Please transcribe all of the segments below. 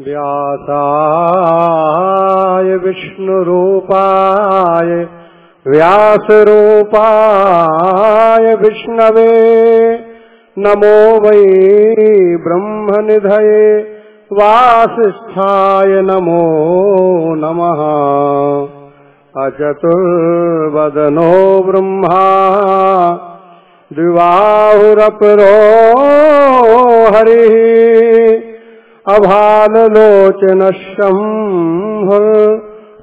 व्यासाय विष्णुरूपाय व्यासरूपाय विष्णवे। नमो वै ब्रह्मनिधये वासिष्ठाय नमो नमः। अचतुर्वदनो ब्रह्मा द्विबाहुरपरो हरिः। अभाललोचनशंभुर्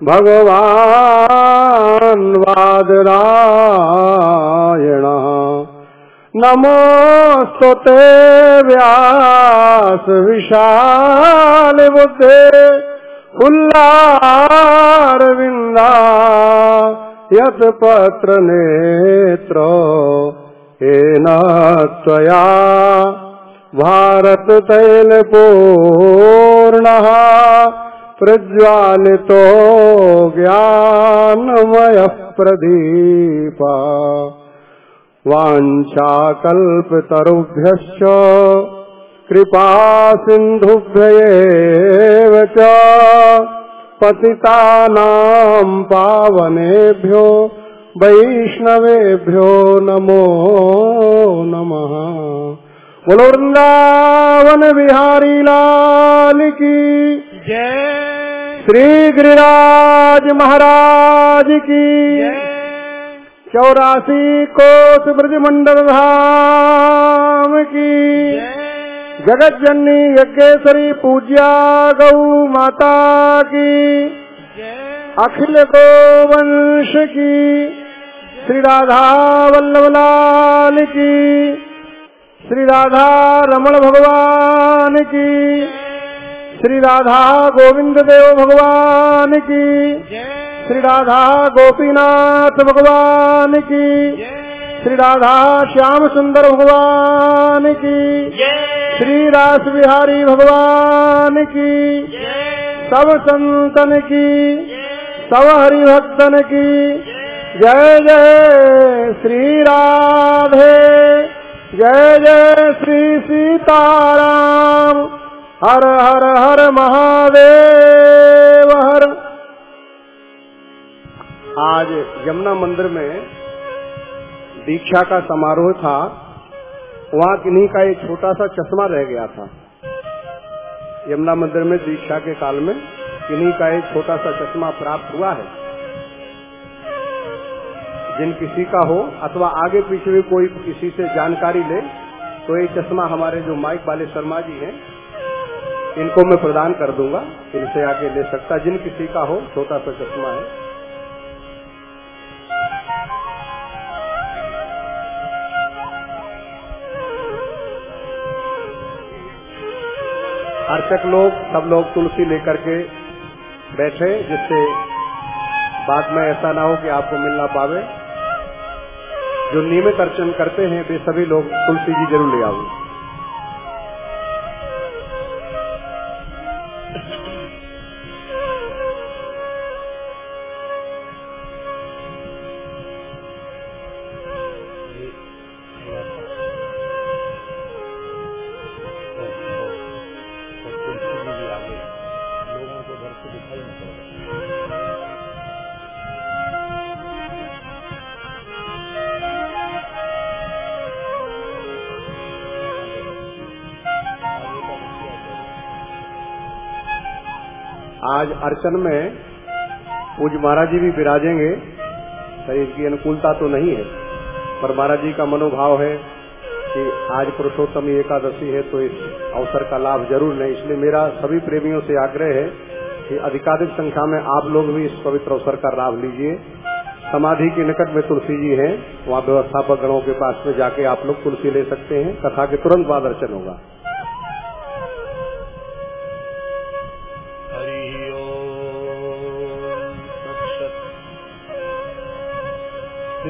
भगवान् वादरायणः नमोऽस्तुते व्यास विशाल बुद्धे उल्लारविन्दा यत् पत्र नेत्र येन त्वया भारत तैलपूर्णः प्रज्वालितो ज्ञानमयः प्रदीपा वाञ्छाकल्पतरुभ्यश्च कृपा सिन्धुभ्येव च पतितानाम् पावनेभ्यो वैष्णवेभ्यो नमो नमः। बोलो वृंदावन बिहारी लाल की। जय। श्री गिरिराज महाराज की। चौरासी कोस ब्रज मंडल धाम की। जगत जननी यज्ञेश्वरी पूज्या गौ माता की। अखिल को वंश की। श्री राधा वल्लभ लाल की। श्री राधा रमण भगवान की। श्री राधा गोविंद देव भगवान की। श्री राधा गोपीनाथ भगवान की। श्री राधा श्याम सुंदर भगवान की। श्री रास बिहारी भगवान की। सब संतन की। सब हरिभक्तन की। जय जय श्री राधे जय जय श्री सीताराम। हर हर हर महादेव, हर। आज यमुना मंदिर में दीक्षा का समारोह था। वहाँ किन्हीं का एक छोटा सा चश्मा रह गया था। यमुना मंदिर में दीक्षा के काल में किन्हीं का एक छोटा सा चश्मा प्राप्त हुआ है। जिन किसी का हो अथवा आगे पीछे भी कोई किसी से जानकारी ले तो ये चश्मा हमारे जो माइक वाले शर्मा जी हैं, इनको मैं प्रदान कर दूँगा, इनसे आगे ले सकता। जिन किसी का हो, छोटा सा चश्मा है। अर्चक लोग, सब लोग तुलसी लेकर के बैठे, जिससे बाद में ऐसा ना हो कि आपको मिल ना पावे। जो नियमित अर्चन करते हैं वे सभी लोग तुलसी जी ज़रूर ले आओ। आज अर्चन में पूज महाराज जी भी विराजेंगे। शरीर की अनुकूलता तो नहीं है, पर महाराज जी का मनोभाव है कि आज पुरुषोत्तम एकादशी है तो इस अवसर का लाभ ज़रूर लें। इसलिए मेरा सभी प्रेमियों से आग्रह है कि अधिकाधिक संख्या में आप लोग भी इस पवित्र अवसर का लाभ लीजिए। समाधि के निकट में तुलसी जी हैं, वहाँ व्यवस्थापक गणों के पास में जाके आप लोग तुलसी ले सकते हैं। कथा के तुरंत बाद अर्चन होगा।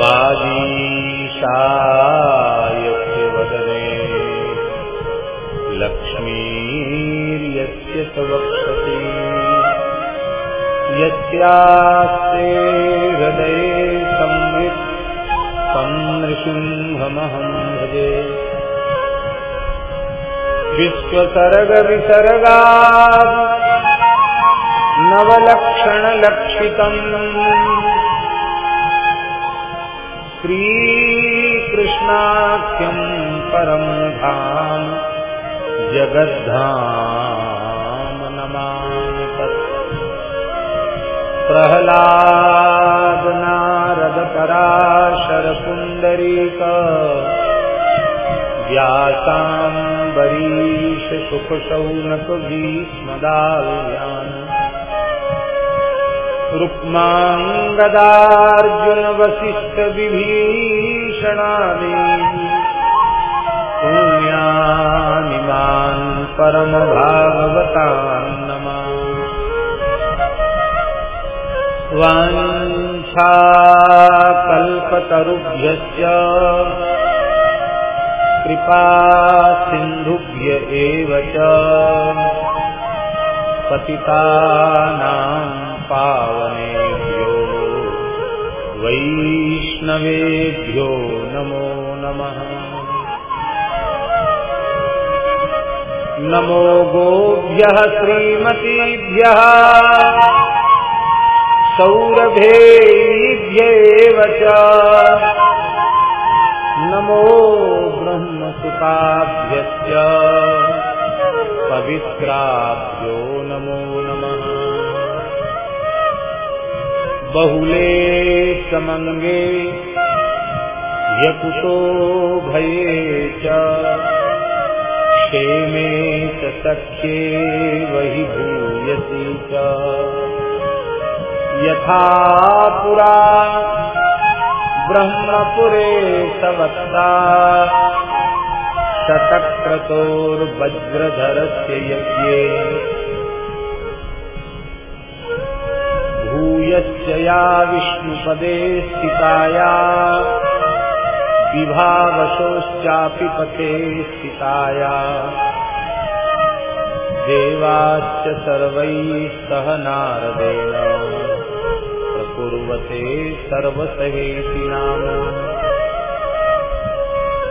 वागीशाय वदने लक्ष्मीर्यस्य स वक्षसि। यस्यास्ते हृदये संवित् तं नृसिंहमहं भजे विश्वसर्गविसर्गा नवलक्षणलक्षितम्। श्रीकृष्णाख्यं परं धाम जगद्धाम नमामि तत्। प्रह्लाद नारद पराशर पुण्डरीक व्यासाम्बरीश सुखशौनक भीष्मदाव्यान् रुक्माङ्गदार्जुन वसिष्ठ विभीषणादि पुण्यानिमान् परमभागवतान् नमा। वाञ्छाकल्पतरुभ्यश्च कृपा सिन्धुभ्य एव च। पावनेभ्यो वैष्णवेभ्यो नमो नमः। नमो गोभ्यः श्रीमतीभ्यः। सौरभेभ्येव नमो ब्रह्मसुताभ्यश्च पवित्राभ्यो नमो नमः। बहुले समङ्गे यकुतो भये च। क्षेमे च सख्ये वहि यथा पुरा ब्रह्मपुरे सवत्ता शतक्रतोर्वज्रधरस्य यज्ञे। भूयश्च या विष्णुपदे स्थिताया। विभावशोश्चापि पथे स्थिताया। देवाश्च सर्वैः सह नारदेन। प्रकुर्वते सर्वसहेति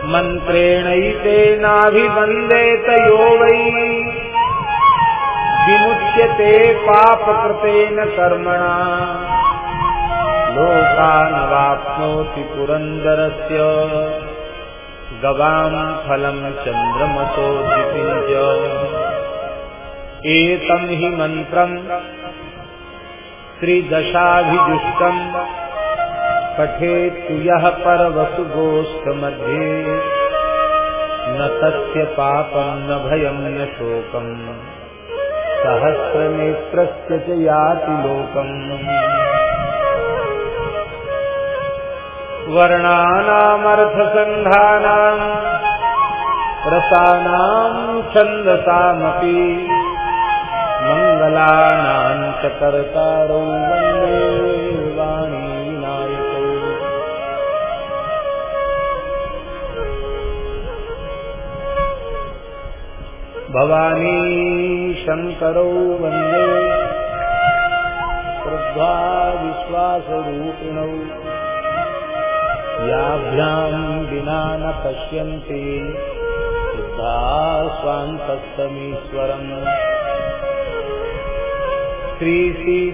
मन्त्रेणैतेनाभिवन्देत यो वै। विमुच्यते पापकृतेन कर्मणा। लोकान्वाप्नोति पुरन्दरस्य। गवाम् फलम् चन्द्रमसो द्वितिञ्च एतम् हि मन्त्रम् त्रिदशाभिजुष्टम्। पठेत्तु यः परवसुगोष्ठमध्ये। न तस्य पापम् न भयम् न शोकम्। सहस्रनेत्रस्य च याति लोकम्। वर्णानामर्थसन्धानाम् रसानाम् छन्दसामपि मङ्गलानाम् च कर्तारौ भवानी शङ्करौ वंदे। श्रद्धा विश्वासरूपिणौ। याभ्याम् विना न पश्यन्ति। सिद्धा स्वान्तस्तमीश्वरम्। श्रीसीतारामगुणग्राम।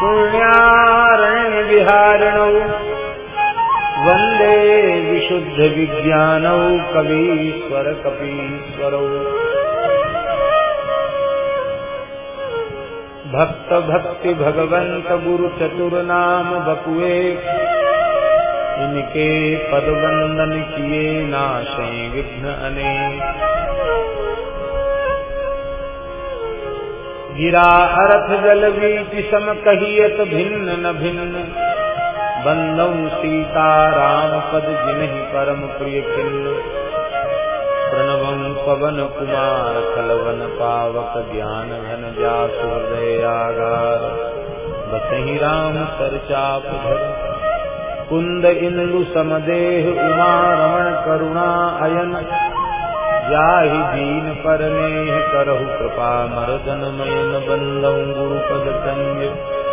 पुण्यारण्यविहारिणौ। वंदे विशुद्धविज्ञानौ कवीश्वर कपीश्वरौ। भक्त भक्ति भगवंत गुरु चतुर नाम बपुए, इनके पद वंदन किए नाशे विघ्न अनेक गिरा अर्थ जल बीच सम कहियत भिन्न न भिन्न। बंदौ सीता राम पद जिन्हि परम प्रिय खिन्न प्रणवम पवन कुमार खलवन पावक ज्ञान घन जासु हृदय आगार। बसहि राम सरचाप कुंद इंदु समदेह उमा रमण करुणा अयन। जाहि दीन परनेह करहु कृपा मर्दन मयन बंदौ गुरुपद संग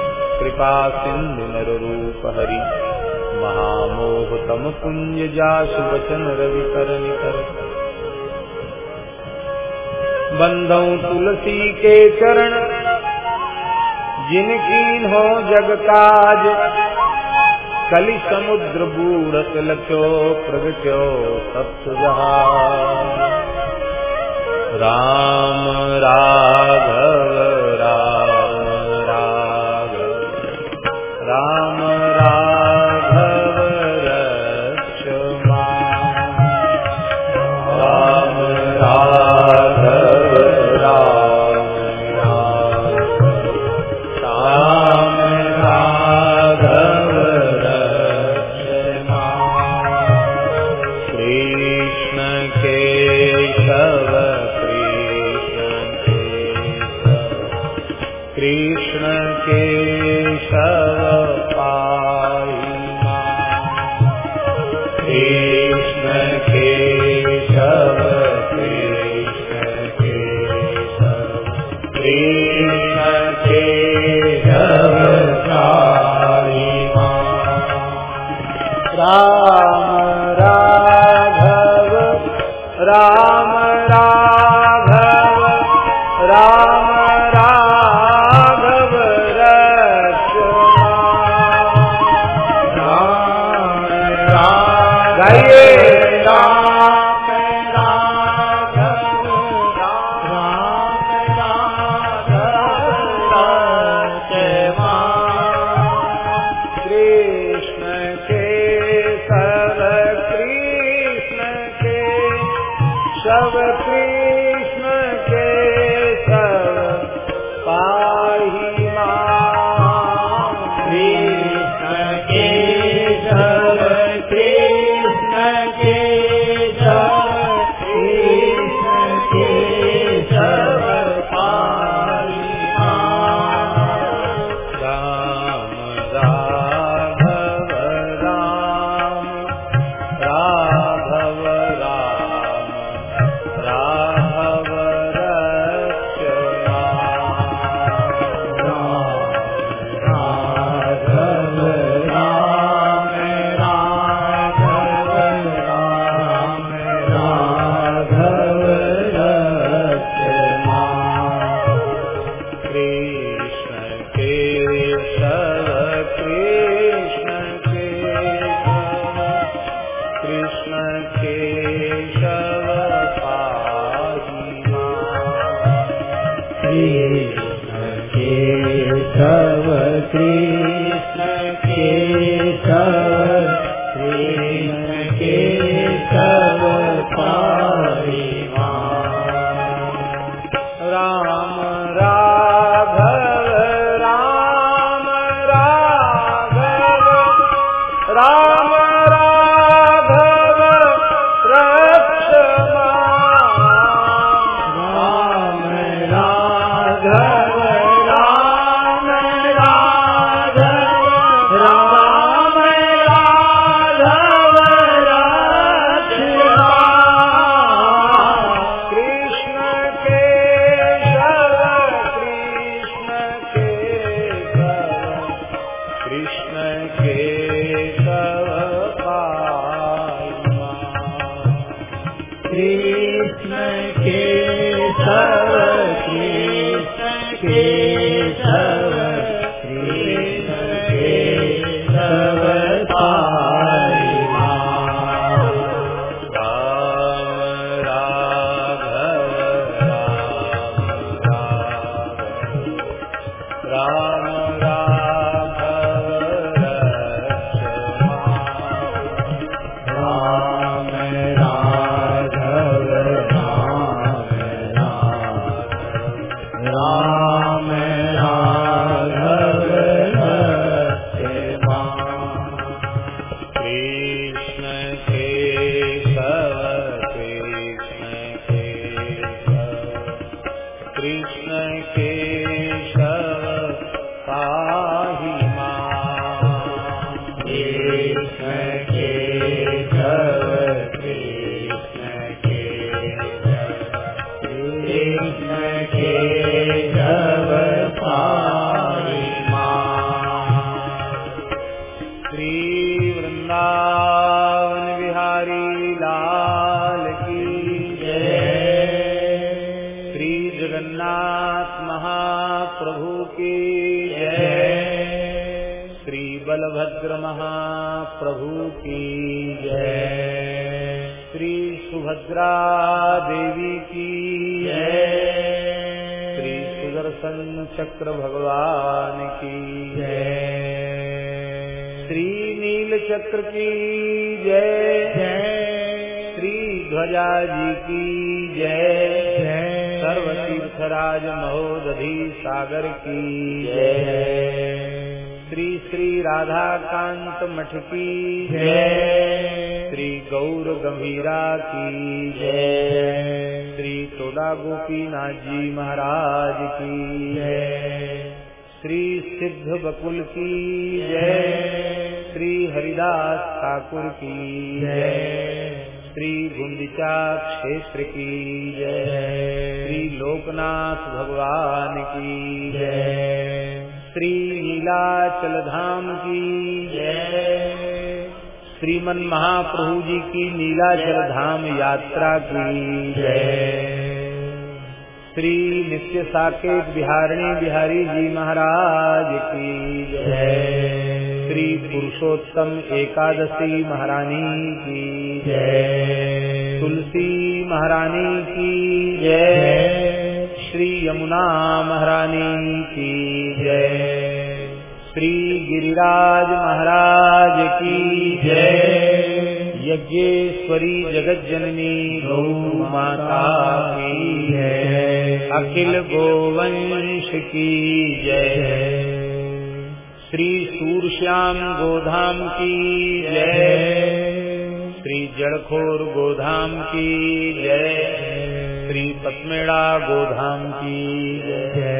कृपा सिंधु नर रूप हरि। महामोह तम कुंज जासु वचन रवि कर निकर। तुलसी के चरण जिनकी हो जग काज। कलि समुद्र बूढ़त लख्यो प्रगट्यो सप्त राम राघव बलभद्र महाप्रभु की जय। श्री सुभद्रा देवी की जय। श्री सुदर्शन चक्र भगवान की जय। श्री नील चक्र की जय। जय श्री ध्वजा जी की जय। सर्वतीर्थराज महोदधि सागर की जय। श्री राधा कांत मठ की जय। श्री गौर गंभीरा की जय। श्री तोला गोपीनाथ जी महाराज की जय। श्री सिद्ध बकुल की जय। श्री हरिदास ठाकुर की जय। श्री गुंडिचा क्षेत्र की जय। श्री लोकनाथ भगवान की जय। श्री नीलाचल धाम की। श्रीमन महाप्रभु जी की नीलाचल धाम यात्रा की। श्री नित्य साकेत बिहारिणी बिहारी जी महाराज की। श्री पुरुषोत्तम एकादशी महारानी की। तुलसी महारानी की। जय श्री यमुना महारानी की। जय श्री गिरिराज महाराज की जय। यज्ञेश्वरी जगत जननी गौ माता की जय। अखिल गोवंश की जय। श्री सूरश्याम गोधाम की जय। श्री जड़खोर गोधाम की जय। श्री पत्मेड़ा गोधाम की जय।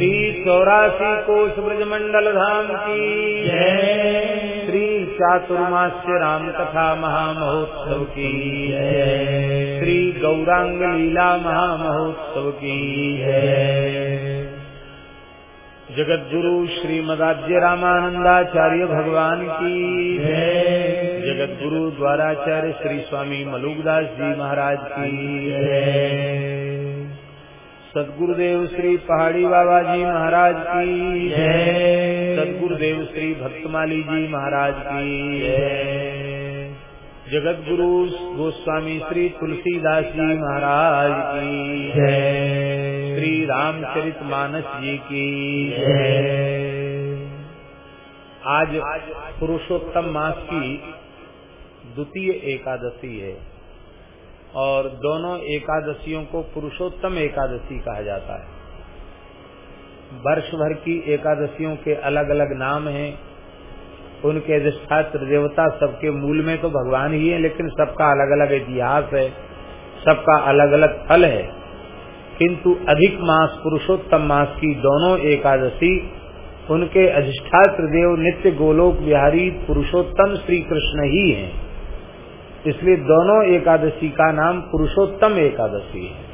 श्री चौरासी कोष ब्रजमंडल धाम की। जय। श्री चातुर्मास्य राम कथा महामहोत्सव की। जय। श्री गौरांग लीला महामहोत्सव की। जय। जगत गुरु श्रीमदाद्य रामानंदाचार्य भगवान की। जय। जगत गुरु द्वाराचार्य श्री स्वामी मलुकदास जी महाराज की। जय। सदगुरुदेव श्री पहाड़ी बाबा जी महाराज की जय। सदगुरुदेव श्री भक्तमाली जी महाराज की जय। जगत गुरु गोस्वामी श्री तुलसीदास जी महाराज की जय। श्री रामचरित मानस जी की जय। आज पुरुषोत्तम मास की द्वितीय एकादशी है। और दोनों एकादशियों को पुरुषोत्तम एकादशी कहा जाता है। वर्ष भर की एकादशियों के अलग अलग नाम हैं। उनके अधिष्ठात्र देवता सबके मूल में तो भगवान ही है, लेकिन सबका अलग अलग इतिहास है, सबका अलग अलग फल है। किंतु अधिक मास, पुरुषोत्तम मास की दोनों एकादशी, उनके अधिष्ठात्र देव नित्य गोलोक बिहारी पुरुषोत्तम श्री कृष्ण ही हैं। इसलिए दोनों एकादशी का नाम पुरुषोत्तम एकादशी है।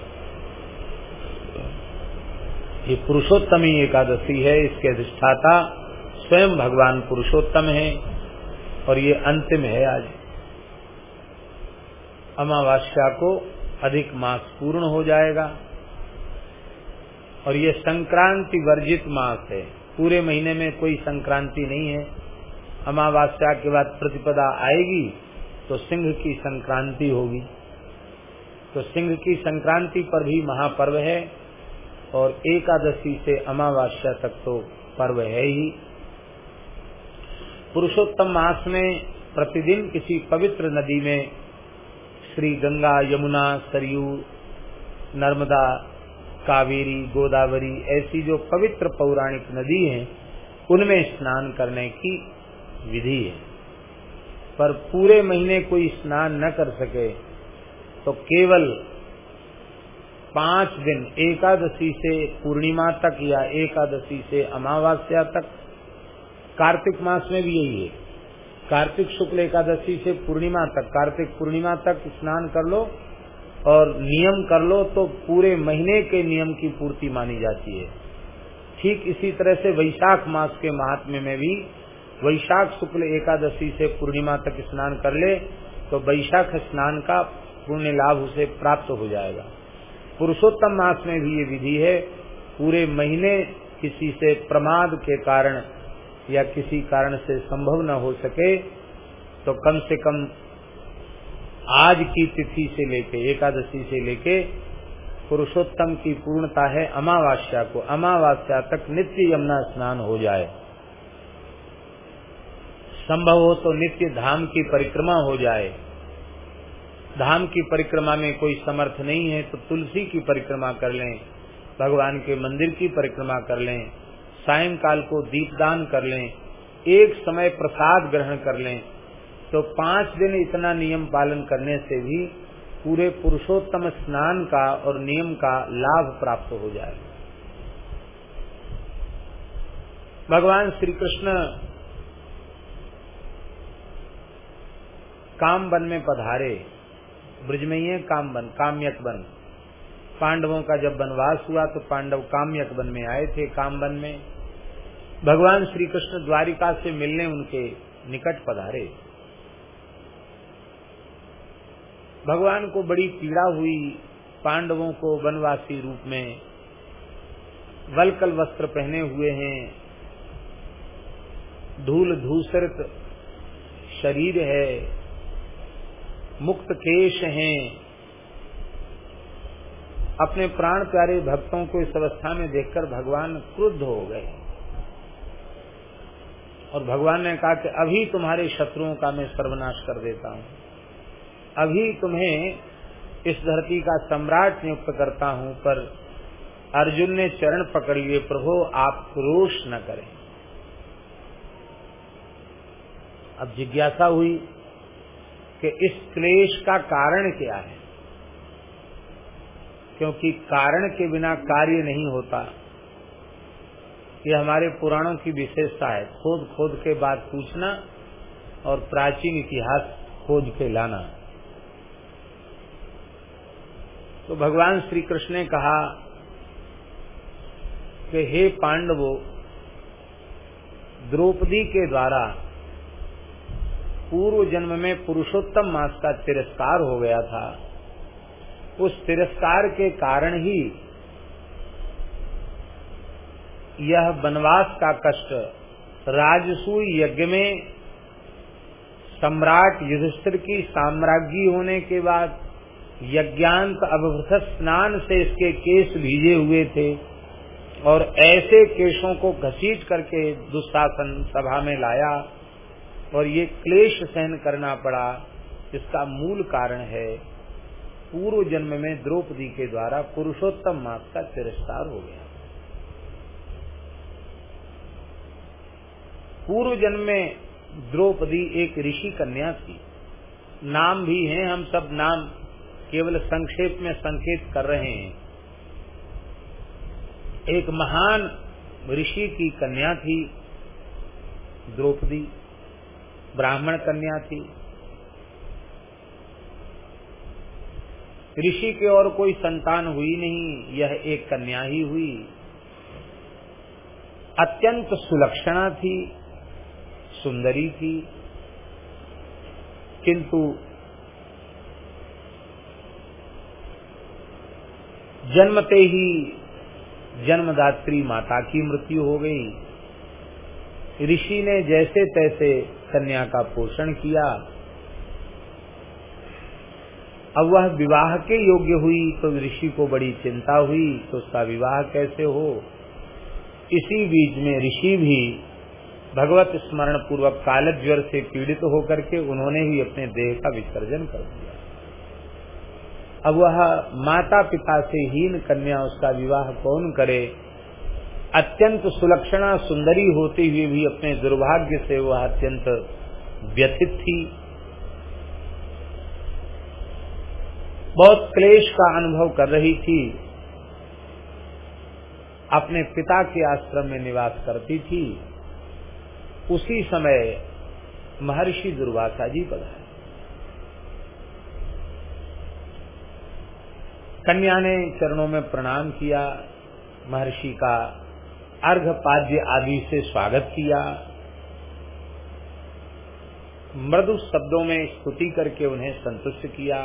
ये पुरुषोत्तमी एकादशी है, इसके अधिष्ठाता स्वयं भगवान पुरुषोत्तम है और ये अंतिम है आज। अमावास्या को अधिक मास पूर्ण हो जाएगा और ये संक्रांति वर्जित मास है। पूरे महीने में कोई संक्रांति नहीं है। अमावस्या के बाद प्रतिपदा आएगी तो सिंह की संक्रांति होगी। तो सिंह की संक्रांति पर भी महापर्व है और एकादशी से अमावास्या तक तो पर्व है ही। पुरुषोत्तम मास में प्रतिदिन किसी पवित्र नदी में श्री गंगा, यमुना, सरयू, नर्मदा, कावेरी, गोदावरी ऐसी जो पवित्र पौराणिक नदी हैं, उनमें स्नान करने की विधि है। पर पूरे महीने कोई स्नान न कर सके तो केवल पाँच दिन, एकादशी से पूर्णिमा तक या एकादशी से अमावस्या तक, कार्तिक मास में भी यही है। कार्तिक शुक्ल एकादशी से पूर्णिमा तक, कार्तिक पूर्णिमा तक स्नान कर लो और नियम कर लो तो पूरे महीने के नियम की पूर्ति मानी जाती है। ठीक इसी तरह से वैशाख मास के महात्म्य में भी वैशाख शुक्ल एकादशी से पूर्णिमा तक स्नान कर ले तो वैशाख स्नान का पुण्य लाभ उसे प्राप्त हो जाएगा। पुरुषोत्तम मास में भी ये विधि है, पूरे महीने किसी से प्रमाद के कारण या किसी कारण से संभव न हो सके तो कम से कम आज की तिथि से लेके, एकादशी से लेके पुरुषोत्तम की पूर्णता है अमावास्या को। अमावास्या तक नित्य यमुना स्नान हो जाए। संभव हो तो नित्य धाम की परिक्रमा हो जाए। धाम की परिक्रमा में कोई समर्थ नहीं है तो तुलसी की परिक्रमा कर लें, भगवान के मंदिर की परिक्रमा कर लें, सायंकाल को दीपदान कर लें, एक समय प्रसाद ग्रहण कर लें तो पाँच दिन इतना नियम पालन करने से भी पूरे पुरुषोत्तम स्नान का और नियम का लाभ प्राप्त हो जाए। भगवान श्री कृष्ण काम वन में पधारे, ब्रज में ही है काम वन काम्यक वन पांडवों का जब वनवास हुआ तो पांडव काम्यक वन में आए थे, काम वन में। भगवान श्री कृष्ण द्वारिका से मिलने उनके निकट पधारे। भगवान को बड़ी पीड़ा हुई पांडवों को वनवासी रूप में। वलकल वस्त्र पहने हुए हैं। धूल धूसरित शरीर है। मुक्त केश हैं। अपने प्राण प्यारे भक्तों को इस अवस्था में देखकर भगवान क्रुद्ध हो गए। और भगवान ने कहा कि अभी तुम्हारे शत्रुओं का मैं सर्वनाश कर देता हूँ। अभी तुम्हें इस धरती का सम्राट नियुक्त करता हूँ, पर अर्जुन ने चरण पकड़ लिए, प्रभु, आप क्रोश न करें। अब जिज्ञासा हुई कि इस क्लेश का कारण क्या है? क्योंकि कारण के बिना कार्य नहीं होता। ये हमारे पुराणों की विशेषता है, खोद खोद के बाद पूछना और प्राचीन इतिहास खोज के लाना। तो भगवान श्री कृष्ण ने कहा कि हे पांडवों, द्रौपदी के द्वारा पूर्व जन्म में पुरुषोत्तम मास का तिरस्कार हो गया था। उस तिरस्कार के कारण ही यह वनवास का कष्ट राजसूय यज्ञ में सम्राट युधिष्ठिर की साम्राज्ञी होने के बाद यज्ञांत अभ्रत स्नान से इसके केस भीजे हुए थे और ऐसे केशों को घसीट करके दुशासन सभा में लाया। और ये क्लेश सहन करना पड़ा, इसका मूल कारण है पूर्व जन्म में द्रौपदी के द्वारा पुरुषोत्तम मास का तिरस्कार हो गया। पूर्व जन्म में द्रौपदी एक ऋषि कन्या थी। नाम भी हैं, हम सब नाम केवल संक्षेप में संकेत कर रहे हैं। एक महान ऋषि की कन्या थी द्रौपदी। ब्राह्मण कन्या थी। ऋषि के और कोई संतान हुई नहीं, यह एक कन्या ही हुई। अत्यंत सुलक्षणा थी, सुंदरी थी, किंतु जन्मते ही जन्मदात्री माता की मृत्यु हो गई। ऋषि ने जैसे तैसे कन्या का पोषण किया। अब वह विवाह के योग्य हुई तो ऋषि को बड़ी चिंता हुई तो उसका विवाह कैसे हो? इसी बीच में ऋषि भी भगवत स्मरण पूर्वक काल ज्वर से पीड़ित होकर के उन्होंने ही अपने देह का विसर्जन कर दिया। अब वह माता पिता से हीन कन्या उसका विवाह कौन करे? अत्यंत सुलक्षणा सुंदरी होते हुए भी अपने दुर्भाग्य से वह अत्यंत व्यथित थी। बहुत क्लेश का अनुभव कर रही थी। अपने पिता के आश्रम में निवास करती थी। उसी समय महर्षि दुर्वासा जी पधारे। कन्या ने चरणों में प्रणाम किया। महर्षि का अर्घ पाद्य आदि से स्वागत किया। मृदु शब्दों में स्तुति करके उन्हें संतुष्ट किया।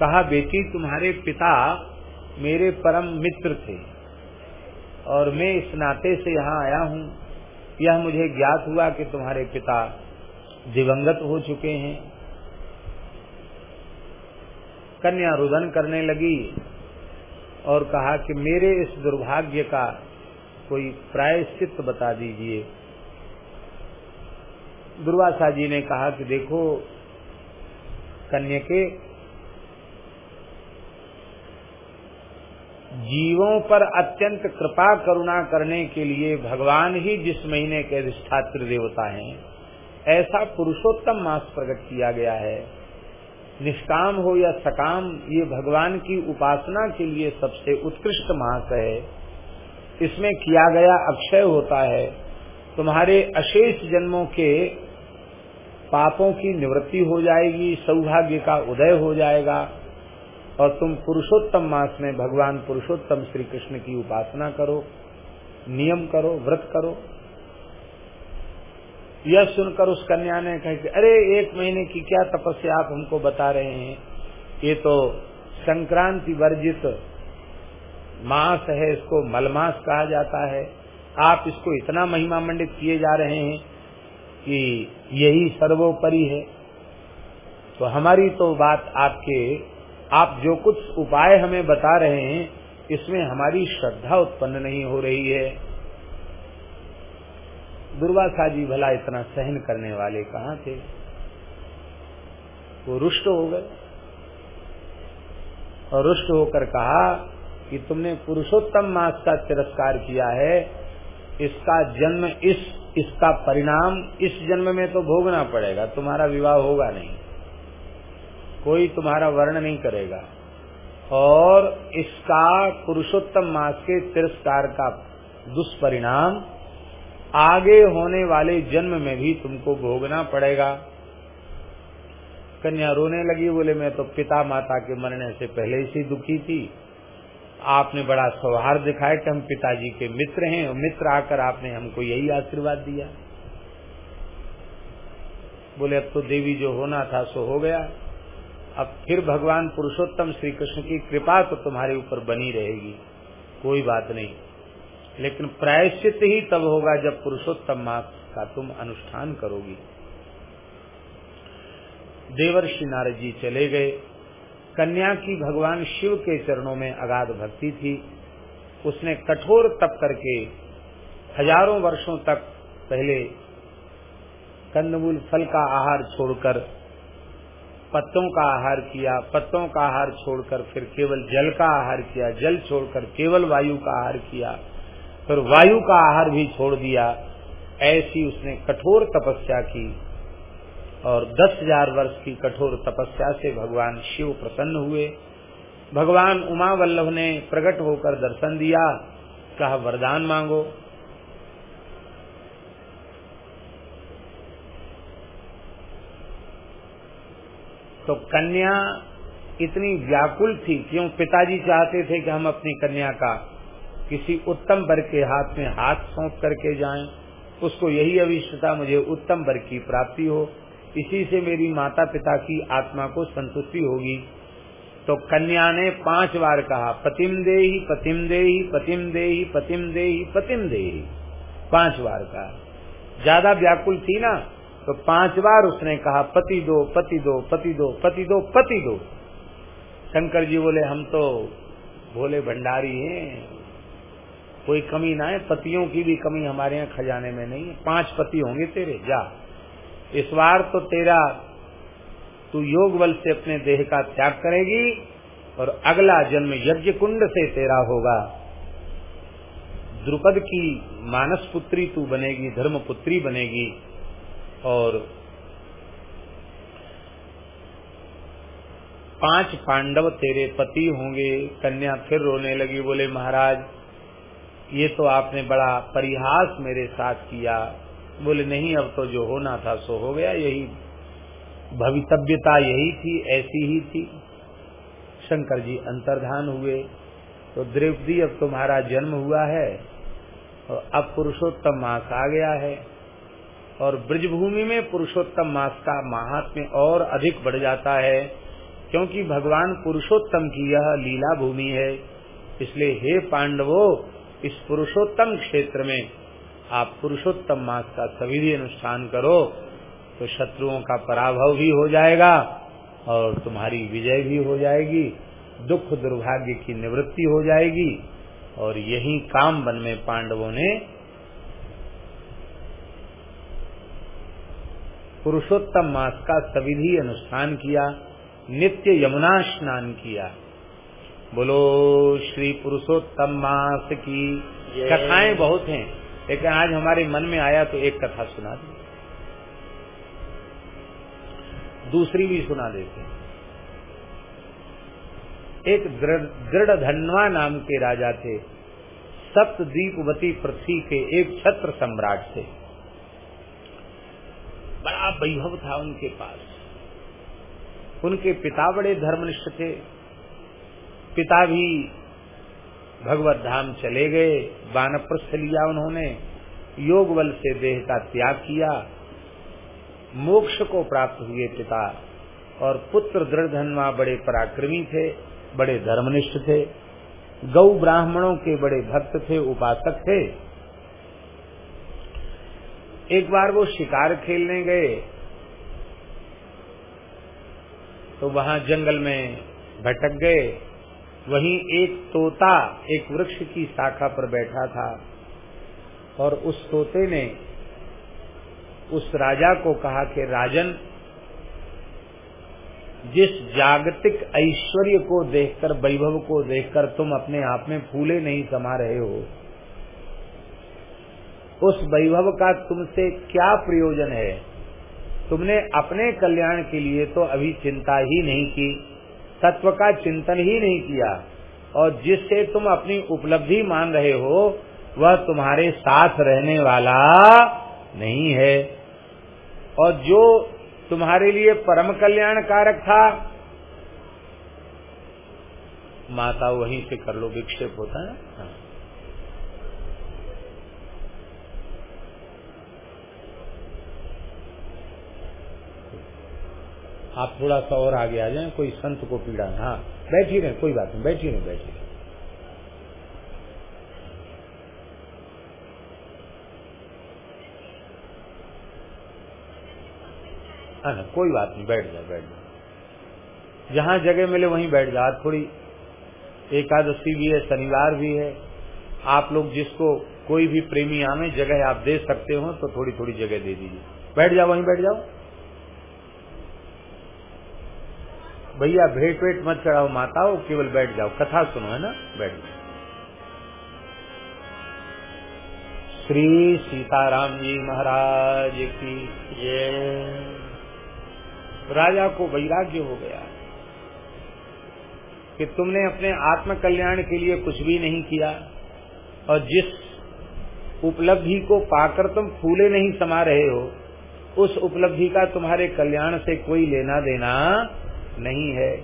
कहा, बेटी, तुम्हारे पिता मेरे परम मित्र थे और मैं इस नाते से यहाँ आया हूँ। यह मुझे ज्ञात हुआ कि तुम्हारे पिता दिवंगत हो चुके हैं। कन्या रुदन करने लगी और कहा कि मेरे इस दुर्भाग्य का कोई प्रायश्चित बता दीजिए। दुर्वासा जी ने कहा कि देखो कन्या के जीवों पर अत्यंत कृपा करुणा करने के लिए भगवान ही जिस महीने के अधिष्ठात्र देवता हैं, ऐसा पुरुषोत्तम मास प्रकट किया गया है। निष्काम हो या सकाम, ये भगवान की उपासना के लिए सबसे उत्कृष्ट मास है। इसमें किया गया अक्षय होता है, तुम्हारे अशेष जन्मों के पापों की निवृत्ति हो जाएगी, सौभाग्य का उदय हो जाएगा, और तुम पुरुषोत्तम मास में भगवान पुरुषोत्तम श्री कृष्ण की उपासना करो, नियम करो, व्रत करो। यह सुनकर उस कन्या ने कहा कि, अरे, एक महीने की क्या तपस्या आप हमको बता रहे हैं? ये तो संक्रांति वर्जित मास है, इसको मलमास कहा जाता है। आप इसको इतना महिमा मंडित किए जा रहे हैं कि यही सर्वोपरि है। तो हमारी तो बात आपके, आप जो कुछ उपाय हमें बता रहे हैं, इसमें हमारी श्रद्धा उत्पन्न नहीं हो रही है। दुर्वासा जी भला इतना सहन करने वाले कहाँ थे? वो रुष्ट हो गए। और रुष्ट होकर कहा कि तुमने पुरुषोत्तम मास का तिरस्कार किया है, इसका जन्म इस, इसका परिणाम इस जन्म में तो भोगना पड़ेगा, तुम्हारा विवाह होगा नहीं। कोई तुम्हारा वर्ण नहीं करेगा। और इसका पुरुषोत्तम मास के तिरस्कार का दुष्परिणाम आगे होने वाले जन्म में भी तुमको भोगना पड़ेगा। कन्या रोने लगी, बोले, मैं तो पिता माता के मरने से पहले ही दुखी थी। आपने बड़ा सौहार्द दिखाया कि हम पिताजी के मित्र हैं और मित्र आकर आपने हमको यही आशीर्वाद दिया। बोले, अब तो देवी जो होना था सो हो गया। अब फिर भगवान पुरुषोत्तम श्री कृष्ण की कृपा तो तुम्हारे ऊपर बनी रहेगी। कोई बात नहीं। लेकिन प्रायश्चित ही तब होगा जब पुरुषोत्तम मास का तुम अनुष्ठान करोगी। देवर्षि नारद जी चले गए। कन्या की भगवान शिव के चरणों में अगाध भक्ति थी। उसने कठोर तप करके हज़ारों वर्षों तक पहले कंदमूल फल का आहार छोड़कर, पत्तों का आहार किया, पत्तों का आहार छोड़कर, फिर केवल जल का आहार किया, जल छोड़कर केवल वायु का आहार किया, फिर वायु का आहार भी छोड़ दिया। ऐसी उसने कठोर तपस्या की। और दस हज़ार वर्ष की कठोर तपस्या से भगवान शिव प्रसन्न हुए। भगवान उमा वल्लभ ने प्रकट होकर दर्शन दिया, कहा, वरदान मांगो। तो कन्या इतनी व्याकुल थी, क्यों पिताजी चाहते थे कि हम अपनी कन्या का किसी उत्तम वर्ग के हाथ में हाथ सौंप करके जाएँ? उसको यही अविष्टता मुझे उत्तम वर्ग की प्राप्ति हो। इसी से मेरी माता पिता की आत्मा को संतुष्टि होगी। तो कन्या ने पाँच बार कहा, पतिम दे ही पतिम दे ही पतिम दे ही पतिम दे ही पतिम दे ही पाँच बार कहा। ज़्यादा व्याकुल थी ना तो पाँच बार उसने कहा, पति दो पति दो पति दो पति दो पति दो। शंकर जी बोले, हम तो भोले भंडारी हैं। कोई कमी ना है, पतियों की भी कमी हमारे यहाँ खजाने में नहीं है। पाँच पति होंगे तेरे, जा। इस बार तो तेरा तू योग बल से अपने देह का त्याग करेगी और अगला जन्म यज्ञ कुंड से तेरा होगा। द्रुपद की मानस पुत्री तू बनेगी, धर्म पुत्री बनेगी और पाँच पांडव तेरे पति होंगे। कन्या फिर रोने लगी, बोले, महाराज, ये तो आपने बड़ा परिहास मेरे साथ किया। बोले, नहीं, अब तो जो होना था सो हो गया, यही भवितव्यता यही थी, ऐसी ही थी। शंकर जी अंतर्धान हुए तो द्रौपदी, अब तुम्हारा जन्म हुआ है, और अब पुरुषोत्तम मास आ गया है, और ब्रजभूमि में पुरुषोत्तम मास का महात्म्य और अधिक बढ़ जाता है, क्योंकि भगवान पुरुषोत्तम की यह लीला भूमि है। इसलिए हे पांडवों, इस पुरुषोत्तम क्षेत्र में आप पुरुषोत्तम मास का सविधि अनुष्ठान करो तो शत्रुओं का पराभव भी हो जाएगा और तुम्हारी विजय भी हो जाएगी दुख दुर्भाग्य की निवृत्ति हो जाएगी और यही काम बन में पांडवों ने पुरुषोत्तम मास का सविधि अनुष्ठान किया नित्य यमुना स्नान किया। बोलो श्री पुरुषोत्तम मास की कथाएँ बहुत हैं। लेकिन आज हमारे मन में आया तो एक कथा सुना दी। दूसरी भी सुना देते एक दृढ़ धनवा नाम के राजा थे। सप्तद्वीपवती पृथ्वी के एक छत्र सम्राट थे। बड़ा वैभव था उनके पास। उनके पिता बड़े धर्मनिष्ठ थे। पिता भी भगवत धाम चले गए वानप्रस्थ लिया उन्होंने, योग बल से देह का त्याग किया। मोक्ष को प्राप्त हुए पिता और पुत्र दृढ़ बड़े पराक्रमी थे, बड़े धर्मनिष्ठ थे, गौ ब्राह्मणों के बड़े भक्त थे, उपासक थे। एक बार वो शिकार खेलने गए तो वहाँ जंगल में भटक गए। वहीं एक तोता एक वृक्ष की शाखा पर बैठा था और उस तोते ने उस राजा को कहा कि, राजन, जिस जागतिक ऐश्वर्य को देखकर, वैभव को देखकर तुम अपने आप में फूले नहीं समा रहे हो, उस वैभव का तुमसे क्या प्रयोजन है? तुमने अपने कल्याण के लिए तो अभी चिंता ही नहीं की। तत्व का चिंतन ही नहीं किया। और जिससे तुम अपनी उपलब्धि मान रहे हो, वह तुम्हारे साथ रहने वाला नहीं है। और जो तुम्हारे लिए परम कल्याण कारक था, माता वहीं से कर लो, विक्षेप होता है। आप थोड़ा सा और आगे आ जाए, कोई संत को पीड़ा हाँ बैठी रहे कोई बात नहीं बैठी रहे बैठी रहे कोई बात नहीं, बैठ जाए बैठ जाए जहाँ जगह मिले वहीं बैठ जाए थोड़ी एकादशी भी है, शनिवार भी है। आप लोग जिसको कोई भी प्रेमी आवे जगह आप दे सकते हो तो थोड़ी थोड़ी जगह दे दीजिए। बैठ जाओ, वहीं बैठ जाओ। भैया, भेंट वेट मत चढ़ाओ, माताओ, केवल बैठ जाओ। कथा सुनो, है ना? बैठ जाओ। श्री सीताराम जी महाराज की ये राजा को वैराग्य हो गया कि तुमने अपने आत्म कल्याण के लिए कुछ भी नहीं किया और जिस उपलब्धि को पाकर तुम फूले नहीं समा रहे हो, उस उपलब्धि का तुम्हारे कल्याण से कोई लेना देना नहीं है।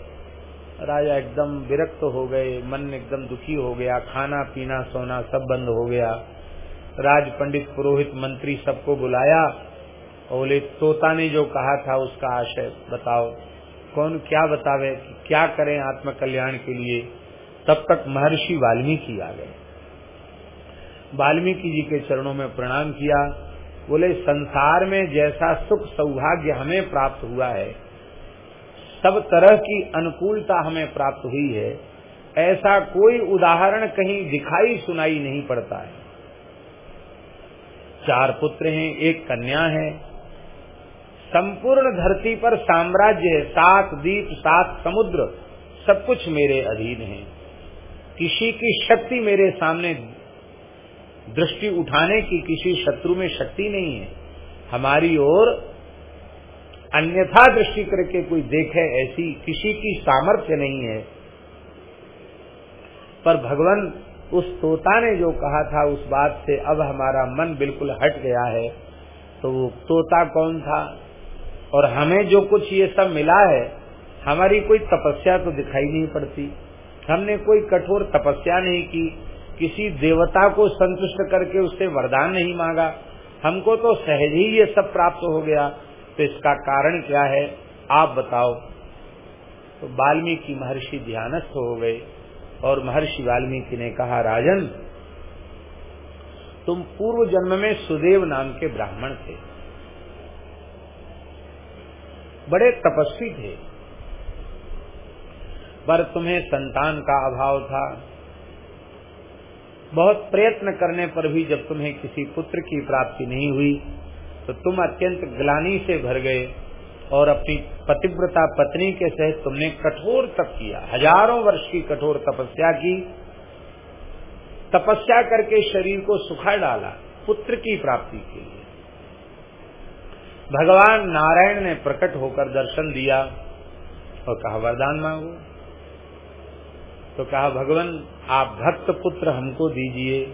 राजा एकदम विरक्त हो गए, मन एकदम दुखी हो गया, खाना, पीना, सोना सब बंद हो गया। राज पंडित पुरोहित मंत्री सबको बुलाया बोले, तोता ने जो कहा था उसका आशय बताओ। कौन क्या बतावे कि क्या करें आत्म कल्याण के लिए? तब तक महर्षि वाल्मीकि आ गए। वाल्मीकि जी के चरणों में प्रणाम किया। बोले, संसार में जैसा सुख सौभाग्य हमें प्राप्त हुआ है सब तरह की अनुकूलता हमें प्राप्त हुई है, ऐसा कोई उदाहरण कहीं दिखाई सुनाई नहीं पड़ता है। चार पुत्र हैं, एक कन्या है। संपूर्ण धरती पर साम्राज्य है, सात द्वीप, सात समुद्र, सब कुछ मेरे अधीन है। किसी की शक्ति मेरे सामने दृष्टि उठाने की किसी शत्रु में शक्ति नहीं है। हमारी ओर अन्यथा दृष्टि करके कोई देखे ऐसी किसी की सामर्थ्य नहीं है। पर भगवान उस तोता ने जो कहा था, उस बात से अब हमारा मन बिल्कुल हट गया है। तो वो तोता कौन था? और हमें जो कुछ ये सब मिला है, हमारी कोई तपस्या तो दिखाई नहीं पड़ती। हमने कोई कठोर तपस्या नहीं की, किसी देवता को संतुष्ट करके उससे वरदान नहीं मांगा। हमको तो सहज ही ये सब प्राप्त हो गया। तो इसका कारण क्या है, आप बताओ। तो वाल्मीकि महर्षि ध्यानस्थ हो गए और महर्षि वाल्मीकि ने कहा, राजन, तुम पूर्व जन्म में सुदेव नाम के ब्राह्मण थे। बड़े तपस्वी थे। पर तुम्हें संतान का अभाव था। बहुत प्रयत्न करने पर भी जब तुम्हें किसी पुत्र की प्राप्ति नहीं हुई तो तुम अत्यंत ग्लानी से भर गए और अपनी पतिव्रता पत्नी के सहित तुमने कठोर तप किया। हज़ारों वर्ष की कठोर तपस्या की। तपस्या करके शरीर को सुखा डाला पुत्र की प्राप्ति के लिए। भगवान नारायण ने प्रकट होकर दर्शन दिया और कहा, वरदान मांगो। तो कहा, भगवान, आप भक्त पुत्र हमको दीजिए।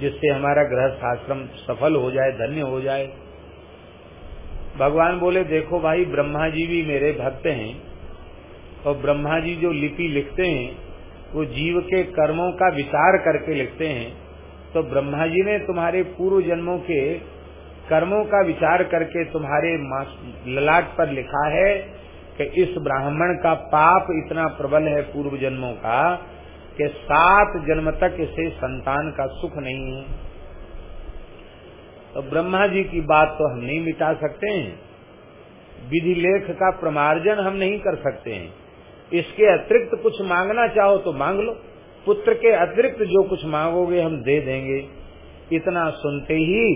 जिससे हमारा गृहस्थ आश्रम सफल हो जाए, धन्य हो जाए। भगवान बोले, देखो भाई, ब्रह्मा जी भी मेरे भक्त हैं और ब्रह्मा जी जो लिपि लिखते हैं, वो जीव के कर्मों का विचार करके लिखते हैं। तो ब्रह्मा जी ने तुम्हारे पूर्व जन्मों के कर्मों का विचार करके तुम्हारे ललाट पर लिखा है कि इस ब्राह्मण का पाप इतना प्रबल है पूर्व जन्मों का कि सात जन्म तक इसे संतान का सुख नहीं है। तो ब्रह्मा जी की बात तो हम नहीं मिटा सकते हैं। विधि लेख का प्रमार्जन हम नहीं कर सकते हैं। इसके अतिरिक्त कुछ मांगना चाहो तो मांग लो। पुत्र के अतिरिक्त जो कुछ मांगोगे हम दे देंगे। इतना सुनते ही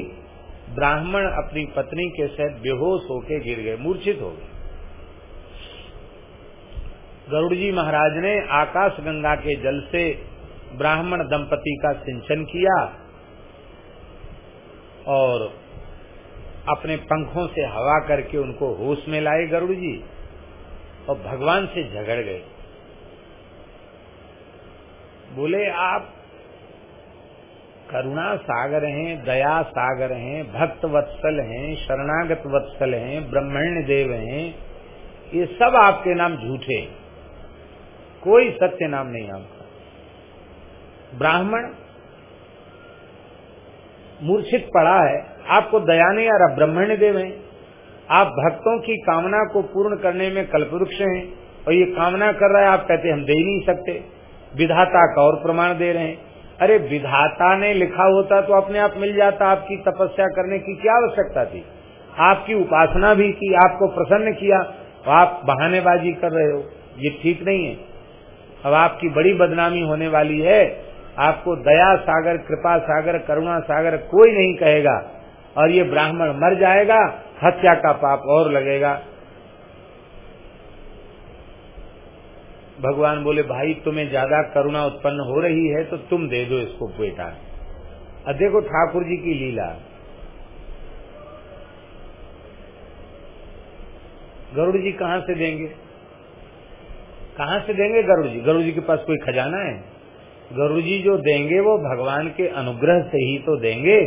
ब्राह्मण अपनी पत्नी के साथ बेहोश होके गिर गए, मूर्छित हो गए। गरुड़ जी महाराज ने आकाश गंगा के जल से ब्राह्मण दंपति का सिंचन किया और अपने पंखों से हवा करके उनको होश में लाए गरुड़ जी और भगवान से झगड़ गए। बोले, आप करुणा सागर हैं, दया सागर हैं भक्त वत्सल हैं शरणागत वत्सल हैं, ब्रह्मण्य देव हैं, ये सब आपके नाम झूठे कोई सत्य नाम नहीं आपका। ब्राह्मण मूर्छित पड़ा है, आपको दया नहीं आ रहा, ब्रह्मण्य देव है। आप भक्तों की कामना को पूर्ण करने में कल्पवृक्ष हैं, और ये कामना कर रहा है, आप कहते हम दे ही नहीं सकते। विधाता का और प्रमाण दे रहे हैं। अरे, विधाता ने लिखा होता तो अपने आप मिल जाता, आपकी तपस्या करने की क्या आवश्यकता थी? आपकी उपासना भी की, आपको प्रसन्न किया तो आप बहानेबाजी कर रहे हो, ये ठीक नहीं है। अब आपकी बड़ी बदनामी होने वाली है। आपको दया सागर, कृपा सागर, करुणा सागर कोई नहीं कहेगा। और ये ब्राह्मण मर जाएगा, हत्या का पाप और लगेगा। भगवान बोले, भाई, तुम्हें ज़्यादा करुणा उत्पन्न हो रही है तो तुम दे दो इसको, बेटा। अब देखो ठाकुर जी की लीला। गरुड़ जी कहाँ से देंगे? कहाँ से देंगे गरुड़ जी गरुड़ जी के पास कोई खजाना है? गरुड़ जी जो देंगे वो भगवान के अनुग्रह से ही तो देंगे।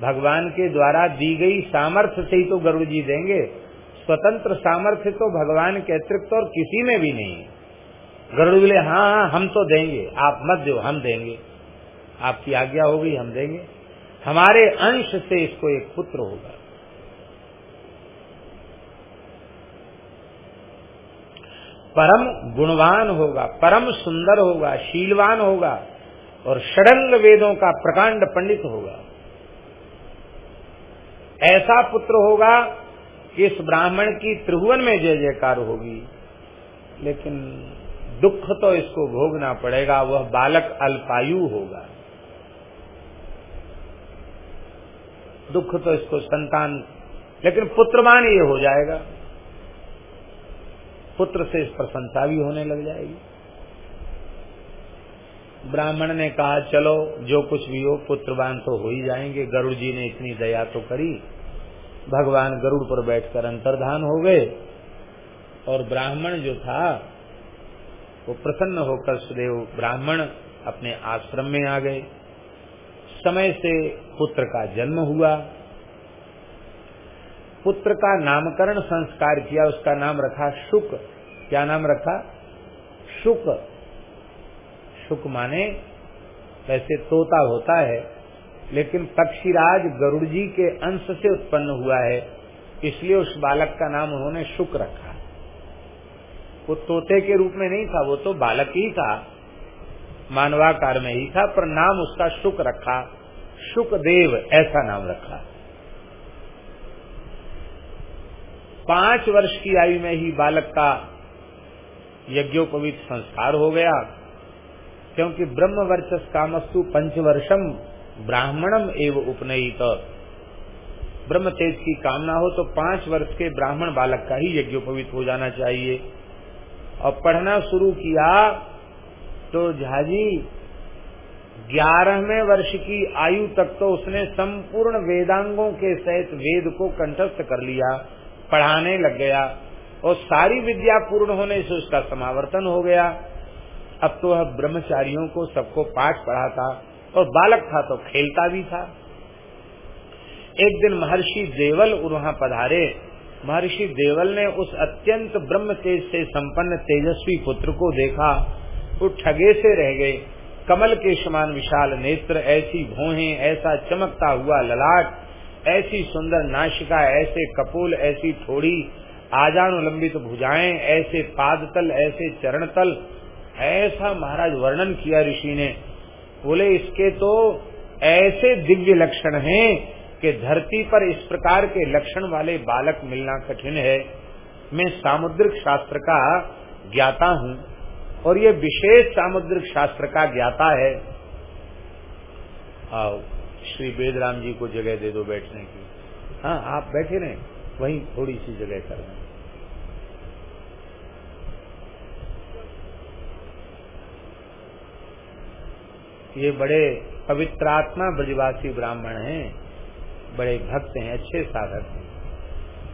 भगवान के द्वारा दी गई सामर्थ्य से ही तो गरुड़ जी देंगे। स्वतंत्र सामर्थ्य तो भगवान के अतिरिक्त और किसी में भी नहीं गरुड़ बोले हाँ हाँ हम तो देंगे। आप मत दो, हम देंगे। आपकी आज्ञा होगी हम देंगे। हमारे अंश से इसको एक पुत्र होगा। परम गुणवान होगा, परम सुंदर होगा, शीलवान होगा और षडंग वेदों का प्रकांड पंडित होगा। ऐसा पुत्र होगा कि इस ब्राह्मण की त्रिभुवन में जय जयकार होगी, लेकिन दुख तो इसको भोगना पड़ेगा, वह बालक अल्पायु होगा। दुख तो इसको संतान, लेकिन पुत्रवान ये हो जाएगा। पुत्र से इस भी होने लग जाएगी। ब्राह्मण ने कहा, चलो, जो कुछ भी हो, पुत्रवान तो हो ही जाएँगे। गरुड़ जी ने इतनी दया तो करी। भगवान गरुड़ पर बैठकर अंतर्धान हो गए और ब्राह्मण जो था, वो प्रसन्न होकर सुदेव ब्राह्मण अपने आश्रम में आ गए। समय से पुत्र का जन्म हुआ। पुत्र का नामकरण संस्कार किया, उसका नाम रखा शुक। क्या नाम रखा? शुक। शुक माने वैसे तोता होता है, लेकिन पक्षीराज गरुड़ जी के अंश से उत्पन्न हुआ है, इसलिए उस बालक का नाम उन्होंने शुक रखा। वो तोते के रूप में नहीं था, वो तो बालक ही था, मानवाकार में ही था, पर नाम उसका शुक रखा। शुकदेव ऐसा नाम रखा। पाँच वर्ष की आयु में ही बालक का यज्ञोपवीत संस्कार हो गया। क्योंकि ब्रह्म वर्चस कामस्तु पंचवर्षम ब्राह्मणम एवं उपनयित। ब्रह्म तेज की कामना हो तो पाँच वर्ष के ब्राह्मण बालक का ही यज्ञोपवीत हो जाना चाहिए। और पढ़ना शुरू किया तो झाजी, ग्यारहवें वर्ष की आयु तक तो उसने संपूर्ण वेदांगों के सहित वेद को कंठस्थ कर लिया। पढ़ाने लग गया और सारी विद्या पूर्ण होने से उसका समावर्तन हो गया। अब तो वह ब्रह्मचारियों को सबको पाठ पढ़ाता और बालक था तो खेलता भी था। एक दिन महर्षि देवल वहाँ पधारे। महर्षि देवल ने उस अत्यंत ब्रह्म तेज से संपन्न तेजस्वी पुत्र को देखा। वो ठगे से रह गए। कमल के समान विशाल नेत्र, ऐसी भोहे, ऐसा चमकता हुआ ललाट। ऐसी सुंदर नाशिका, ऐसे कपूल, ऐसी थोड़ी आजानुलंबित भुजाएँ, ऐसे पादतल, ऐसे चरण तल ऐसा महाराज वर्णन किया ऋषि ने। बोले, इसके तो ऐसे दिव्य लक्षण हैं कि धरती पर इस प्रकार के लक्षण वाले बालक मिलना कठिन है। मैं सामुद्रिक शास्त्र का ज्ञाता हूँ और ये विशेष सामुद्रिक शास्त्र का ज्ञाता है। आओ। श्री वेदराम जी को जगह दे दो बैठने की। हाँ आप बैठे रहे वहीं थोड़ी सी जगह कर दें। ये बड़े पवित्रात्मा ब्रजवासी ब्राह्मण हैं बड़े भक्त हैं अच्छे साधक हैं।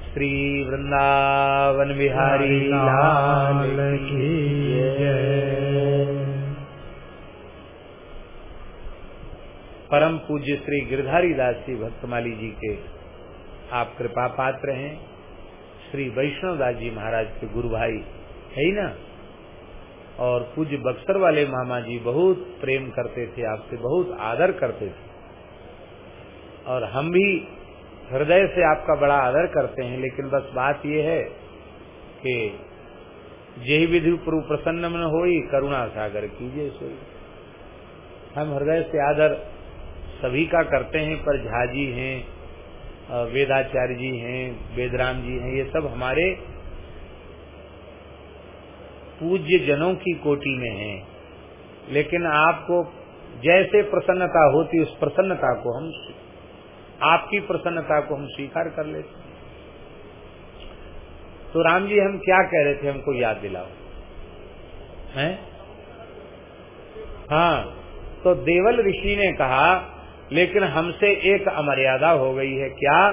श्री वृंदावन बिहारी लाल की परम पूज्य श्री गिरधारी दास जी भक्तमाली जी के आप कृपा पात्र हैं। श्री वैष्णव दास जी महाराज के गुरु भाई है ही ना? और पूज्य बक्सर वाले मामा जी बहुत प्रेम करते थे, आपसे बहुत आदर करते थे। और हम भी हृदय से आपका बड़ा आदर करते हैं, लेकिन बस बात यह है कि यही विधि प्रसन्न हो करुणा सागर कीजिए हम हृदय से आदर सभी का करते हैं, पर झाजी हैं वेदाचार्य जी हैं, वेदराम जी हैं, ये सब हमारे पूज्य जनों की कोटि में हैं। लेकिन आपको जैसे प्रसन्नता होती, उस प्रसन्नता को हम आपकी प्रसन्नता को हम स्वीकार कर लेते तो राम जी, हम क्या कह रहे थे, हमको याद दिलाओ। हैं? हाँ तो देवल ऋषि ने कहा लेकिन हमसे एक अमर्यादा हो गई है क्या?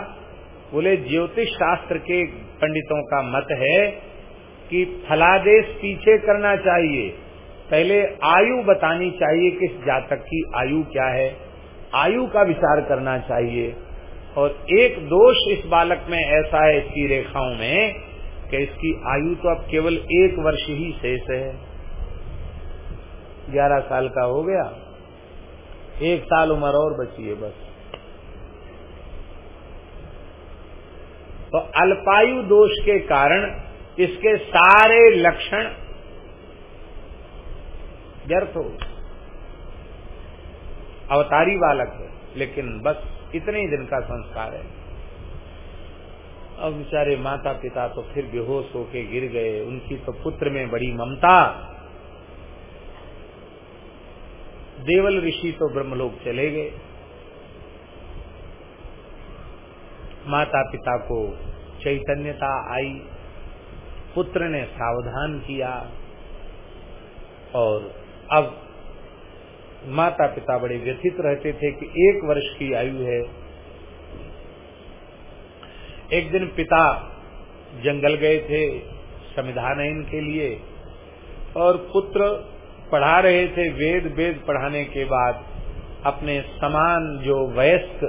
बोले, ज्योतिष शास्त्र के पंडितों का मत है कि फलादेश पीछे करना चाहिए। पहले आयु बतानी चाहिए किस जातक की आयु क्या है। आयु का विचार करना चाहिए। और एक दोष इस बालक में ऐसा है इसकी रेखाओं में कि इसकी आयु तो अब केवल एक वर्ष ही शेष है। ग्यारह साल का हो गया। एक साल उम्र और बची है बस। तो अल्पायु दोष के कारण इसके सारे लक्षण व्यर्थ हो अवतारी बालक है, लेकिन बस इतने ही दिन का संस्कार है। अब बेचारे माता पिता तो फिर बेहोश होके गिर गए, उनकी तो पुत्र में बड़ी ममता। देवल ऋषि तो ब्रह्मलोक चले गए। माता पिता को चैतन्यता आई, पुत्र ने सावधान किया और अब माता पिता बड़े व्यथित रहते थे कि एक वर्ष की आयु है। एक दिन पिता जंगल गए थे, संविधान के लिए, और पुत्र पढ़ा रहे थे वेद वेद पढ़ाने के बाद अपने समान जो वयस्क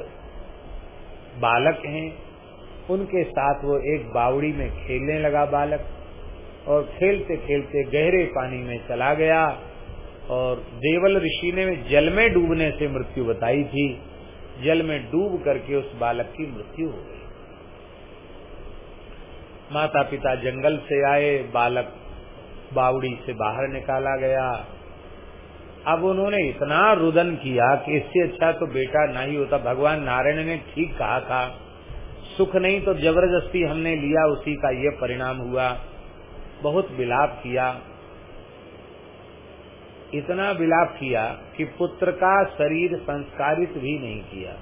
बालक हैं, उनके साथ वो एक बावड़ी में खेलने लगा बालक और खेलते खेलते गहरे पानी में चला गया और देवल ऋषि ने जल में डूबने से मृत्यु बताई थी। जल में डूब करके उस बालक की मृत्यु हो गई। माता पिता जंगल से आए, बालक बावड़ी से बाहर निकाला गया। अब उन्होंने इतना रुदन किया कि इससे अच्छा तो बेटा नहीं होता। भगवान नारायण ने ठीक कहा था। सुख नहीं तो ज़बरदस्ती हमने लिया, उसी का ये परिणाम हुआ। बहुत विलाप किया। इतना विलाप किया कि पुत्र का शरीर संस्कारित भी नहीं किया।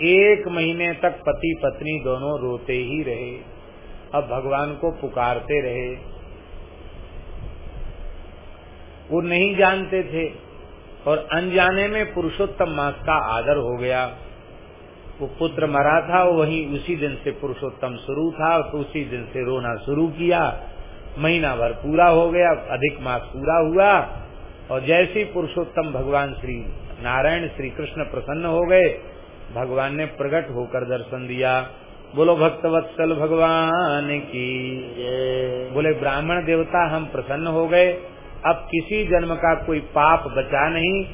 एक महीने तक पति पत्नी दोनों रोते ही रहे। अब भगवान को पुकारते रहे। वो नहीं जानते थे। और अनजाने में पुरुषोत्तम मास का आदर हो गया। वो पुत्र मरा था वही उसी दिन से पुरुषोत्तम शुरू था तो उसी दिन से रोना शुरू किया। महीना भर पूरा हो गया, अधिक मास पूरा हुआ। और जैसे ही पुरुषोत्तम भगवान श्री नारायण, श्री कृष्ण प्रसन्न हो गए, भगवान ने प्रकट होकर दर्शन दिया। बोलो, भक्तवत्सल भगवान की बोले, ब्राह्मण देवता हम प्रसन्न हो गए। अब किसी जन्म का कोई पाप बचा नहीं,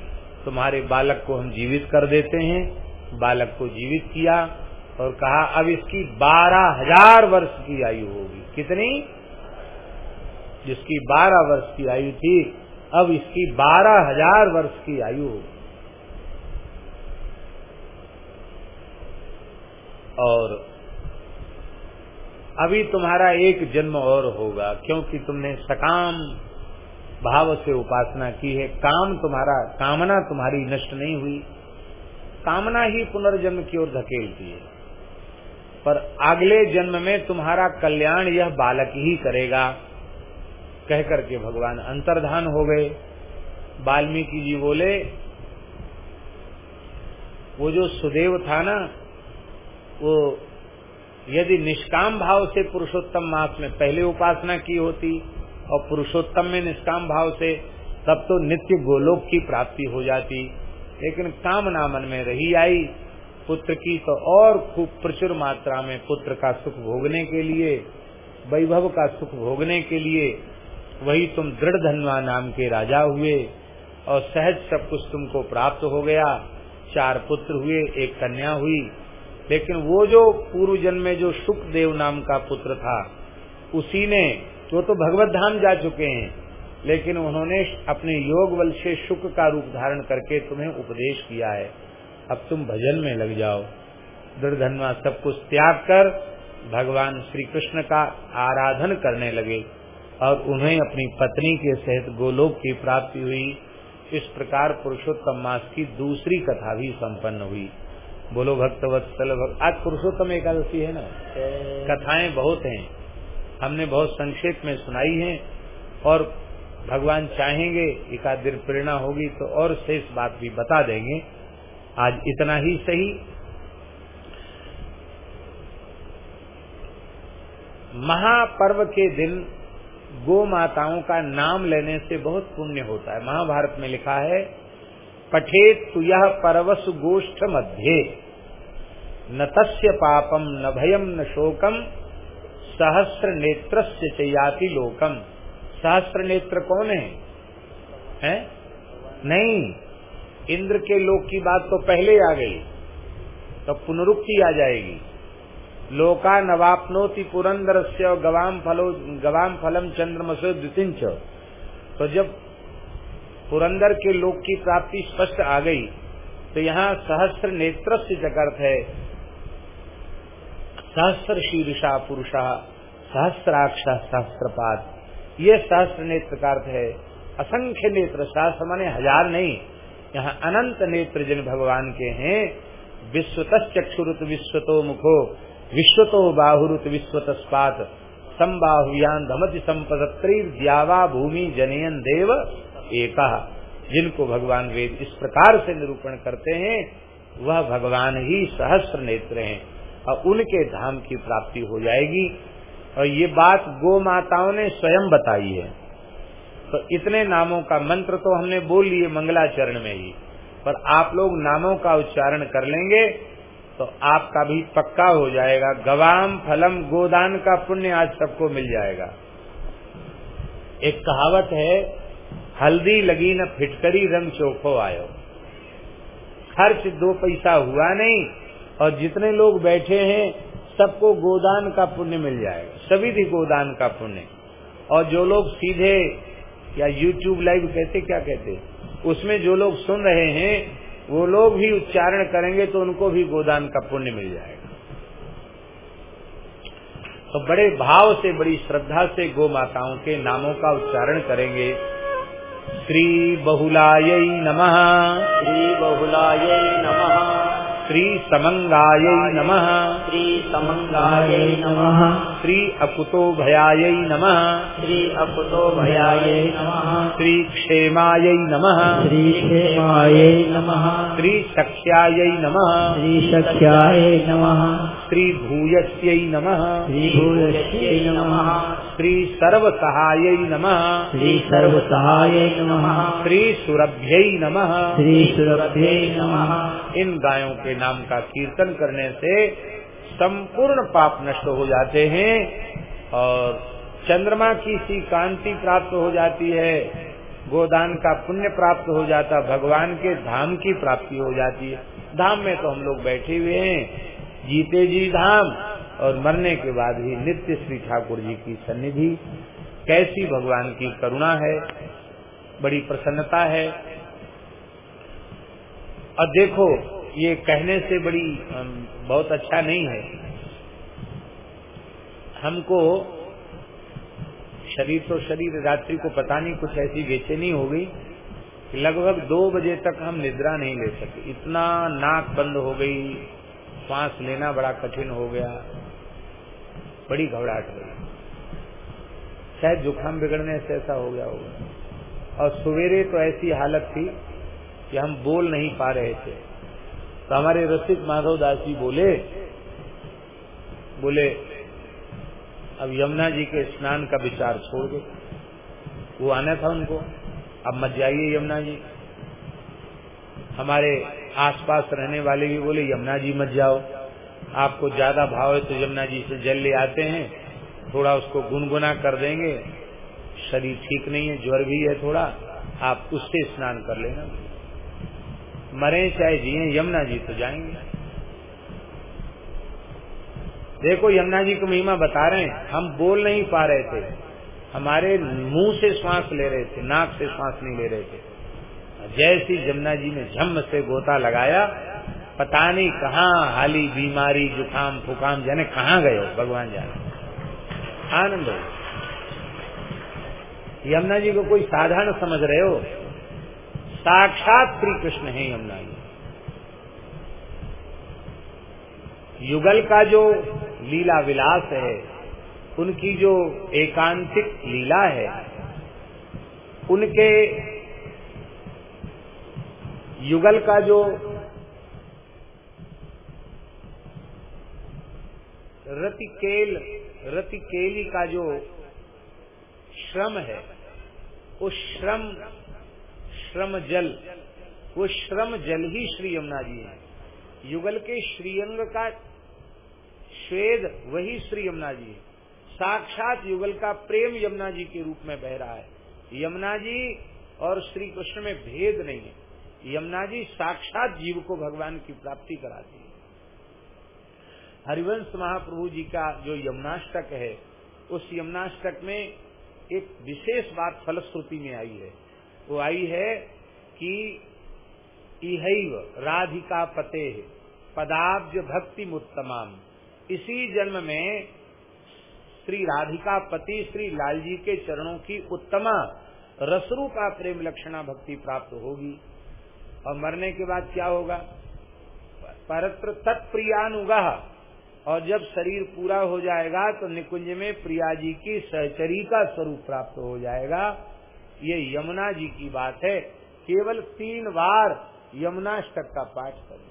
तुम्हारे बालक को हम जीवित कर देते हैं। बालक को जीवित किया और कहा, अब इसकी बारह हज़ार वर्ष की आयु होगी। कितनी? जिसकी बारह वर्ष की आयु थी, अब इसकी बारह हज़ार वर्ष की आयु होगी। और अभी तुम्हारा एक जन्म और होगा, क्योंकि तुमने सकाम भाव से उपासना की है। काम तुम्हारा, कामना तुम्हारी नष्ट नहीं हुई। कामना ही पुनर्जन्म की ओर धकेलती है। पर अगले जन्म में तुम्हारा कल्याण यह बालक ही करेगा। कह करके भगवान अंतर्धान हो गए। वाल्मीकि जी बोले, वो जो सुदेव था ना, वो यदि निष्काम भाव से पुरुषोत्तम मास में पहले उपासना की होती और पुरुषोत्तम में निष्काम भाव से तब तो नित्य गोलोक की प्राप्ति हो जाती। लेकिन कामना मन में रही आई। पुत्र की तो और खूब प्रचुर मात्रा में पुत्र का सुख भोगने के लिए, वैभव का सुख भोगने के लिए वही तुम दृढ़ धनवा नाम के राजा हुए और सहज सब कुछ तुमको प्राप्त हो गया। चार पुत्र हुए, एक कन्या हुई। लेकिन वो जो पूर्व जन्म में जो सुख देव नाम का पुत्र था, उसी ने वो तो भगवत धाम जा चुके हैं लेकिन उन्होंने अपने योग बल से शुक का रूप धारण करके तुम्हें उपदेश किया है। अब तुम भजन में लग जाओ। दृढ़ सब कुछ त्याग कर भगवान श्री कृष्ण का आराधन करने लगे और उन्हें अपनी पत्नी के सहित गोलोक की प्राप्ति हुई। इस प्रकार पुरुषोत्तम मास की दूसरी कथा भी संपन्न हुई। बोलो भक्तवत्सल भक्त आज पुरुषोत्तम एकादशी है ना? कथाएँ बहुत हैं। हमने बहुत संक्षेप में सुनाई है और भगवान चाहेंगे एक आध दिन प्रेरणा होगी तो और शेष बात भी बता देंगे। आज इतना ही सही। महापर्व के दिन गो माताओं का नाम लेने से बहुत पुण्य होता है। महाभारत में लिखा है, पठेत तु यह परवस गोष्ठ मध्य, न तस्य पापम न भयम न शोकम सहस्र नेत्र चयाति लोकम। सहस्र नेत्र कौन है? हैं? नहीं। इंद्र के लोक की बात तो पहले आ गई तो पुनरुक्ति आ जाएगी। लोका नवापनोति पुरंदर से गवाम फलो गवाम फलम चंद्रमसो द्वितिंच तो जब पुरंदर के लोक की प्राप्ति स्पष्ट आ गई तो यहाँ सहस्त्र नेत्र से जगर्थ है सहस्त्र शीर्षा पुरुषा सहस्त्राक्ष सहस्त्रपाद ये सहस्त्र नेत्र का अर्थ है, असंख्य नेत्र सहस्त्र माने हज़ार नहीं, यहाँ अनंत नेत्र जिन भगवान के हैं विश्वत चक्षुरुत विश्वतो मुखो, विश्वतो बाहुरुत विश्वत स्पात संबाहुयान धमति संपदत्री द्यावा भूमि जनयन देव एक। जिनको भगवान वेद इस प्रकार से निरूपण करते हैं, वह भगवान ही सहस्त्र नेत्र हैं। और उनके धाम की प्राप्ति हो जाएगी। और ये बात गो माताओं ने स्वयं बताई है। तो इतने नामों का मंत्र तो हमने बोल लिए मंगलाचरण में ही। पर आप लोग नामों का उच्चारण कर लेंगे तो आपका भी पक्का हो जाएगा। गवाम फलम गोदान का पुण्य आज सबको मिल जाएगा। एक कहावत है, हल्दी लगी न फिटकरी रंग चोखो आयो। खर्च दो पैसा हुआ नहीं और जितने लोग बैठे हैं, सबको गोदान का पुण्य मिल जाएगा। सभी थी गोदान का पुण्य। और जो लोग सीधे या यूट्यूब लाइव कहते, क्या कहते? उसमें जो लोग सुन रहे हैं, वो लोग भी उच्चारण करेंगे तो उनको भी गोदान का पुण्य मिल जाएगा। तो बड़े भाव से, बड़ी श्रद्धा से गो माताओं के नामों का उच्चारण करेंगे। श्री बहुलाय नमः। श्री बहुलाय नमः। श्री समंगाय नमः। श्री समंगाय नमः। श्री अकुतो भयाय नमः। श्री अकुतो भयाय नमः। श्री क्षेमाय नमः। श्री क्षेमाय नमः। श्री सख्याय नमः। श्री सख्याय नमः। श्री भूयस्यै नमः। श्री भूयस्यै नमः। श्री सर्वसहाय नमः। श्री सर्वसहाय नमः। श्री सुरभ्य नमः। श्री सुरभ्य नमः। इन गायों के नाम का कीर्तन करने से संपूर्ण पाप नष्ट हो जाते हैं और चंद्रमा की सी कांति प्राप्त हो जाती है गोदान का पुण्य प्राप्त हो जाता भगवान के धाम की प्राप्ति हो जाती है। धाम में तो हम लोग बैठे हुए हैं जीते जी धाम और मरने के बाद ही नित्य श्री ठाकुर जी की सन्निधि। कैसी भगवान की करुणा है बड़ी प्रसन्नता है। और देखो, ये कहने से बड़ी बहुत अच्छा नहीं है। हमको शरीर तो शरीर, रात्रि को पता नहीं, कुछ ऐसी बेचैनी हो गई कि लगभग दो बजे तक हम निद्रा नहीं ले सके। इतना नाक बंद हो गई, श्वास लेना बड़ा कठिन हो गया, बड़ी घबराहट हो गई। शायद जुकाम बिगड़ने से ऐसा हो गया होगा। और सवेरे तो ऐसी हालत थी कि हम बोल नहीं पा रहे थे। तो हमारे रसिक माधव दास जी बोले बोले, अब यमुना जी के स्नान का विचार छोड़ दो। वो आना था उनको, अब मत जाइए यमुना जी। हमारे आसपास रहने वाले भी बोले, यमुना जी मत जाओ। आपको ज़्यादा भाव है तो यमुना जी से जल ले आते हैं, थोड़ा उसको गुनगुना कर देंगे शरीर ठीक नहीं है, ज्वर भी है थोड़ा, आप उससे स्नान कर लेना। मरे चाहे जिए, यमुना जी तो जाएँगे। देखो, यमुना जी को महिमा बता रहे हैं, हम बोल नहीं पा रहे थे। हमारे मुँह से श्वास ले रहे थे, नाक से श्वास नहीं ले रहे थे। जैसी यमुना जी ने झम से गोता लगाया, पता नहीं कहाँ हाली बीमारी, जुकाम, फुकाम, जाने कहाँ गए भगवान जाने। आनंद हो। यमुना जी को कोई साधारण समझ रहे हो? साक्षात श्री कृष्ण है यमुना जी। युगल का जो लीला विलास है, उनकी जो एकांतिक लीला है, उनके युगल का जो रतिकेल, रतिकेली का जो श्रम है उस श्रम श्रम जल, वो श्रम जल ही श्री यमुना जी है। युगल के श्रीअंग का श्वेद वही श्री यमुना जी है। साक्षात युगल का प्रेम यमुना जी के रूप में बह रहा है। यमुना जी और श्री कृष्ण में भेद नहीं है। यमुना जी साक्षात जीव को भगवान की प्राप्ति कराती है। हरिवंश महाप्रभु जी का जो यमुनाष्टक है, उस यमुनाष्टक में एक विशेष बात फलश्रुति में आई है। वो आई है कि इहैव राधिका पते पदाब्ज भक्ति मुत्तमाम इसी जन्म में श्री राधिका पति श्री लाल जी के चरणों की उत्तमा रसरू का प्रेम लक्षणा भक्ति प्राप्त होगी। और मरने के बाद क्या होगा? परत्र तत्प्रियानुगा। और जब शरीर पूरा हो जाएगा तो निकुंज में प्रिया जी की सहचरी का स्वरूप प्राप्त हो जाएगा। ये यमुना जी की बात है। केवल तीन बार यमुनाष्टक का पाठ करें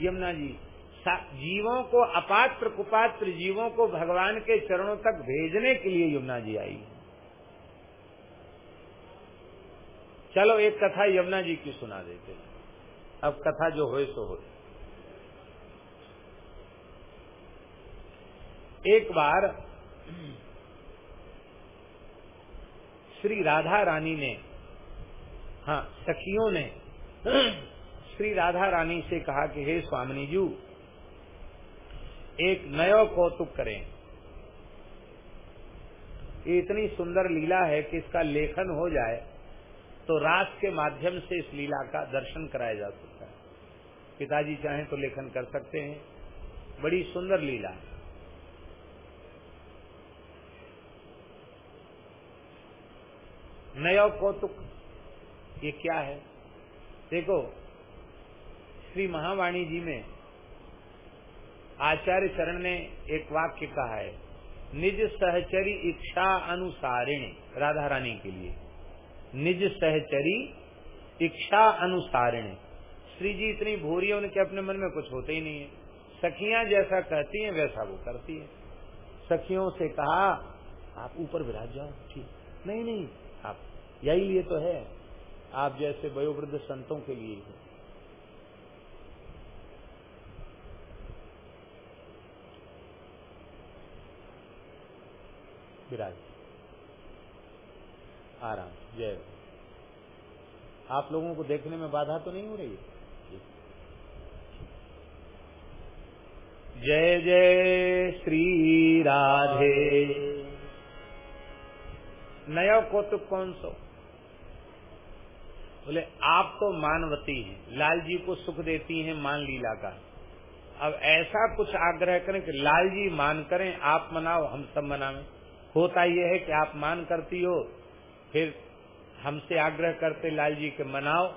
यमुना जी जीवों को अपात्र कुपात्र जीवों को भगवान के चरणों तक भेजने के लिए यमुना जी आई। चलो एक कथा यमुना जी की सुना देते अब कथा जो होए सो हो एक बार श्री राधा रानी ने हाँ सखियों ने, श्री राधा रानी से कहा कि, हे स्वामिनी जू एक नयो कौतुक करें। ये इतनी सुंदर लीला है कि इसका लेखन हो जाए तो रास के माध्यम से इस लीला का दर्शन कराया जा सकता है पिताजी चाहें तो लेखन कर सकते हैं। बड़ी सुंदर लीला। नयो कौतुक, ये क्या है? देखो, श्री महावाणी जी में आचार्य चरण ने एक वाक्य कहा है, निज सहचरी इच्छा अनुसारिणी राधा रानी के लिए। निज सहचरी इच्छा अनुसारिणी श्री जी इतनी भूरी है, उनके अपने मन में कुछ होते ही नहीं है। सखियाँ जैसा कहती हैं, वैसा वो करती है। सखियों से कहा, आप ऊपर विराज जाओ, ठीक। नहीं नहीं, आप यही लिए तो है। आप जैसे वयोवृद्ध संतों के लिए है। विराज। आराम, जय। आप लोगों को देखने में बाधा तो नहीं हो रही है? जय जय श्री राधे। नया कौतुक कौन सो? बोले, आप तो मानवती हैं लाल जी को सुख देती हैं मान लीला का। अब ऐसा कुछ आग्रह करें कि लाल जी मान करें, आप मनाओ, हम सब मनावे होता यह है कि आप मान करती हो, फिर हमसे आग्रह करते लाल जी के मनाओ।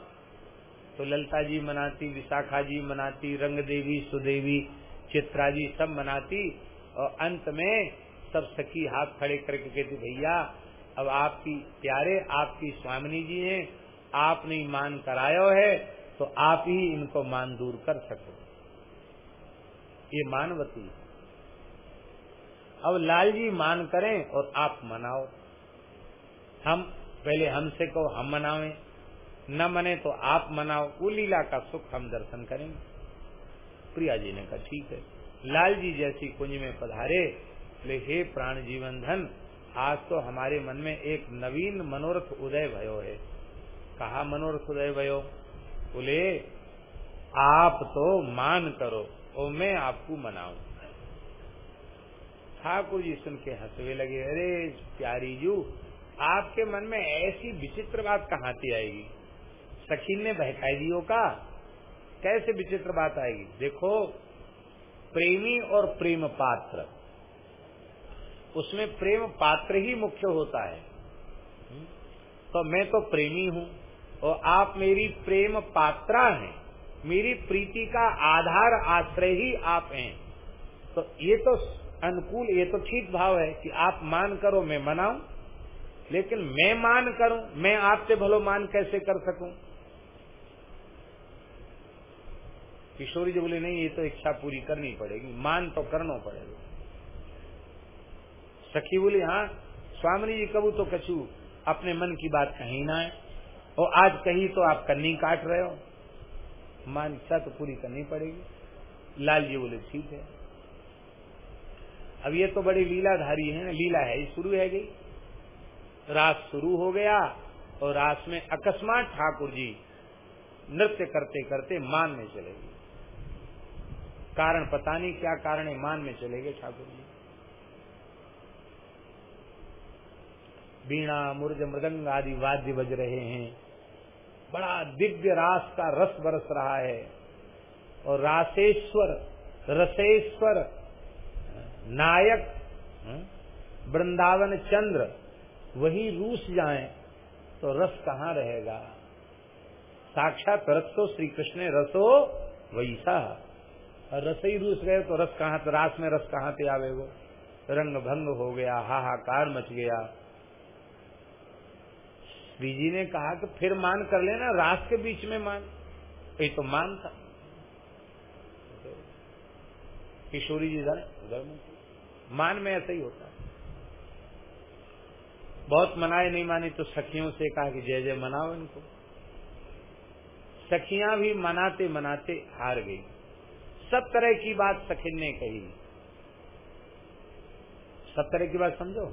तो ललता जी मनाती विशाखा जी मनाती रंग देवी सुदेवी चित्रा जी सब मनाती और अंत में सब सखी हाथ खड़े करके कहती, भैया, अब आपकी प्यारे, आपकी स्वामिनी जी हैं आपने मान करायो है तो आप ही इनको मान दूर कर सको। ये मानवती अब लाल जी मान करें और आप मनाओ। हम पहले हमसे कहो, हम मनावे, न मने तो आप मनाओ। वो लीला का सुख हम दर्शन करेंगे। प्रिया जी ने कहा, ठीक है। लाल जी जैसी कुंज में पधारे, ले हे प्राण जीवन धन आज तो हमारे मन में एक नवीन मनोरथ उदय भयो है। कहा मनोरथ उदय भयो? बोले, आप तो मान करो, और मैं आपको मनाऊ। ठाकुर जी सुन के हंसवे लगे, अरे प्यारी जू, आपके मन में ऐसी विचित्र बात कहाँ से आएगी? सखीन ने बहकाई दियो का? कैसे विचित्र बात आएगी? देखो, प्रेमी और प्रेम पात्र उसमें प्रेम पात्र ही मुख्य होता है। तो मैं तो प्रेमी हूँ और आप मेरी प्रेम पात्रा हैं। मेरी प्रीति का आधार आश्रय ही आप हैं। तो ये तो अनुकूल, ये तो ठीक भाव है कि आप मान करो मैं मनाऊं, लेकिन मैं मान करूँ, मैं आपसे भलो मान कैसे कर सकूँ? किशोरी जी बोले, नहीं, ये तो इच्छा पूरी करनी पड़ेगी। मान तो करना पड़ेगा। सखी बोली हाँ स्वामी जी, कबू तो कछू अपने मन की बात कहीं ना है। और आज कहीं तो आप कन्नी काट रहे हो। मान, इच्छा तो पूरी करनी पड़ेगी। लाल जी बोले, ठीक है। अब ये तो बड़ी लीलाधारी है लीला है, ये शुरू है गई। रास शुरू हो गया और रास में अकस्मात ठाकुर जी नृत्य करते करते मान में चले गए। कारण पता नहीं क्या कारण है, मान में चले गए ठाकुर जी। बीणा मुर्ज, मृदंग आदि वाद्य बज रहे हैं। बड़ा दिव्य रास का रस बरस रहा है। और रासेश्वर, रसेश्वर, नायक वृंदावन चंद्र, वही रूस जाए तो रस कहाँ रहेगा? साक्षात रस श्री कृष्ण रसो वैसा। रस ही रूस गए तो रस कहाँ रास में रस कहाँ पे आवे वो? रंग भंग हो गया, हाहाकार मच गया। श्री जी ने कहा कि फिर मान कर लेना, रास के बीच में मान। ये तो मान था। किशोरी जी जाने मान में ऐसा ही होता है। बहुत मनाए, नहीं मानी तो सखियों से कहा कि जय जय मनाओ इनको। सखियाँ भी मनाते मनाते हार गई। सब तरह की बात सखिन ने कही। सब तरह की बात समझो।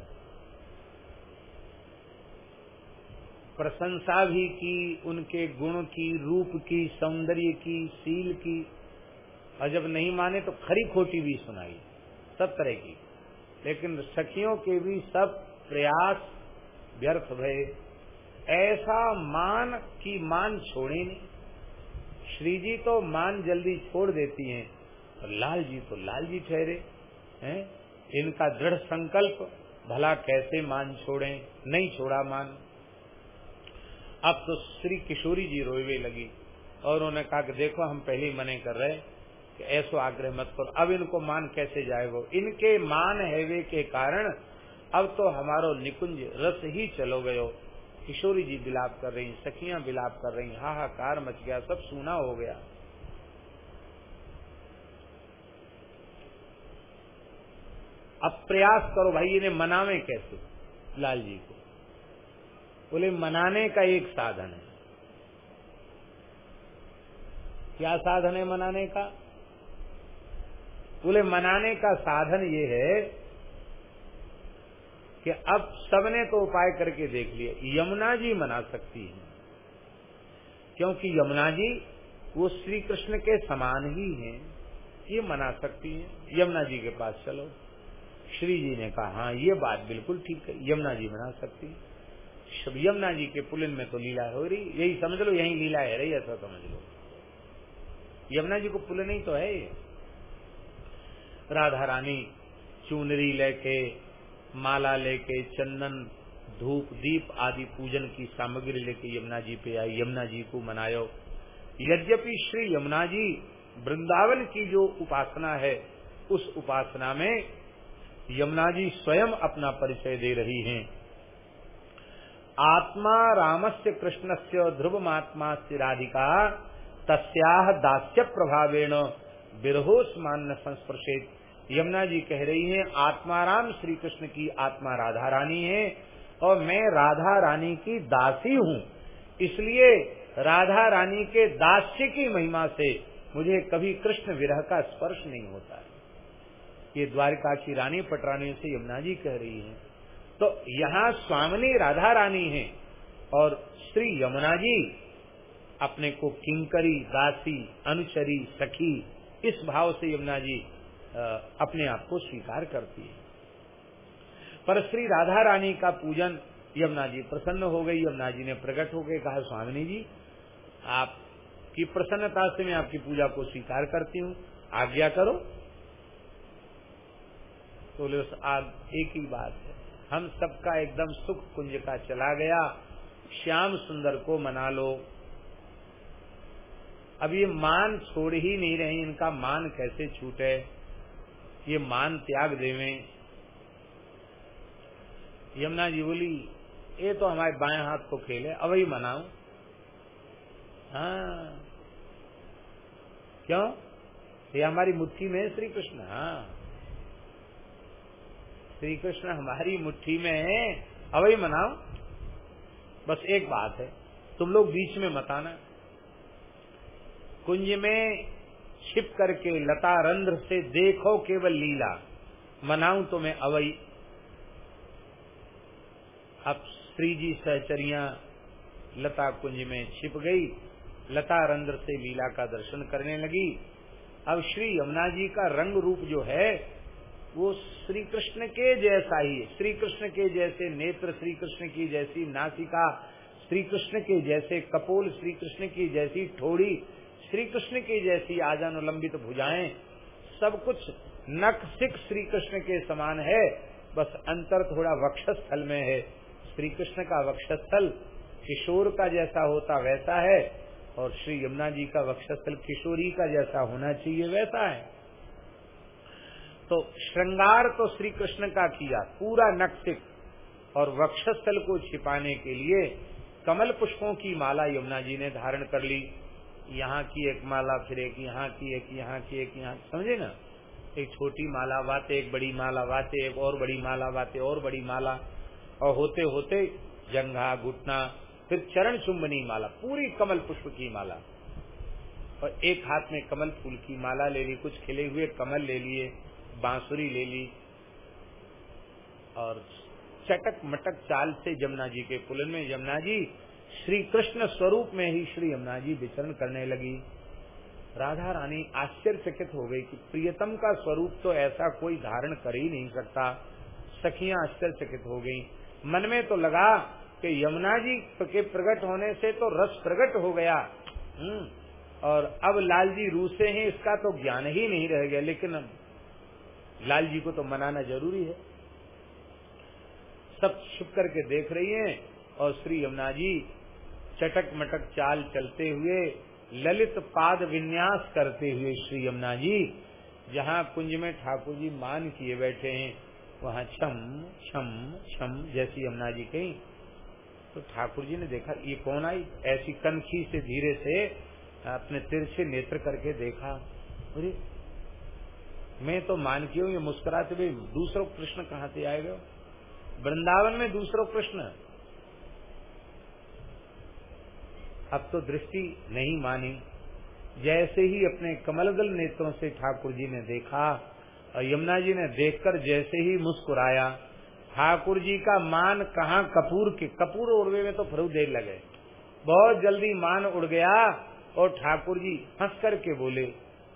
प्रशंसा भी की, उनके गुण की, रूप की, सौंदर्य की, सील की। और जब नहीं माने तो खरी खोटी भी सुनाई, सब तरह की। लेकिन सखियों के भी सब प्रयास व्यर्थ भय। ऐसा मान की मान छोड़े नहीं। श्री जी तो मान जल्दी छोड़ देती हैं और लाल जी तो लाल जी ठहरे, हैं? इनका दृढ़ संकल्प, भला कैसे मान छोड़े? नहीं छोड़ा मान। अब तो श्री किशोरी जी रोवे लगी और उन्होंने कहा कि देखो, हम पहले ही मने कर रहे कि ऐसो आग्रह मत करो। अब इनको मान कैसे जाए वो इनके मान हैवे के कारण अब तो हमारो निकुंज रस ही चलो गयो। किशोरी जी बिलाप कर रही, सखियाँ बिलाप कर रही, हाहाकार मच गया, सब सूना हो गया। अब प्रयास करो भाई, इन्हें मनावे कैसे? लाल जी को। बोले, मनाने का एक साधन है। क्या साधन है मनाने का? बोले, मनाने का साधन ये है कि अब सबने तो उपाय करके देख लिया यमुना जी मना सकती हैं। क्योंकि यमुना जी, वो श्री कृष्ण के समान ही हैं, ये मना सकती हैं। यमुना जी के पास चलो। श्री जी ने कहा हाँ ये बात बिल्कुल ठीक है, यमुना जी मना सकती है। यमुना जी के पुलिन में तो लीला हो रही, यही समझ लो, यही लीला है रही ऐसा समझ लो। यमुना जी को पुलिन ही तो है राधा रानी चूनरी लेके माला लेके, चंदन, धूप, दीप आदि पूजन की सामग्री लेके यमुना जी पे आई। यमुना जी को मनायो। यद्यपि श्री यमुना जी वृंदावन की जो उपासना है, उस उपासना में यमुना जी स्वयं अपना परिचय दे रही हैं। आत्मा रामस्य, कृष्णस्य ध्रुवमात्मा से राधिका तस्याह दास्य प्रभावेण बिरहोस्मान संस्पर्शित यमुना जी कह रही हैं, आत्माराम श्री कृष्ण की आत्मा राधा रानी है और मैं राधा रानी की दासी हूँ। इसलिए राधा रानी के दास्य की महिमा से मुझे कभी कृष्ण विरह का स्पर्श नहीं होता है। ये द्वारिका की रानी पटरानी से यमुना जी कह रही हैं। तो यहाँ स्वामिनी राधा रानी है और श्री यमुना जी अपने को किंकरी, दासी, अनुचरी, सखी, इस भाव से यमुना जी अपने आप को स्वीकार करती है। पर श्री राधा रानी का पूजन यमुना जी प्रसन्न हो गई यमुना जी ने प्रकट होकर कहा स्वामिनी जी, आपकी प्रसन्नता से मैं आपकी पूजा को स्वीकार करती हूँ। आज्ञा करो। तो आज एक ही बात है। हम सबका एकदम सुख कुंज का चला गया। श्याम सुंदर को मना लो। अब ये मान छोड़ ही नहीं रहे, इनका मान कैसे छूटे? ये मान त्याग देवे। यमुना जी बोली, ये तो हमारे बाएँ हाथ को खेल है, अब ही मनाऊ। हाँ। क्यों? ये हमारी मुट्ठी में श्री कृष्ण हाँ। श्री कृष्ण हमारी मुट्ठी में है अवई मनाओ बस एक बात है, तुम लोग बीच में मत आना। कुंज में छिप करके लता रंध्र से देखो केवल लीला। मनाऊ तो मैं अवई। अब श्री जी सहचरिया लता कुंज में छिप गई। लता रंध्र से लीला का दर्शन करने लगी। अब श्री यमुना जी का रंग रूप जो है, वो श्री कृष्ण के जैसा ही है। श्री कृष्ण के जैसे नेत्र श्री कृष्ण की जैसी नासिका श्री कृष्ण के जैसे कपोल श्री कृष्ण की जैसी ठोड़ी श्री कृष्ण की जैसी आजानुलंबित भुजाएँ, सब कुछ नक सिख श्री कृष्ण के समान है, बस अंतर थोड़ा वक्षस्थल में है। श्री कृष्ण का वक्षस्थल किशोर का जैसा होता वैसा है, और श्री यमुना जी का वक्षस्थल किशोरी का जैसा होना चाहिए वैसा है। तो श्रृंगार तो श्री कृष्ण का किया, पूरा नक्सिक और वक्षस्थल को छिपाने के लिए कमल पुष्पों की माला यमुना जी ने धारण कर ली। यहाँ की एक माला, फिर एक यहाँ की, एक यहाँ की, एक यहाँ समझे ना? एक छोटी माला वाते एक बड़ी माला वाते एक और बड़ी माला वाते और बड़ी माला। और होते होते जंघा, घुटना, फिर चरण चुम्बनी माला, पूरी कमल पुष्प की माला। और एक हाथ में कमल फूल की माला ले ली, कुछ खिले हुए कमल ले लिए, बांसुरी ले ली। और चटक मटक चाल से जमुना जी के पुलन में यमुना जी श्री कृष्ण स्वरूप में ही श्री यमुना जी विचरण करने लगी। राधा रानी आश्चर्यचकित हो गई कि प्रियतम का स्वरूप तो ऐसा कोई धारण कर ही नहीं सकता। सखियाँ आश्चर्यचकित हो गई। मन में तो लगा कि यमुना जी के प्रकट होने से तो रस प्रकट हो गया। हम्म, और अब लाल जी रूसे हैं इसका तो ज्ञान ही नहीं रह गया। लेकिन लाल जी को तो मनाना ज़रूरी है। सब छुप करके देख रही हैं और श्री यमुना जी चटक मटक चाल चलते हुए ललित पाद विन्यास करते हुए श्री यमुना जी, जहाँ कुंज में ठाकुर जी मान किए बैठे हैं, वहाँ छम छम छम जैसी यमुना जी कही। तो ठाकुर जी ने देखा, ये कौन आई? ऐसी कनखी से धीरे से अपने तिरछे नेत्र करके देखा। अरे मैं तो मान की हूँ, ये मुस्कुराते हुए दूसरों कृष्ण कहाँ से आएगा वृंदावन में दूसरों कृष्ण अब तो दृष्टि नहीं मानी। जैसे ही अपने कमलदल नेत्रों से ठाकुर जी ने देखा, और यमुना जी ने देखकर जैसे ही मुस्कुराया, ठाकुर जी का मान कहा कपूर के, कपूर उड़वे में तो फरू देर लगे। बहुत जल्दी मान उड़ गया, और ठाकुर जी हंस करके बोले,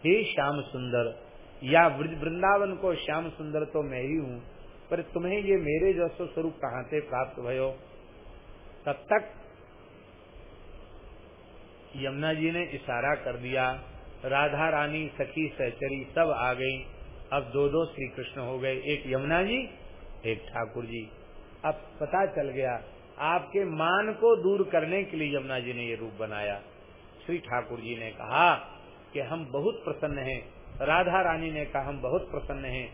हे श्याम सुंदर, या वृंदावन को श्याम सुंदर तो मैं ही हूँ, पर तुम्हें ये मेरे जैसो स्वरूप कहाँ से प्राप्त भयो? तब तक यमुना जी ने इशारा कर दिया, राधा रानी, सखी, सहचरी सब आ गई। अब दो दो श्री कृष्ण हो गए। एक यमुना जी, एक ठाकुर जी। अब पता चल गया, आपके मान को दूर करने के लिए यमुना जी ने ये रूप बनाया। श्री ठाकुर जी ने कहा कि हम बहुत प्रसन्न हैं। राधा रानी ने कहा, हम बहुत प्रसन्न हैं।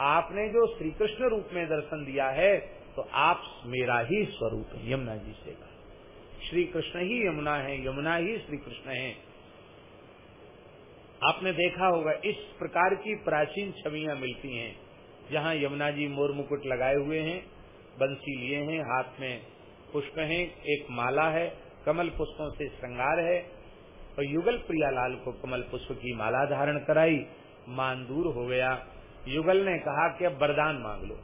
आपने जो श्री कृष्ण रूप में दर्शन दिया है तो आप मेरा ही स्वरूप है। यमुना जी से कहा। श्री कृष्ण ही यमुना है, यमुना ही श्री कृष्ण है। आपने देखा होगा, इस प्रकार की प्राचीन छवियाँ मिलती हैं, जहाँ यमुना जी मोर मुकुट लगाए हुए हैं, बंसी लिए हैं, हाथ में पुष्प हैं, एक माला है, कमल पुष्पों से श्रृंगार है, और युगल प्रियालाल को कमल पुष्प की माला धारण कराई, मान दूर हो गया। युगल ने कहा कि अब वरदान मांग लो।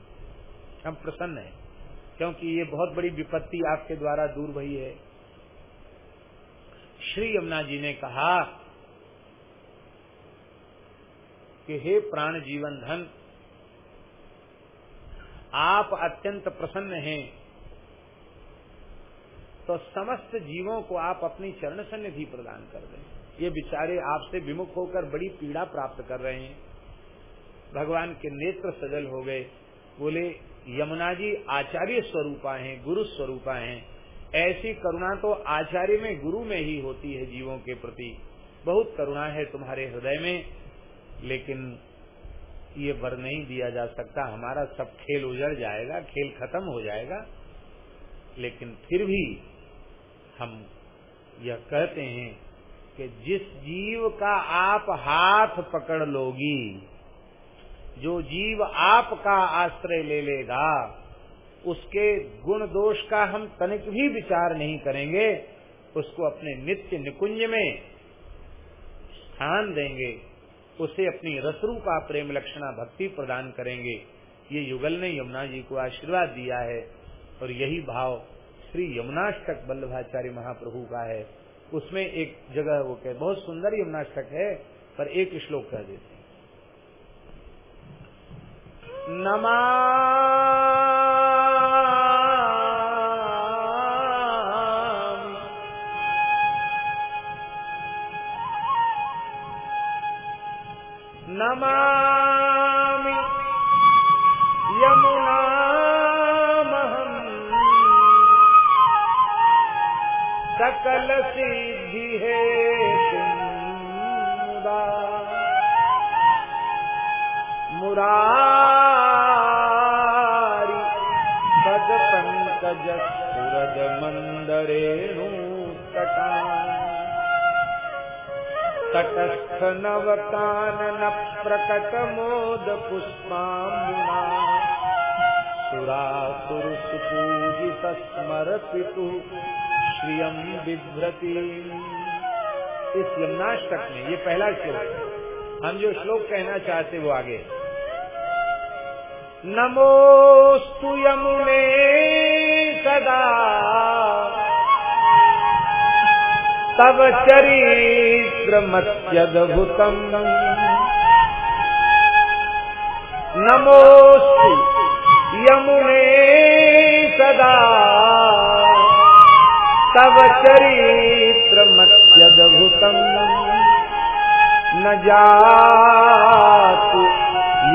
हम प्रसन्न हैं, क्योंकि ये बहुत बड़ी विपत्ति आपके द्वारा दूर भई है। श्री यमुना जी ने कहा कि हे प्राण जीवन धन, आप अत्यंत प्रसन्न हैं। तो समस्त जीवों को आप अपनी चरण सन्निधि प्रदान कर दें। ये बिचारे आपसे विमुख होकर बड़ी पीड़ा प्राप्त कर रहे हैं। भगवान के नेत्र सजल हो गए। बोले, यमुना जी, आचार्य स्वरूपा हैं, गुरु स्वरूपा हैं। ऐसी करुणा तो आचार्य में, गुरु में ही होती है जीवों के प्रति। बहुत करुणा है तुम्हारे हृदय में, लेकिन ये वर नहीं दिया जा सकता। हमारा सब खेल उजड़ जाएगा, खेल खत्म हो जाएगा, लेकिन फिर भी हम यह कहते हैं कि जिस जीव का आप हाथ पकड़ लोगी, जो जीव आपका आश्रय ले लेगा उसके गुण दोष का हम तनिक भी विचार नहीं करेंगे, उसको अपने नित्य निकुंज में स्थान देंगे, उसे अपनी रसरू का प्रेम लक्षणा भक्ति प्रदान करेंगे। ये युगल ने यमुना जी को आशीर्वाद दिया है और यही भाव श्री यमुनाष्टक वल्लभाचार्य महाप्रभु का है। उसमें एक जगह वो कह, बहुत सुंदर यमुनाष्टक है, पर एक श्लोक कह देते नमा नमामि यमुनामहम् सकल सिद्धि हे मुरारी पद तटस्थ नवकानन प्रकट मोद पुष्पामुना सुरासुर सुपूजित स्मरपितु श्रियम बिभ्रति। इस यमुनाष्टक में ये पहला श्लोक है। हम जो श्लोक कहना चाहते वो आगे नमोस्तु यमुने सदा तव चरित्र मत्यद्भुतम नमोस्तु यमुने सदा। तव चरित्र मत्यद्भुतम न जातु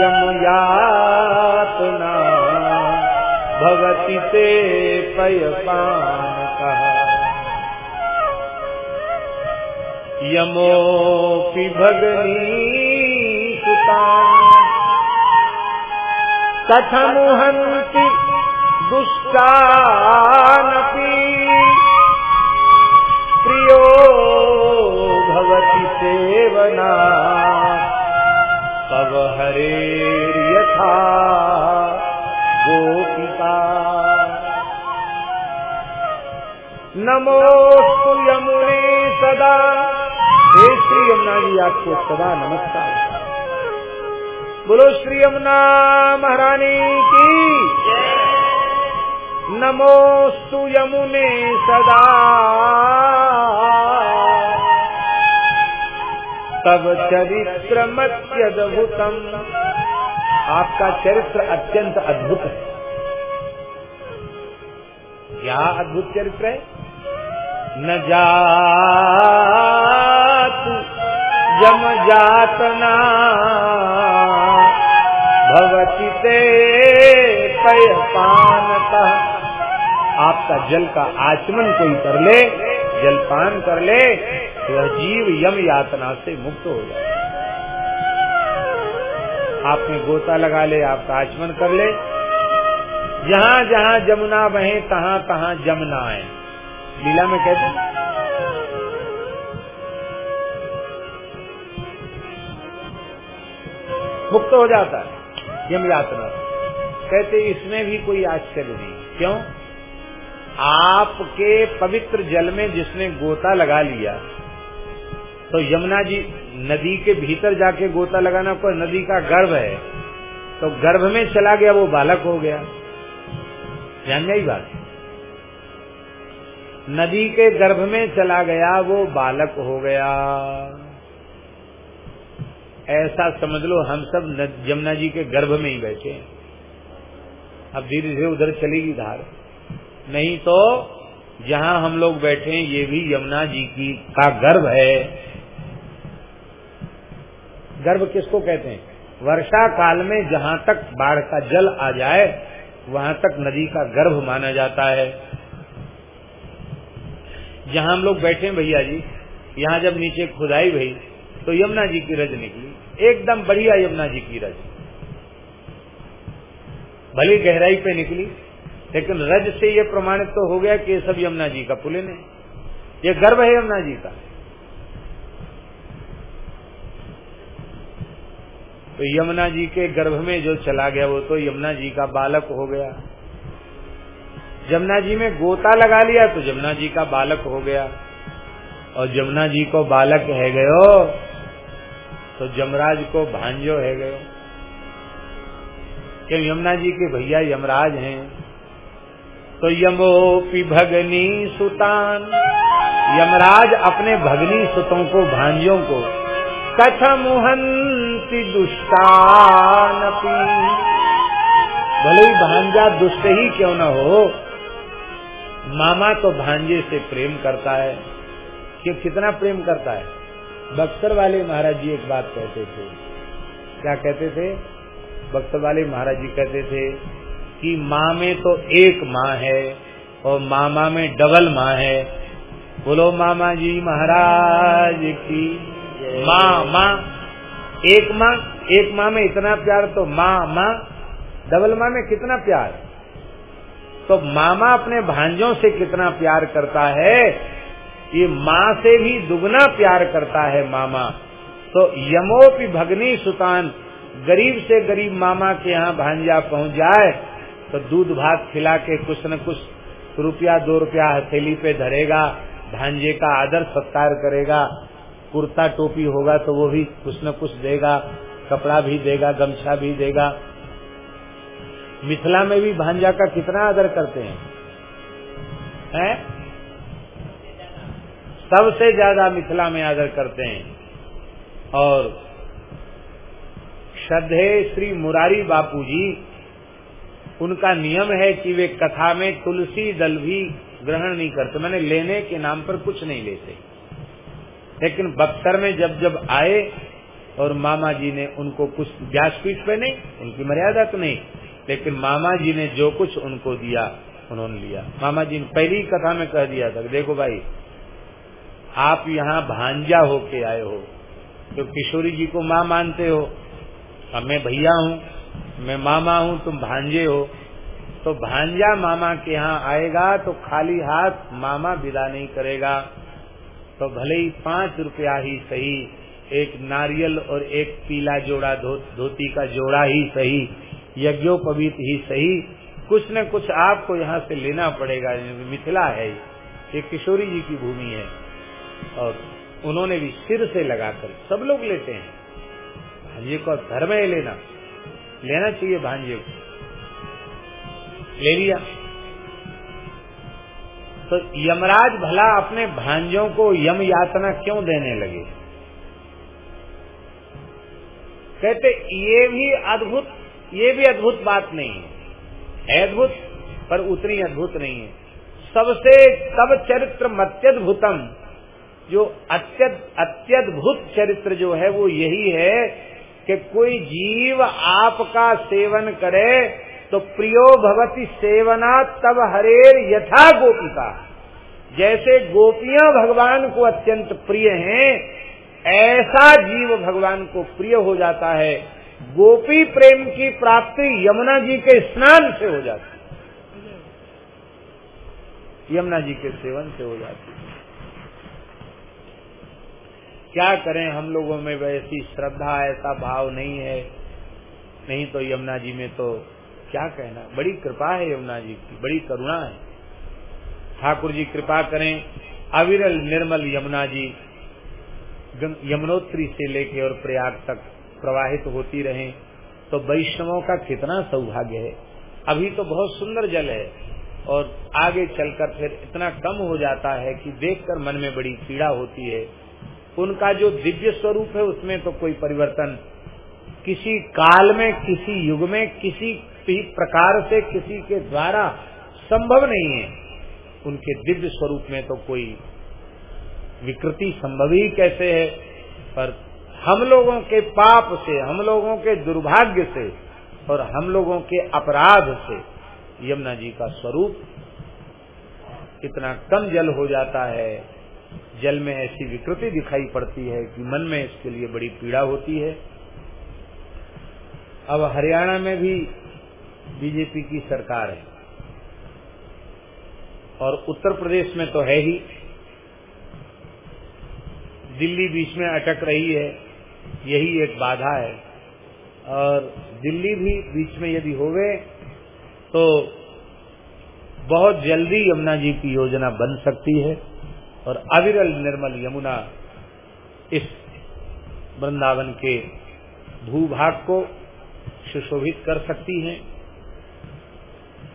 यम यातना भवति ते पयपानकः। यमोऽपि भगनी सुता। कथमुहन्ति दुष्टानपि। प्रियो भवति सेवना। तव हरेर्यथा गोपिका। नमोस्तु यमुने सदा। हे श्री यमुना जी, आपको सदा नमस्कार। बोलो, श्री यमुना महारानी की नमोस्तु यमुने सदा। तब चरित्र मत्यद्भुतम। आपका चरित्र अत्यंत अद्भुत है। क्या अद्भुत चरित्र है? न जातु जम जातना। भवति ते पानता आपका जल का आचमन कोई कर ले जलपान कर ले तो जीव यम यातना से मुक्त हो जाए। आपने गोता लगा ले, आपका आचमन कर ले। जहाँ जहाँ जमुना बहे, तहाँ तहाँ जमुना आए। लीला में कहते मुक्त हो जाता है, यम यात्रा कहते, इसमें भी कोई आश्चर्य नहीं। क्यों? आपके पवित्र जल में जिसने गोता लगा लिया तो यमुना जी, नदी के भीतर जाके गोता लगाना कोई नदी का गर्भ है तो गर्भ में चला गया, वो बालक हो गया। ध्यान ही। बात नदी के गर्भ में चला गया, वो बालक हो गया। ऐसा समझ लो हम सब यमुना जी के गर्भ में ही बैठे हैं। अब धीरे धीरे उधर चलेगी धार। नहीं तो जहाँ हम लोग बैठे हैं, ये भी यमुना जी की, का गर्भ है। गर्भ किसको कहते हैं? वर्षा काल में जहाँ तक बाढ़ का जल आ जाए, वहाँ तक नदी का गर्भ माना जाता है। जहाँ हम लोग बैठे भैया जी, यहाँ जब नीचे खुदाई भई तो यमुना जी की रज निकली। एकदम बढ़िया यमुना जी की रज। भली गहराई पे निकली, लेकिन रज से ये प्रमाणित तो हो गया कि ये सब यमुना जी का पुलिन है। ये गर्भ है यमुना जी का। तो यमुना जी के गर्भ में जो चला गया, वो तो यमुना जी का बालक हो गया। जमुना जी में गोता लगा लिया तो जमुना जी का बालक हो गया। और जमुना जी को बालक है गयो। तो जमराज को भांजो है गयो। क्यों यमुना जी के भैया यमराज हैं। तो यमोपि भगनी सुतान। यमराज अपने भगनी सुतों को भांजों को कथमुहंति दुष्टान भले ही भांजा दुष्ट ही क्यों न हो, मामा तो भांजे से प्रेम करता है। कि कितना प्रेम करता है? बक्सर वाले महाराज जी एक बात कहते थे। क्या कहते थे? बक्सर वाले महाराज जी कहते थे कि माँ में तो एक माँ है और मामा में डबल माँ है। बोलो मामा जी महाराज की माँ माँ, एक माँ एक माँ में इतना प्यार तो माँ माँ, डबल माँ में कितना प्यार? तो मामा अपने भांजों से कितना प्यार करता है? ये माँ से भी दुगना प्यार करता है मामा। तो यमोपि भगनी सुतान, गरीब से गरीब मामा के यहाँ भांजा पहुँच जाए तो दूध भात खिला के कुछ न कुछ रुपया दो रुपया हथेली पे धरेगा, भांजे का आदर सत्कार करेगा, कुर्ता टोपी होगा तो वो भी कुछ न कुछ देगा, कपड़ा भी देगा, गमछा भी देगा। मिथिला में भी भांजा का कितना आदर करते हैं? हैं? सबसे ज़्यादा मिथिला में आदर करते हैं। और श्रद्धे श्री मुरारी बापू जी, उनका नियम है कि वे कथा में तुलसी दल भी ग्रहण नहीं करते। मैंने लेने के नाम पर कुछ नहीं लेते। लेकिन बक्सर में जब जब आए और मामा जी ने उनको कुछ व्यासपीठ पे नहीं, उनकी मर्यादा तो नहीं, लेकिन मामा जी ने जो कुछ उनको दिया, उन्होंने लिया। मामा जी ने पहली कथा में कह दिया था देखो भाई आप यहाँ भांजा होके आए हो। तो किशोरी जी को माँ मानते हो। अब मैं भैया हूँ मैं मामा हूँ तुम भांजे हो। तो भांजा मामा के यहाँ आएगा तो खाली हाथ मामा विदा नहीं करेगा। तो भले ही पाँच रुपया ही सही एक नारियल और एक पीला जोड़ा धो, धोती का जोड़ा ही सही यज्ञोपवीत ही सही कुछ न कुछ आपको यहाँ से लेना पड़ेगा। मिथिला है ये किशोरी जी की भूमि है। और उन्होंने भी सिर से लगाकर सब लोग लेते हैं। भांजे को धर्म है लेना लेना चाहिए भांजे को। ले लिया। तो यमराज भला अपने भांजों को यम यातना क्यों देने लगे? कहते, ये भी अद्भुत, ये भी अद्भुत बात नहीं है अद्भुत, पर उतनी अद्भुत नहीं है। सबसे तब चरित्र मत्यद्भुतम जो अत्यद, अत्यद्भुत चरित्र जो है, वो यही है कि कोई जीव आपका सेवन करे तो प्रियो भवती सेवना, तब हरेर यथा गोपिका। जैसे गोपियाँ भगवान को अत्यंत प्रिय हैं, ऐसा जीव भगवान को प्रिय हो जाता है। गोपी प्रेम की प्राप्ति यमुना जी के स्नान से हो जाती है। यमुना जी के सेवन से हो जाती है क्या करें हम लोगों में वैसी श्रद्धा, ऐसा भाव नहीं है। नहीं तो यमुना जी में तो क्या कहना? बड़ी कृपा है यमुना जी की, बड़ी करुणा है। ठाकुर जी कृपा करें। अविरल, निर्मल यमुना जी यमुनोत्री से लेके और प्रयाग तक प्रवाहित होती रहे तो वैष्णवों का कितना सौभाग्य है। अभी तो बहुत सुंदर जल है और आगे चलकर फिर इतना कम हो जाता है कि देखकर मन में बड़ी पीड़ा होती है। उनका जो दिव्य स्वरूप है, उसमें तो कोई परिवर्तन किसी काल में, किसी युग में, किसी भी प्रकार से, किसी के द्वारा संभव नहीं है। उनके दिव्य स्वरूप में तो कोई विकृति संभव ही कैसे है? पर हम लोगों के पाप से, हम लोगों के दुर्भाग्य से और हम लोगों के अपराध से यमुना जी का स्वरूप इतना कम जल हो जाता है। जल में ऐसी विकृति दिखाई पड़ती है कि मन में इसके लिए बड़ी पीड़ा होती है। अब हरियाणा में भी बीजेपी की सरकार है। और उत्तर प्रदेश में तो है ही। दिल्ली बीच में अटक रही है, यही एक बाधा है। और दिल्ली भी बीच में यदि होवे तो बहुत जल्दी यमुना जी की योजना बन सकती है। और अविरल निर्मल यमुना इस वृंदावन के भूभाग को सुशोभित कर सकती हैं।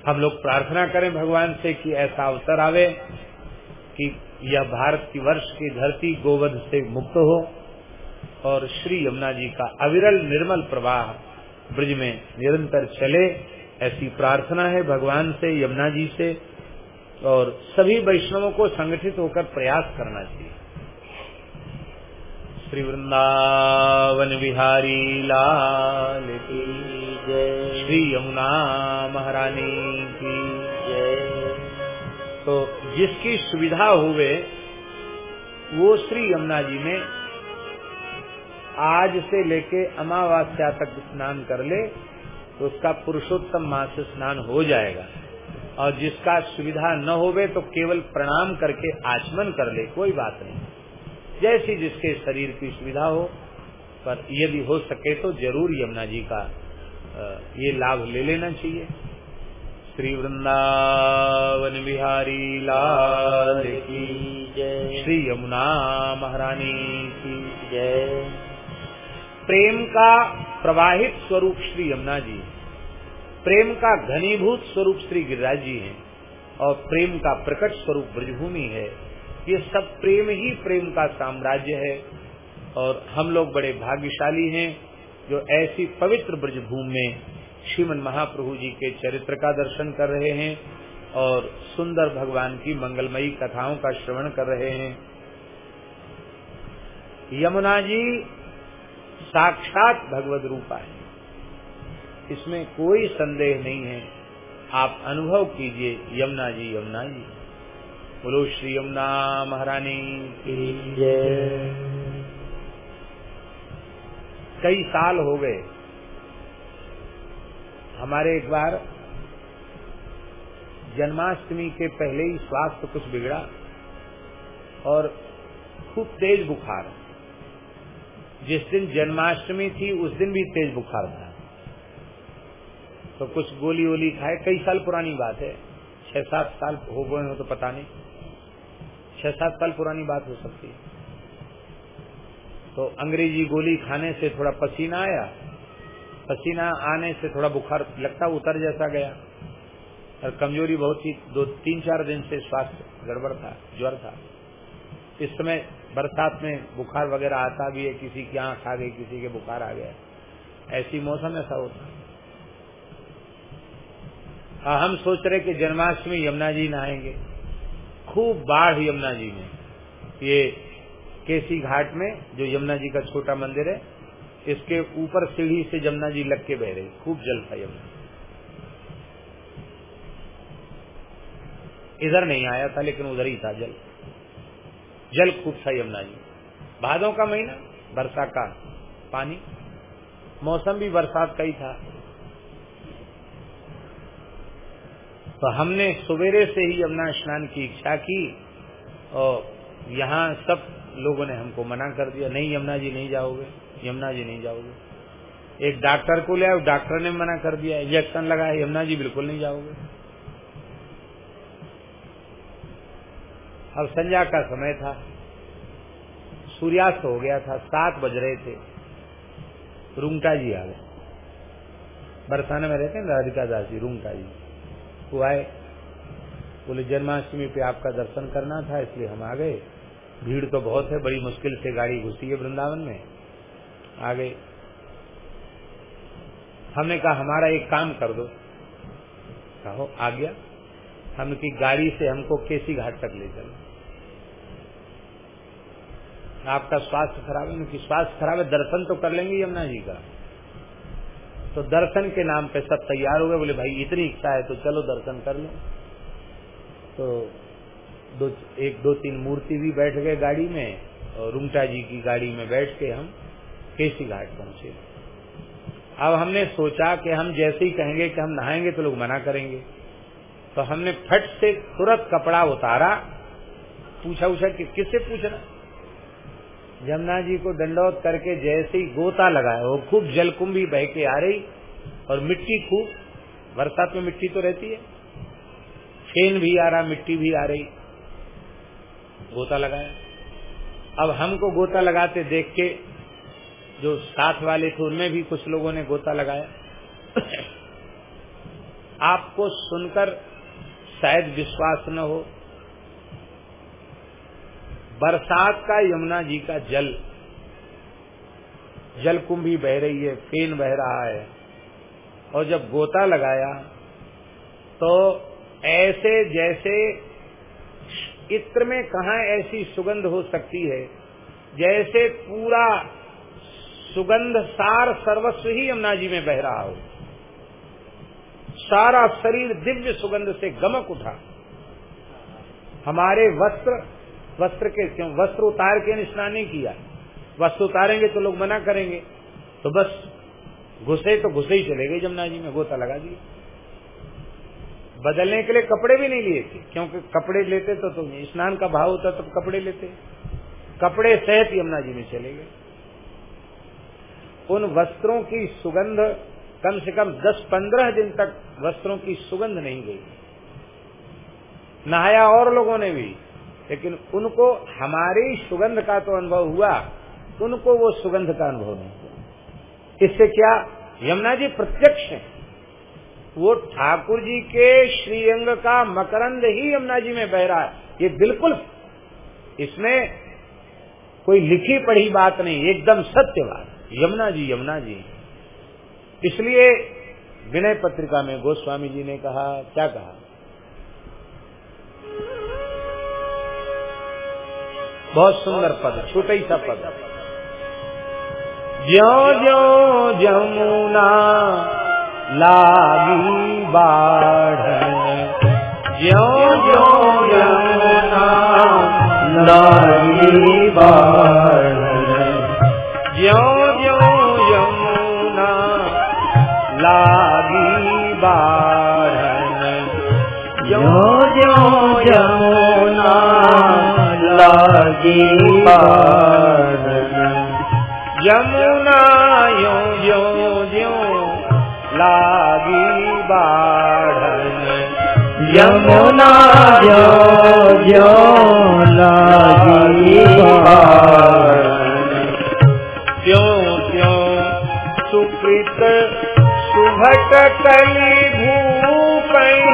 हम लोग प्रार्थना करें भगवान से कि ऐसा अवसर आवे कि यह भारत की वर्ष की धरती गोवध से मुक्त हो और श्री यमुना जी का अविरल निर्मल प्रवाह ब्रज में निरंतर चले, ऐसी प्रार्थना है भगवान से, यमुना जी से। और सभी वैष्णवों को संगठित होकर प्रयास करना चाहिए। श्री वृंदावन बिहारी लाल की जय। श्री यमुना महारानी की जय। तो जिसकी सुविधा हुए, वो श्री यमुना जी में आज से लेके अमावस्या तक स्नान कर ले तो उसका पुरुषोत्तम मास स्नान हो जाएगा। और जिसका सुविधा न होवे तो केवल प्रणाम करके आचमन कर ले कोई बात नहीं। जैसी जिसके शरीर की सुविधा हो पर यदि हो सके तो ज़रूर यमुना जी का ये लाभ ले लेना चाहिए। श्री वृंदावन बिहारी लाल की जय। श्री यमुना महारानी की जय। प्रेम का प्रवाहित स्वरूप श्री यमुना जी। प्रेम का घनीभूत स्वरूप श्री गिरिराज जी हैं और प्रेम का प्रकट स्वरूप ब्रजभूमि है। ये सब प्रेम ही प्रेम का साम्राज्य है और हम लोग बड़े भाग्यशाली हैं जो ऐसी पवित्र ब्रजभूमि में श्रीमन महाप्रभु जी के चरित्र का दर्शन कर रहे हैं और सुंदर भगवान की मंगलमयी कथाओं का श्रवण कर रहे हैं। यमुना जी साक्षात भगवत रूपा है इसमें कोई संदेह नहीं है। आप अनुभव कीजिए, यमुना जी यमुना जी। बोलो, श्री यमुना महारानी, कई साल हो गए। हमारे एक बार जन्माष्टमी के पहले ही स्वास्थ्य कुछ बिगड़ा और खूब तेज बुखार। जिस दिन जन्माष्टमी थी, उस दिन भी तेज बुखार था। तो कुछ गोली वोली खाए, कई साल पुरानी बात है। छह सात साल हो गए हो तो पता नहीं। छह सात साल पुरानी बात हो सकती है। तो अंग्रेज़ी गोली खाने से थोड़ा पसीना आया। पसीना आने से थोड़ा बुखार लगता, उतर जैसा गया। और कमज़ोरी बहुत थी, दो, तीन, चार दिन से स्वास्थ्य गड़बड़ था, ज्वर था। इस समय बरसात में बुखार वगैरह आता भी है, किसी की आँख आ गई, किसी के बुखार आ गया। ऐसी मौसम ऐसा होता। हाँ हम सोच रहे कि जन्माष्टमी यमुना जी नहाएँगे खूब बाढ़ यमुना जी में। ये केसी घाट में जो यमुना जी का छोटा मंदिर है, इसके ऊपर सीढ़ी से यमुना जी लग के बह रही खूब जल था यमुना। इधर नहीं आया था, लेकिन उधर ही था जल। जल खूब था यमुना जी भादों का महीना वर्षा का पानी। मौसम भी बरसात का ही था। तो हमने सवेरे से ही यमुना स्नान की इच्छा की और यहाँ सब लोगों ने हमको मना कर दिया, नहीं यमुना जी नहीं जाओगे, यमुना जी नहीं जाओगे। एक डॉक्टर को ले आए डॉक्टर ने मना कर दिया, इंजेक्शन लगाया यमुना जी बिल्कुल नहीं जाओगे। अब संध्या का समय था, सूर्यास्त हो गया था, सात बज रहे थे, रूंगटा जी आ गए। बरसाने में रहते हैं राधिका दास जी, रूंगटा जी। आए। बोले, जन्माष्टमी पे आपका दर्शन करना था, इसलिए हम आ गए। भीड़ तो बहुत है, बड़ी मुश्किल से गाड़ी घुसी है वृंदावन में। आ गए। हमने कहा, हमारा एक काम कर दो। कहो, आ गया। हमने की गाड़ी से हमको केसी घाट तक ले चलो। आपका स्वास्थ्य खराब है, उनकी स्वास्थ्य खराब है, दर्शन तो कर लेंगे यमुना जी का। तो दर्शन के नाम पे सब तैयार हो गए, बोले, भाई, इतनी इच्छा है तो चलो दर्शन कर लो। तो दो, एक, दो, तीन मूर्ति भी बैठ गए गाड़ी में, और रुंगटा जी की गाड़ी में बैठ के हम केसी घाट पहुँचे। अब हमने सोचा कि हम जैसे ही कहेंगे कि हम नहाएँगे तो लोग मना करेंगे। तो हमने फट से तुरंत कपड़ा उतारा पूछा उछा कि किससे पूछना? यमुना जी को दंडौत करके जैसे ही गोता लगाया, वो खूब जलकुंभी बह के आ रही और मिट्टी खूब, बरसात में मिट्टी तो रहती है। फेन भी आ रहा, मिट्टी भी आ रही। गोता लगाया। अब हमको गोता लगाते देख के जो साथ वाले थे, उनमें भी कुछ लोगों ने गोता लगाया। आपको सुनकर शायद विश्वास न हो बरसात का यमुना जी का जल। जल कुंभी बह रही है, फेन बह रहा है। और जब गोता लगाया तो ऐसे जैसे इत्र में कहा ऐसी सुगंध हो सकती है? जैसे पूरा सुगंध सार सर्वस्व ही यमुना जी में बह रहा हो। सारा शरीर दिव्य सुगंध से गमक उठा। हमारे वस्त्र वस्त्र के क्यों? वस्त्र उतार के स्नान नहीं किया। वस्त्र उतारेंगे तो लोग मना करेंगे। तो बस, घुसे तो घुसे ही चले गए जमुना जी में, गोता लगा दिया बदलने के लिए कपड़े भी नहीं लिए थे। क्योंकि कपड़े लेते तो तुम, स्नान का भाव होता तब कपड़े लेते। कपड़े सहित यमुना जी में चले गए। उन वस्त्रों की सुगंध कम से कम 10-15 दिन तक वस्त्रों की सुगंध नहीं गई। नहाया और लोगों ने भी। लेकिन उनको हमारी सुगंध का तो अनुभव हुआ, उनको वो सुगंध का अनुभव नहीं हुआ। इससे क्या? यमुना जी प्रत्यक्ष है। वो ठाकुर जी के श्रीअंग का मकरंद ही यमुना जी में बह रहा है। ये बिल्कुल इसमें कोई लिखी पढ़ी बात नहीं, एकदम सत्य बात। यमुना जी यमुना जी। इसलिए विनय पत्रिका में गोस्वामी जी ने कहा, क्या कहा? बहुत सुंदर पद, छोटा ही सा पद। ज्यो ज्यो जमुना लागी बाढ़न ज्यो ज्यो जमुना लागी बाढ़न ज्यो लागी यमुना यो यो यो लागी बाढ़न। यमुना जो जो लागी बाढ़न। त्यों त्यों सुकृत सुभट कली भूपही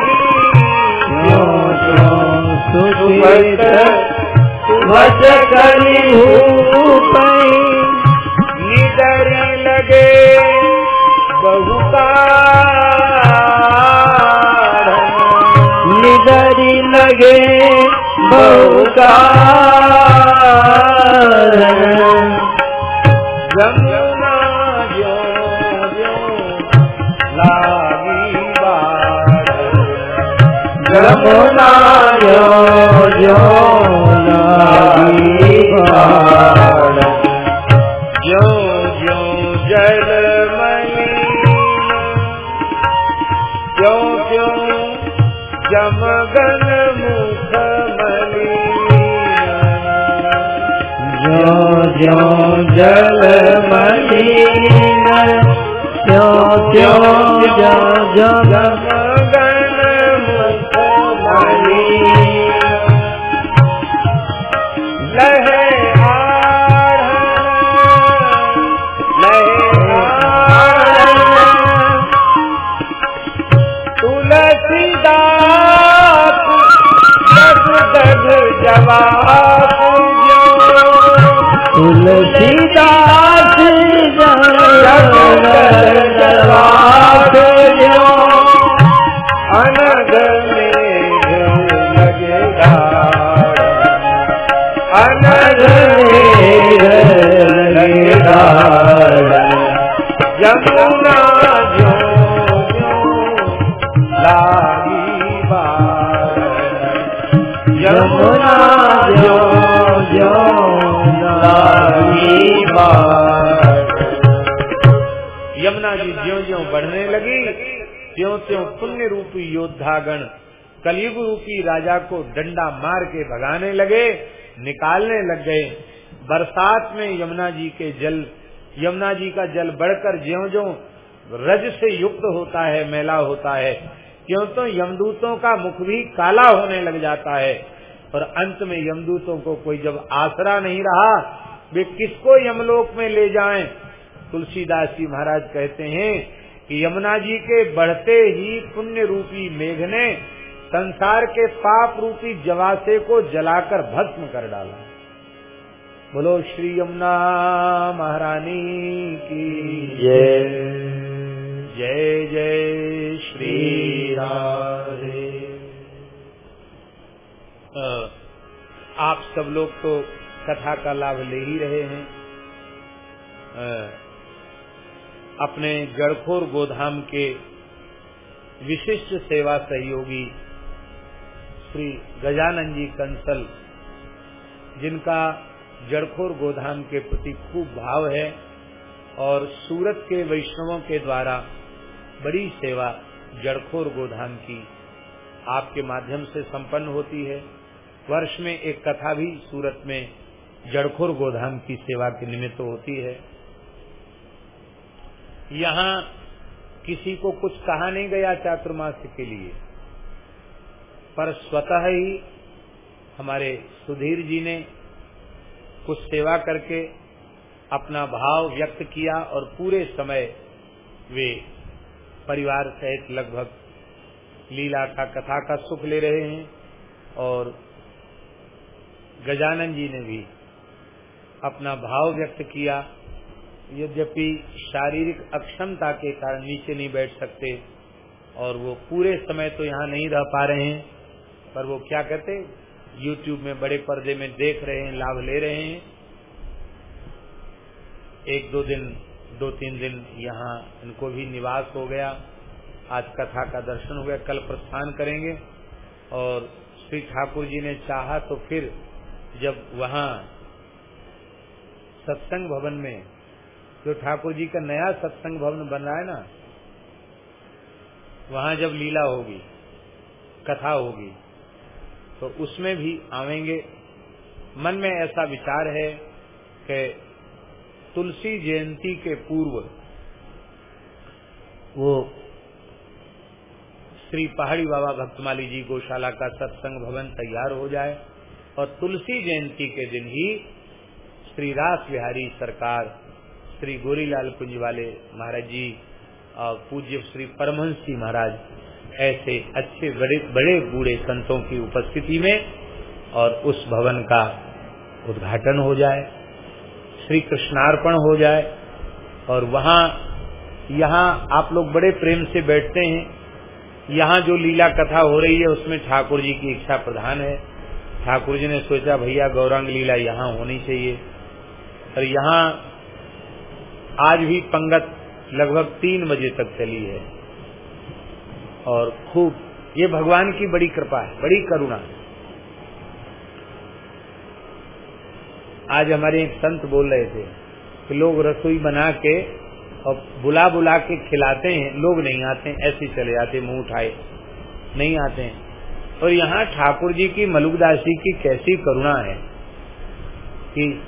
जो जो सुकृत वच कली भूपई लगे बहुकार। निदरी लगे बहुकार। जमुना जो लागी जल मलिन क्यों क्यों जो जो योद्धागण कलयुग रूपी राजा को डंडा मार के भगाने लगे, निकालने लग गए। बरसात में यमुना जी के जल, यमुना जी का जल बढ़कर ज्यो ज्यो रज से युक्त होता है, मेला होता है क्यों तो यमदूतों का मुख भी काला होने लग जाता है। और अंत में यमदूतों को कोई जब आसरा नहीं रहा, वे किसको यमलोक में ले जाएँ? तुलसीदास जी महाराज कहते हैं कि यमुना जी के बढ़ते ही पुण्य रूपी मेघ ने संसार के पाप रूपी जवासे को जलाकर भस्म कर डाला। बोलो, श्री यमुना महारानी की जय जय जय श्री राधे। आप सब लोग तो कथा का लाभ ले ही रहे हैं। अपने जड़खोर गोधाम के विशिष्ट सेवा सहयोगी श्री गजानंद जी कंसल, जिनका जड़खोर गोधाम के प्रति खूब भाव है और सूरत के वैष्णवों के द्वारा बड़ी सेवा जड़खोर गोधाम की आपके माध्यम से संपन्न होती है। वर्ष में एक कथा भी सूरत में जड़खोर गोधाम की सेवा के निमित्त होती है। यहाँ किसी को कुछ कहा नहीं गया चातुर्मास के लिए। पर स्वतः ही हमारे सुधीर जी ने कुछ सेवा करके अपना भाव व्यक्त किया और पूरे समय वे परिवार सहित लगभग लीला का, कथा का सुख ले रहे हैं और गजानन जी ने भी अपना भाव व्यक्त किया यद्यपि शारीरिक अक्षमता के कारण नीचे नहीं बैठ सकते और वो पूरे समय तो यहाँ नहीं रह पा रहे हैं, पर वो क्या कहते YouTube में बड़े पर्दे में देख रहे हैं, लाभ ले रहे हैं। एक दो दिन, दो तीन दिन यहाँ इनको भी निवास हो गया। आज कथा का दर्शन हो गया, कल प्रस्थान करेंगे। और श्री ठाकुर जी ने चाहा तो फिर जब वहाँ सत्संग भवन में जो ठाकुर जी का नया सत्संग भवन बन रहा है ना, वहाँ जब लीला होगी, कथा होगी तो उसमें भी आवेंगे। मन में ऐसा विचार है कि तुलसी जयंती के पूर्व वो श्री पहाड़ी बाबा भक्तमाली जी गौशाला का सत्संग भवन तैयार हो जाए और तुलसी जयंती के दिन ही श्री रास बिहारी सरकार श्री गोरीलाल कुंज वाले महाराज जी और पूज्य श्री परमहंस जी महाराज ऐसे अच्छे बड़े बड़े बूढ़े संतों की उपस्थिति में और उस भवन का उद्घाटन हो जाए, श्री कृष्णार्पण हो जाए और वहाँ, यहाँ आप लोग बड़े प्रेम से बैठते हैं। यहाँ जो लीला कथा हो रही है उसमें ठाकुर जी की इच्छा प्रधान है। ठाकुर जी ने सोचा, भैया, गौरांग लीला यहाँ होनी चाहिए। और यहाँ आज भी पंगत लगभग तीन बजे तक चली है। और खूब, ये भगवान की बड़ी कृपा है, बड़ी करुणा है। आज हमारे एक संत बोल रहे थे कि लोग रसोई बना के और बुला बुला के खिलाते हैं, लोग नहीं आते, ऐसे चले जाते मुँह उठाए, नहीं आते हैं। और यहाँ ठाकुर जी की मलुकदासी की कैसी करुणा है कि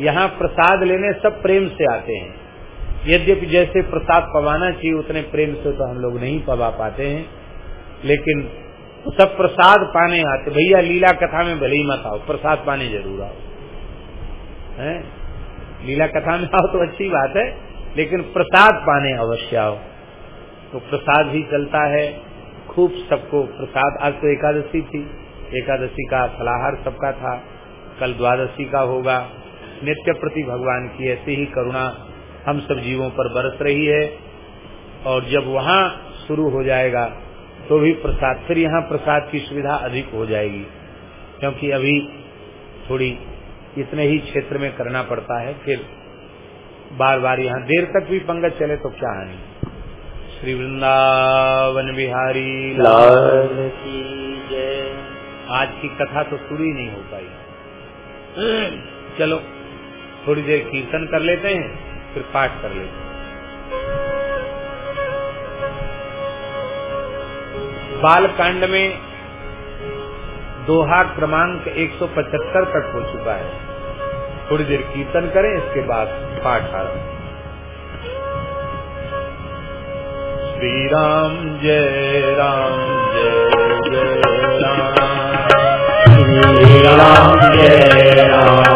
यहाँ प्रसाद लेने सब प्रेम से आते हैं। यद्यपि जैसे प्रसाद पवाना चाहिए, उतने प्रेम से तो हम लोग नहीं पवा पाते हैं। लेकिन सब प्रसाद पाने आते। भैया, लीला कथा में भले ही मत आओ, प्रसाद पाने ज़रूर आओ। है? लीला कथा में आओ तो अच्छी बात है, लेकिन प्रसाद पाने अवश्य आओ। तो प्रसाद भी चलता है। खूब सबको प्रसाद। आज तो एकादशी थी। एकादशी का फलाहार सबका था। कल द्वादशी का होगा। नित्य प्रति भगवान की ऐसी ही करुणा हम सब जीवों पर बरस रही है। और जब वहाँ शुरू हो जाएगा तो भी प्रसाद फिर यहाँ प्रसाद की सुविधा अधिक हो जाएगी। क्योंकि अभी थोड़ी इतने ही क्षेत्र में करना पड़ता है फिर बार बार यहाँ देर तक भी पंगत चले तो क्या हानि। श्री वृंदावन बिहारी लाल की जय। आज की कथा तो शुरू ही नहीं हो पाई। चलो। थोड़ी देर कीर्तन कर लेते हैं, फिर पाठ कर लेते हैं। बाल कांड में दोहा क्रमांक 175 तक हो चुका है। थोड़ी देर कीर्तन करें, इसके बाद पाठ आरंभ। श्री राम जय राम जय जय राम। श्री राम जय राम।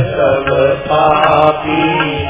तब पापी।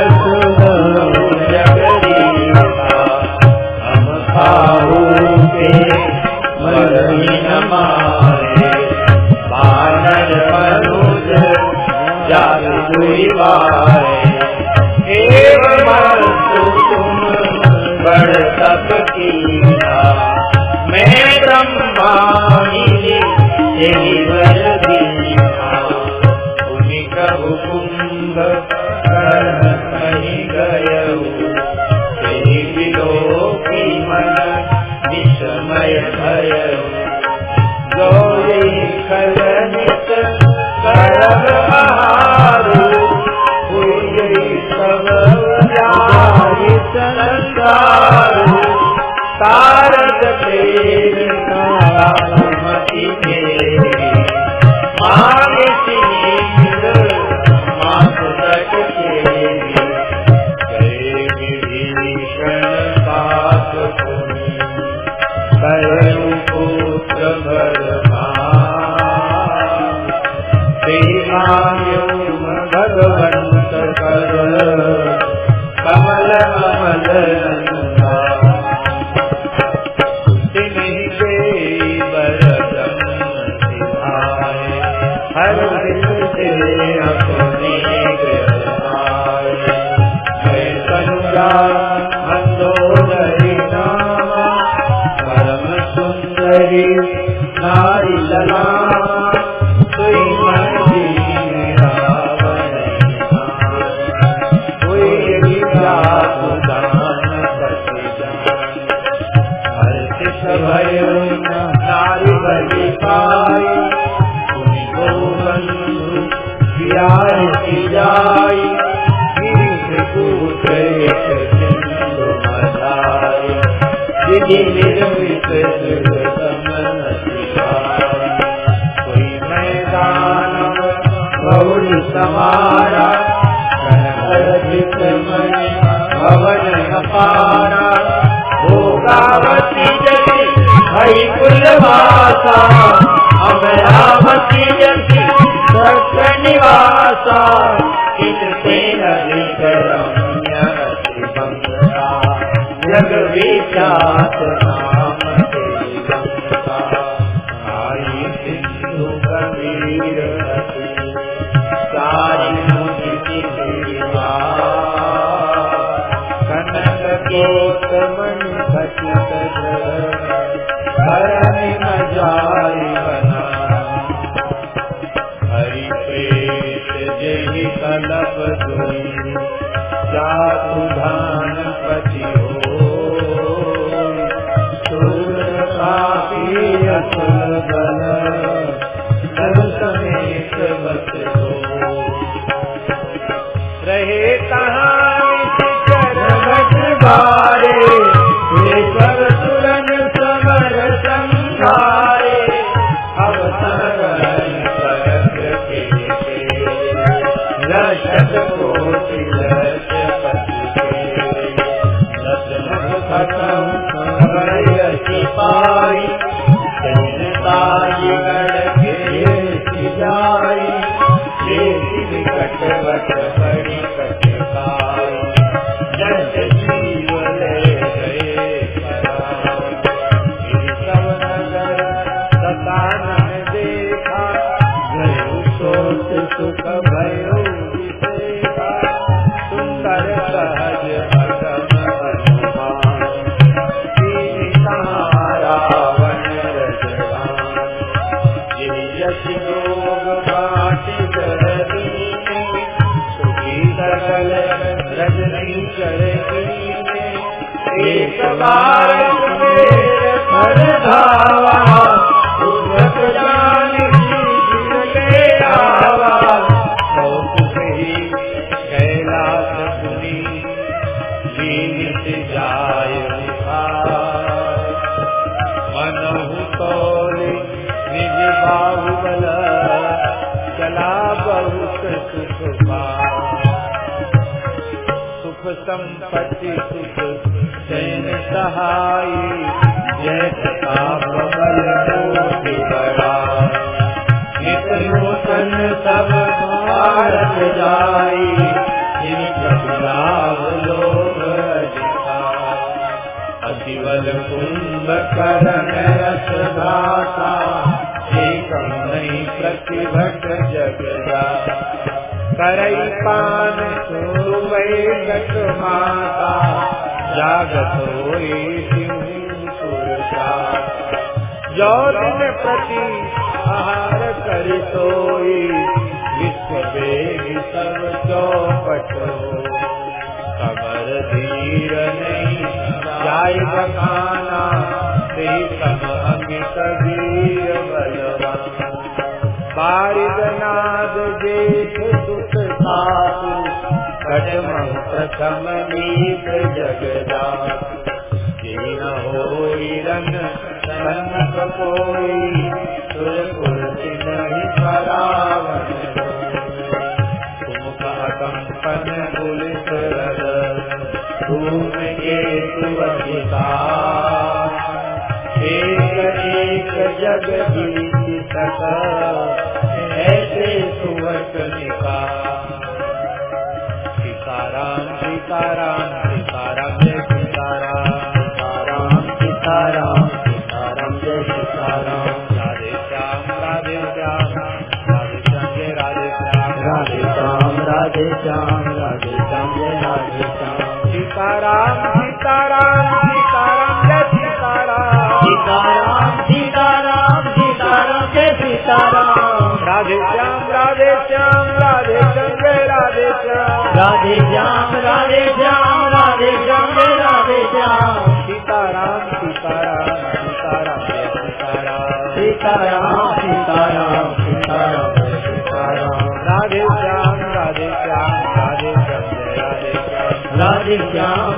राधे श्याम राधे श्याम राधे श्याम राधे श्याम। सीताराम सीताराम सीताराम सीताराम। सीताराम सीताराम सीताराम सीताराम। राधे श्याम राधे श्याम राधे श्याम राधे श्याम। राधे श्याम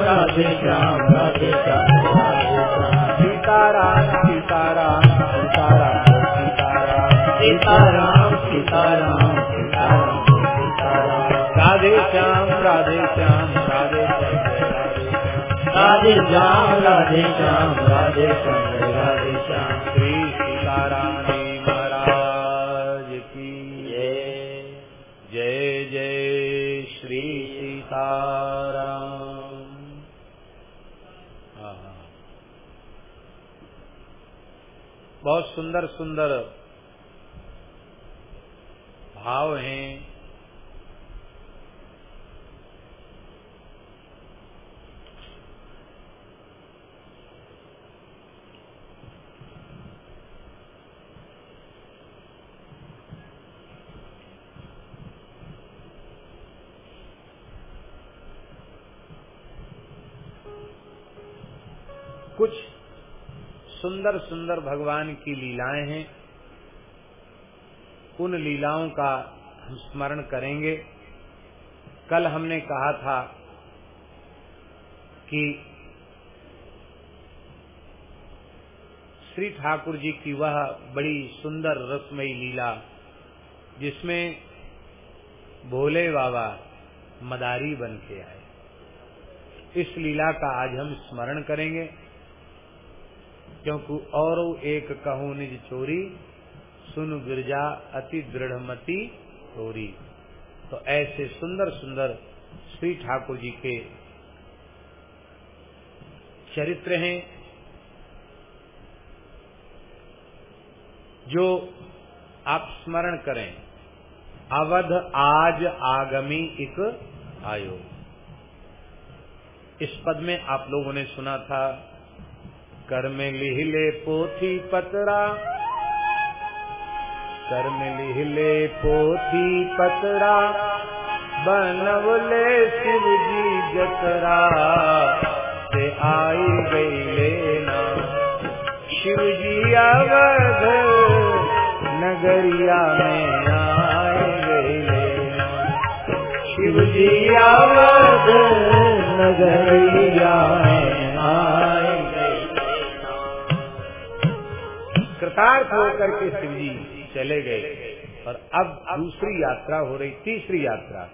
राधे श्याम सीताराम सीताराम सीताराम सीताराम। सीताराम श्याम, राधे श्याम, राधे राधे श्याम राधे श्याम राधे श्याम राधे श्याम, श्री सीताराम महाराज की जय जय जय श्री सीताराम। बहुत सुंदर सुंदर भाव हैं कुछ सुंदर सुंदर भगवान की लीलाएँ हैं। उन लीलाओं का हम स्मरण करेंगे। कल हमने कहा था कि श्री ठाकुर जी की वह बड़ी सुंदर रसमयी लीला, जिसमें भोले बाबा मदारी बन के आए। इस लीला का आज हम स्मरण करेंगे। क्योंकि और एक कहूँ निज चोरी, सुन गिरजा अति दृढ़मति चोरी तो ऐसे सुंदर सुंदर श्री ठाकुर जी के चरित्र हैं, जो आप स्मरण करें। अवध आज आगमी एक आयो। इस पद में आप लोगों ने सुना था कर में लिहिले पोथी पतरा। कर में लिहिले पोथी पतरा। बनवले शिव जी जतरा। ते आई गई लेना शिव जी अवध नगरिया में आए गई लेना शिव जी अवध नगरिया कृतार्थ होकर के शिव जी चले गए। और अब दूसरी यात्रा हो रही, तीसरी यात्रा।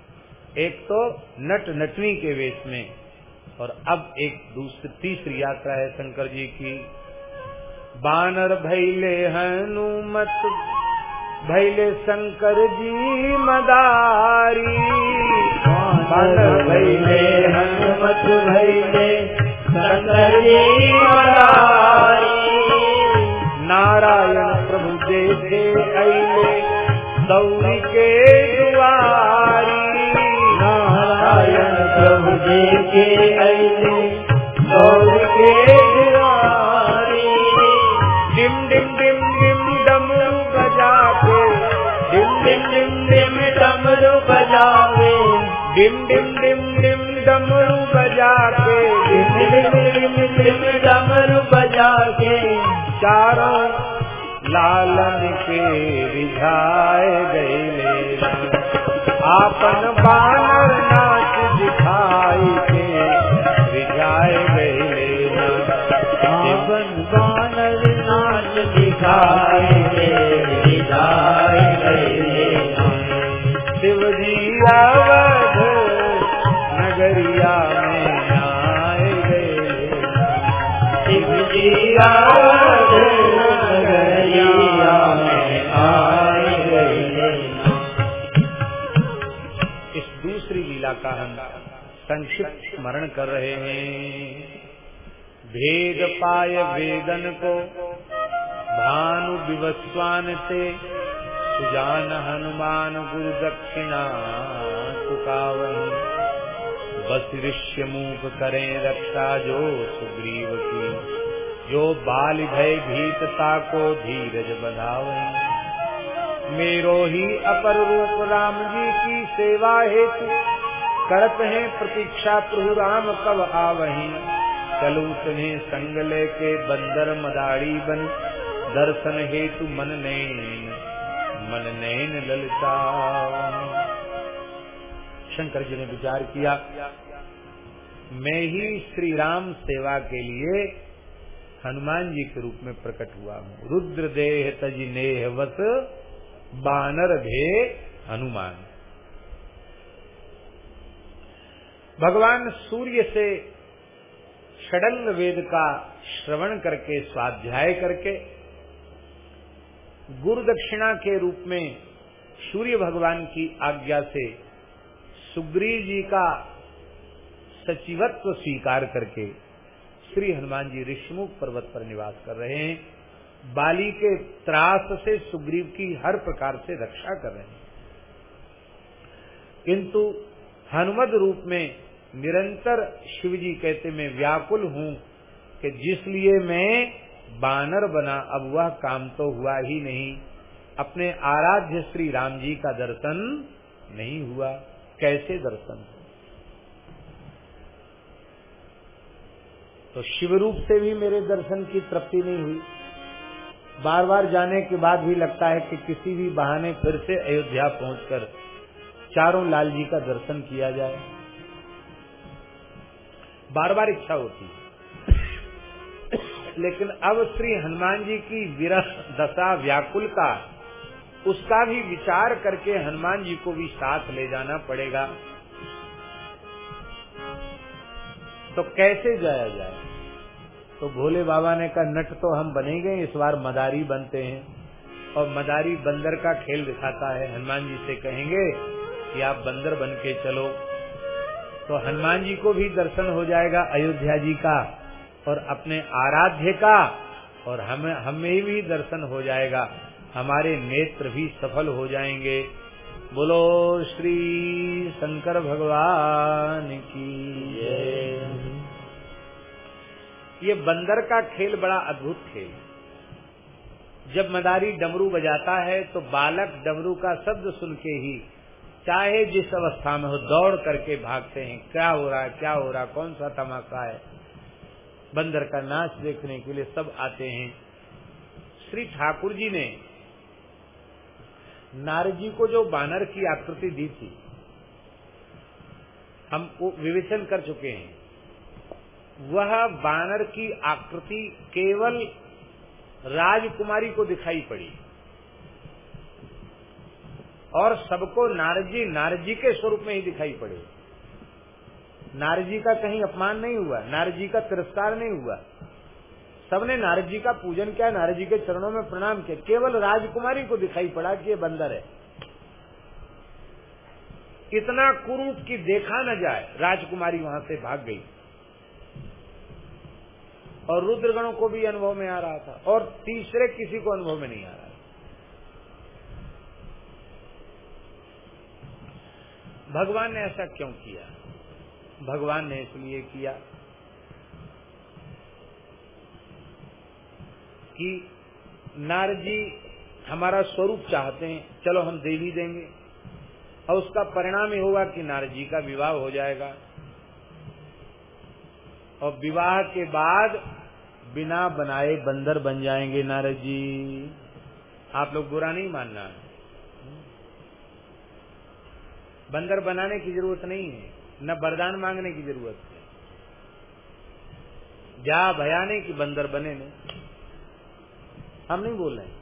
एक तो नट नटनी के वेश में, और अब एक दूसरी तीसरी यात्रा है शंकर जी की। बानर भैले हनुमत भैले शंकर जी मदारी। बानर भैले हनुमत भैले शंकर जी मदारी। नारायण प्रभु देखे अले दौरी के दुआरी नारायण प्रभु के अले गौर के दुआरी डिम डिम डिम डिम डमरू बजा के डिम डिम डिम डिम डमरू बजावे डिम डिम डिम डिम डमरू डिम डिम डिम डिम डमरू चारों लालन के रिझाए गए आपन बानर नाच दिखाई के रिझाए गए आपन बानर नाच दिखाए के दिखाए गए शिव जी नगरिया में आए गए। शिव जी संक्षिप्त स्मरण कर रहे हैं। भेद पाय वेदन को भानु विवस्वान से सुजान हनुमान गुरु दक्षिणा चुकावही बस ऋष्य मूक करें रक्षा जो सुग्रीव की। जो बाल भय भीतता को धीरज बधावही। मेरो ही अपर रूप राम जी की सेवा हेतु करत है प्रतीक्षा प्रभु राम, कब आवही? चलू तुम्हें संग लेके बंदर मदारी बन, दर्शन हेतु मन नैन मन नैन ललता। शंकर जी ने विचार किया, मैं ही श्री राम सेवा के लिए हनुमान जी के रूप में प्रकट हुआ हूँ। रुद्र देह तज नेह वस, बानर भे हनुमान। भगवान सूर्य से षडंग वेद का श्रवण करके, स्वाध्याय करके, गुरु दक्षिणा के रूप में सूर्य भगवान की आज्ञा से सुग्रीव जी का सचिवत्व स्वीकार करके श्री हनुमान जी ऋषिमुख पर्वत पर निवास कर रहे हैं। बाली के त्रास से सुग्रीव की हर प्रकार से रक्षा कर रहे हैं। किंतु हनुमद रूप में निरंतर शिव जी कहते, मैं व्याकुल हूँ कि जिसलिए मैं बानर बना, अब वह काम तो हुआ ही नहीं। अपने आराध्य श्री राम जी का दर्शन नहीं हुआ। कैसे दर्शन तो शिव रूप से भी मेरे दर्शन की तृप्ति नहीं हुई। बार बार जाने के बाद भी लगता है कि किसी भी बहाने फिर से अयोध्या पहुंचकर चारों लाल जी का दर्शन किया जाए। बार बार इच्छा होती है। लेकिन अब श्री हनुमान जी की विरह, दशा व्याकुल का उसका भी विचार करके हनुमान जी को भी साथ ले जाना पड़ेगा। तो कैसे जाया जाए? तो भोले बाबा ने कहा, नट तो हम बनेंगे इस बार मदारी बनते हैं। और मदारी बंदर का खेल दिखाता है। हनुमान जी से कहेंगे कि आप बंदर बन के चलो। तो हनुमान जी को भी दर्शन हो जाएगा अयोध्या जी का और अपने आराध्य का और हमें हमें भी दर्शन हो जाएगा। हमारे नेत्र भी सफल हो जाएँगे। बोलो श्री शंकर भगवान की ये बंदर का खेल बड़ा अद्भुत खेल जब मदारी डमरू बजाता है तो बालक डमरू का शब्द सुन के ही चाहे जिस अवस्था में हो, दौड़ करके भागते हैं। क्या हो रहा है, क्या हो रहा कौन सा तमाशा है? बंदर का नाच देखने के लिए सब आते हैं। श्री ठाकुर जी ने नारद जी को जो बानर की आकृति दी थी, हम वो विवेचन कर चुके हैं। वह बानर की आकृति केवल राजकुमारी को दिखाई पड़ी। और सबको नारजी नारजी के स्वरूप में ही दिखाई पड़े। नारजी का कहीं अपमान नहीं हुआ, नारजी का तिरस्कार नहीं हुआ। सबने नारद जी का पूजन किया, नारजी के चरणों में प्रणाम किया। केवल राजकुमारी को दिखाई पड़ा कि ये बंदर है। इतना कुरूप की देखा न जाए, राजकुमारी वहाँ से भाग गई। और रुद्रगणों को भी अनुभव में आ रहा था, और तीसरे किसी को अनुभव में नहीं आ रहा। भगवान ने ऐसा क्यों किया? भगवान ने इसलिए किया कि नारद जी हमारा स्वरूप चाहते हैं, चलो हम देवी देंगे। और उसका परिणाम ये होगा कि नारद जी का विवाह हो जाएगा। और विवाह के बाद बिना बनाए बंदर बन जाएँगे नारद जी। आप लोग बुरा नहीं मानना। है बंदर बनाने की ज़रूरत नहीं है, न वरदान मांगने की ज़रूरत है। जा भयाने की बंदर बने ने। हम नहीं बोल रहे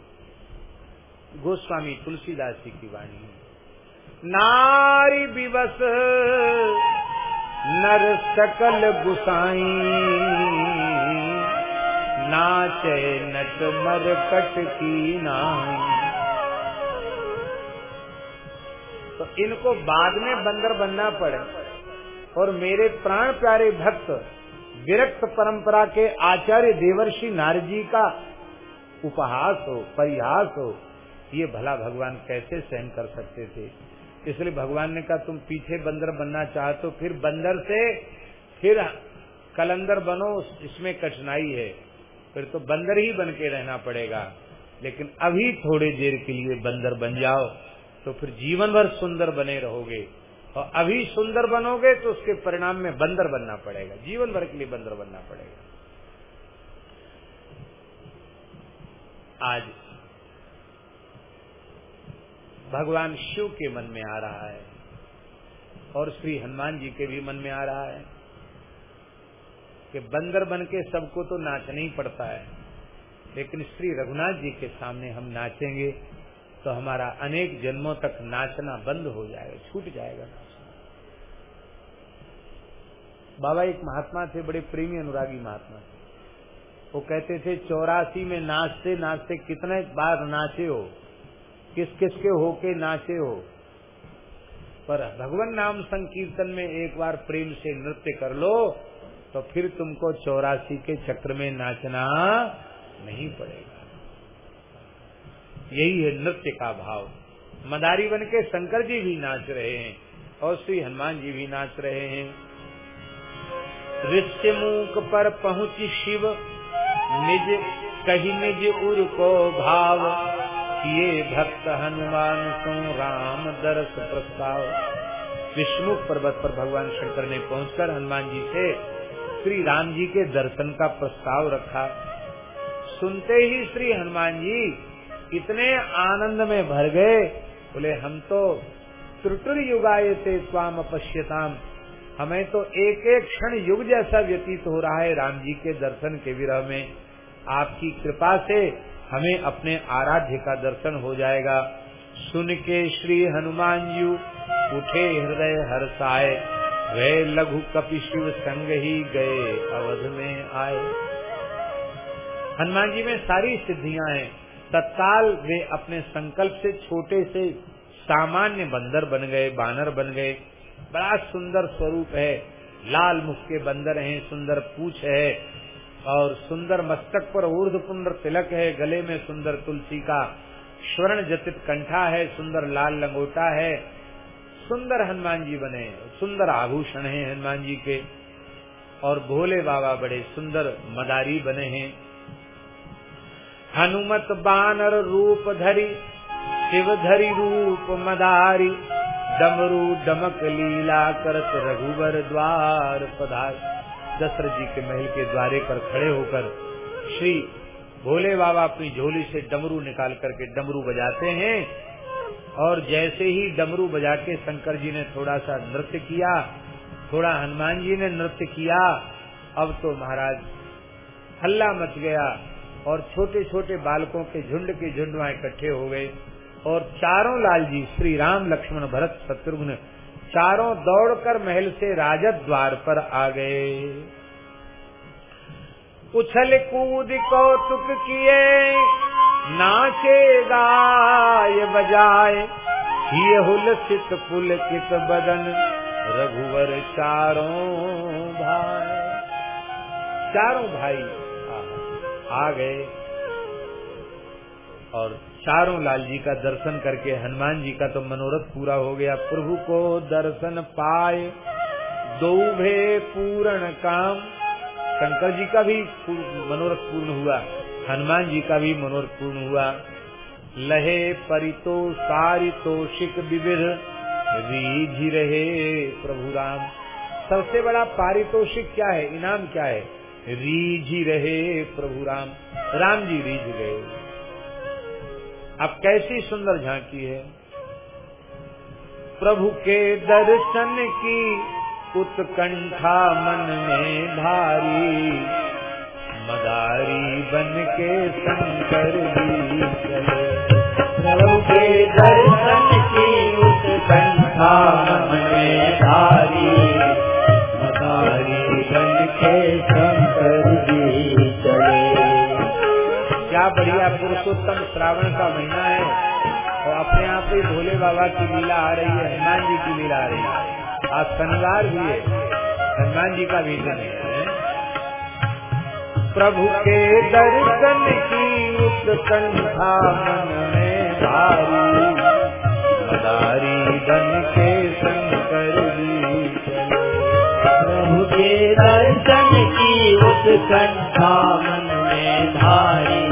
गोस्वामी तुलसीदास जी की वाणी है। नारी विवश, नर सकल गुसाई, नाचे नट मर कट की नाई। तो इनको बाद में बंदर बनना पड़े। और मेरे प्राण प्यारे भक्त, विरक्त परंपरा के आचार्य देवर्षि नारजी का उपहास हो, परिहास हो, ये भला भगवान कैसे सहन कर सकते थे? इसलिए भगवान ने कहा, तुम पीछे बंदर बनना चाहते हो, फिर बंदर से, फिर कलंदर बनो, इसमें कठिनाई है। फिर तो बंदर ही बन के रहना पड़ेगा। लेकिन अभी थोड़ी देर के लिए बंदर बन जाओ। तो फिर जीवन भर सुंदर बने रहोगे। और अभी सुंदर बनोगे तो उसके परिणाम में बंदर बनना पड़ेगा। जीवन भर के लिए बंदर बनना पड़ेगा। आज भगवान शिव के मन में आ रहा है और श्री हनुमान जी के भी मन में आ रहा है कि बंदर बन के सबको तो नाचना ही पड़ता है। लेकिन श्री रघुनाथ जी के सामने हम नाचेंगे। तो हमारा अनेक जन्मों तक नाचना बंद हो जाएगा, छूट जाएगा नाचना। बाबा एक महात्मा थे, बड़े प्रेमी अनुरागी महात्मा थे। वो कहते थे, चौरासी में नाचते नाचते कितने बार नाचे हो? किस किस के होके नाचे हो? पर भगवान नाम संकीर्तन में एक बार प्रेम से नृत्य कर लो तो फिर तुमको चौरासी के चक्र में नाचना नहीं पड़ेगा। यही है नृत्य का भाव। मदारी बन के शंकर जी भी नाच रहे हैं और श्री हनुमान जी भी नाच रहे हैं। ऋष्य मुख पर पहुँची शिव, निज कही निज उर को भाव। किए भक्त हनुमान सो राम दर्श प्रस्ताव। विष्णु पर्वत पर भगवान शंकर ने पहुंचकर हनुमान जी से श्री राम जी के दर्शन का प्रस्ताव रखा। सुनते ही श्री हनुमान जी इतने आनंद में भर गए। बोले, हम तो त्रुटुर युगाए थे स्वाम अपश्यताम। हमें तो एक एक क्षण युग जैसा व्यतीत हो रहा है राम जी के दर्शन के विरह में। आपकी कृपा से हमें अपने आराध्य का दर्शन हो जाएगा। सुन के श्री हनुमान जी उठे हृदय हर्षाए वे लघु कपि शिव संग ही गए, अवध में आए। हनुमान जी में सारी सिद्धियाँ हैं। तत्काल वे अपने संकल्प से छोटे से सामान्य बंदर बन गए, बानर बन गए। बड़ा सुंदर स्वरूप है। लाल मुख के बंदर हैं, सुंदर पूछ है। और सुंदर मस्तक पर ऊर्ध तिलक है। गले में सुंदर तुलसी का स्वर्ण जतित कंठा है। सुंदर लाल लंगोटा है। सुंदर हनुमान जी बने। सुंदर आभूषण है हनुमान जी के। और भोले बाबा बड़े सुंदर मदारी बने हैं। हनुमत बानर रूप धरी, शिव धरी रूप मदारी, डमरू डमक लीला करत रघुवर द्वार पधार। दशरथ जी के महल के द्वारे पर खड़े होकर श्री भोले बाबा अपनी झोली से डमरू निकाल करके डमरू बजाते हैं और जैसे ही डमरू बजा के शंकर जी ने थोड़ा सा नृत्य किया, थोड़ा हनुमान जी ने नृत्य किया, अब तो महाराज हल्ला मच गया। और छोटे छोटे बालकों के झुंड के झुंड वहाँ इकट्ठे हो गए और चारों लाल जी श्री राम लक्ष्मण भरत शत्रुघ्न, चारों दौड़कर महल से राजद द्वार पर आ गए। उछल कूद कौतुक किए, नाचे गाय बजाए ये हुलसित पुलकित बदन, रघुवर चारों भाई चारों भाई आ, गए और चारों लाल जी का दर्शन करके हनुमान जी का तो मनोरथ पूरा हो गया। प्रभु को दर्शन पाए दो पूर्ण काम। शंकर जी का भी मनोरथ पूर्ण हुआ हनुमान जी का भी मनोरथ पूर्ण हुआ। लहे परितो सारितोषिक विविध रीझ रहे प्रभु राम। सबसे बड़ा पारितोषिक क्या है? इनाम क्या है? रीझ रहे प्रभु राम। राम जी रीझ गए। अब कैसी सुंदर झांकी है। प्रभु के दर्शन की उत्कंठा मन में भारी, मदारी बन के शंकर प्रभु के दर्शन की उत्कंठा बाबा की लीला आ रही है, हनुमान जी की लीला आ रही है। आज शनिवार भी है हनुमान जी का भी है। प्रभु के दर्शन की उत्कंठा मन में भारी मदारी बन के शंकर प्रभु के दर्शन की उत्कंठा मन में धारी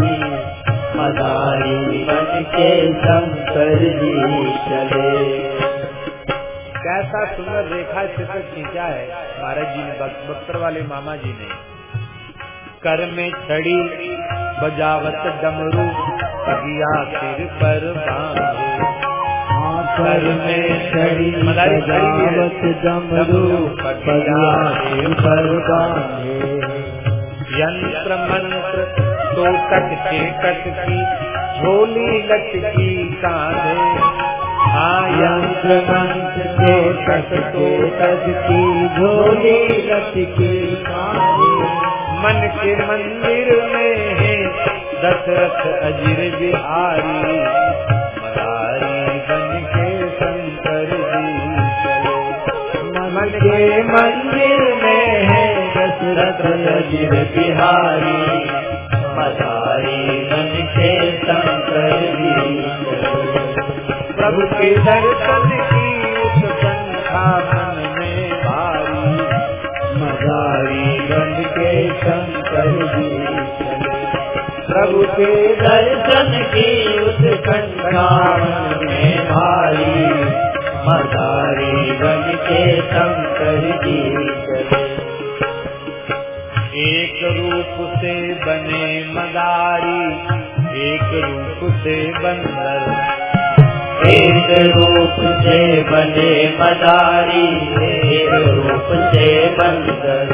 मदारी बन के शंकर जी चले। कैसा सुंदर रेखा चित्र खींचा है महाराज जी ने बख्तर वाले मामा जी ने। कर में छड़ी बजावत डमरू पगिया सिर पर बांधे। कर में है। बजावत डमरू पगिया सिर पर बांधे। यंत्र मंत्र तो तक चेटक की झोली लटकी कांधे हाँ यंत्र मंत्र के तक तो तक की झोली लटकी कांधे मन के मंदिर में है दशरथ अजीर बिहारी। मदारी बन के शंकर जी मन के मंदिर में है दशरथ अजीर बिहारी। मदारी बन के प्रभु के दर्शन की मन में भारी। मदारी बन के शंकर। प्रभु के दर्शन की उत्कंठा मन में भारी। मदारी बन के शंकर। जी एक रूप से बने मदारी, एक रूप से बंदर। एक रूप से बने मदारी, एक रूप से बंदर।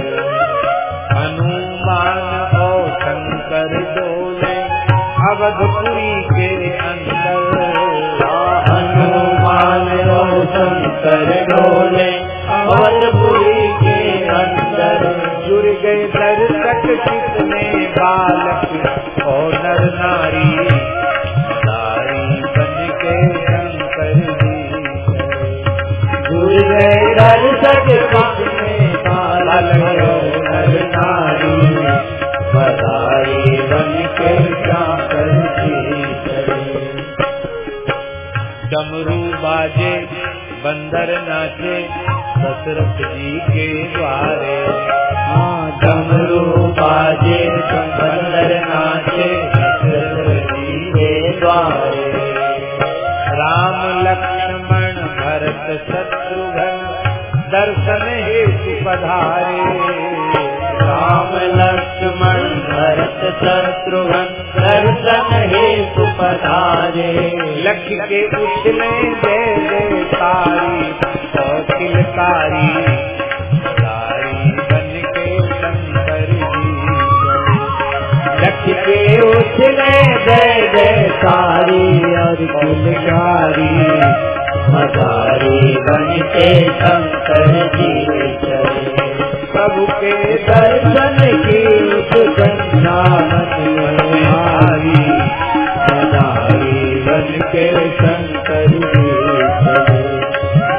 हनुमान और शंकर डोले अवधपुरी के अंदर। हनुमान और शंकर डोले अवधपुरी के जुड़ गए दर्शक कितने बालक। और नर नारी नारी बन के शंकर जी। जुड़ गए दर्शक कितने बालक और नर नारी। बधाई बन के शंकर डमरू बाजे, बंदर नाचे, दशरथ जी के द्वारे। बाजे बंदर नाचे के द्वारे। राम लक्ष्मण भरत शत्रुघ्न दर्शन हेतु पधारे। राम लक्ष्मण भरत शत्रुघ्न दर्शन हेतु पधारे। लक्ष्य के उछले दे दे तारी कौशलकारी दे सारी और मदारी बन के शंकर जी प्रभु दर्शन की में मदारी बन के शंकर जी चले।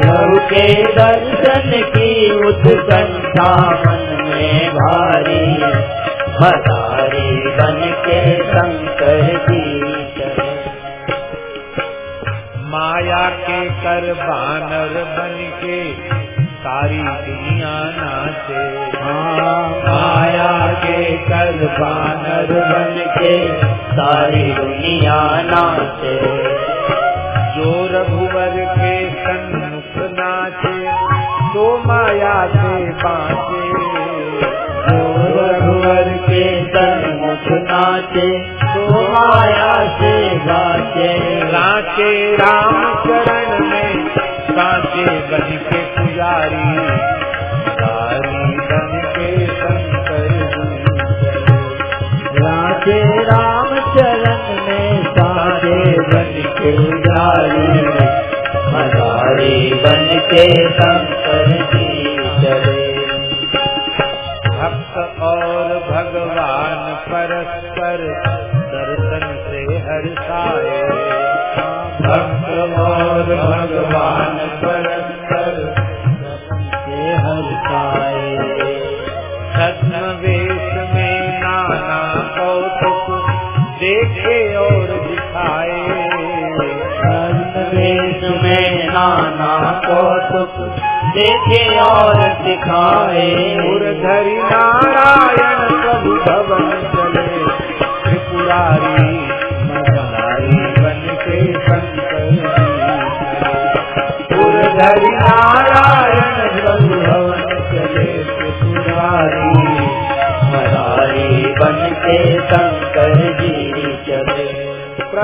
प्रभु के दर्शन की उत्कंठा कर बानर बन के सारी दुनिया नाचे। माया के कर बानर बन के सारी दुनिया नाचे।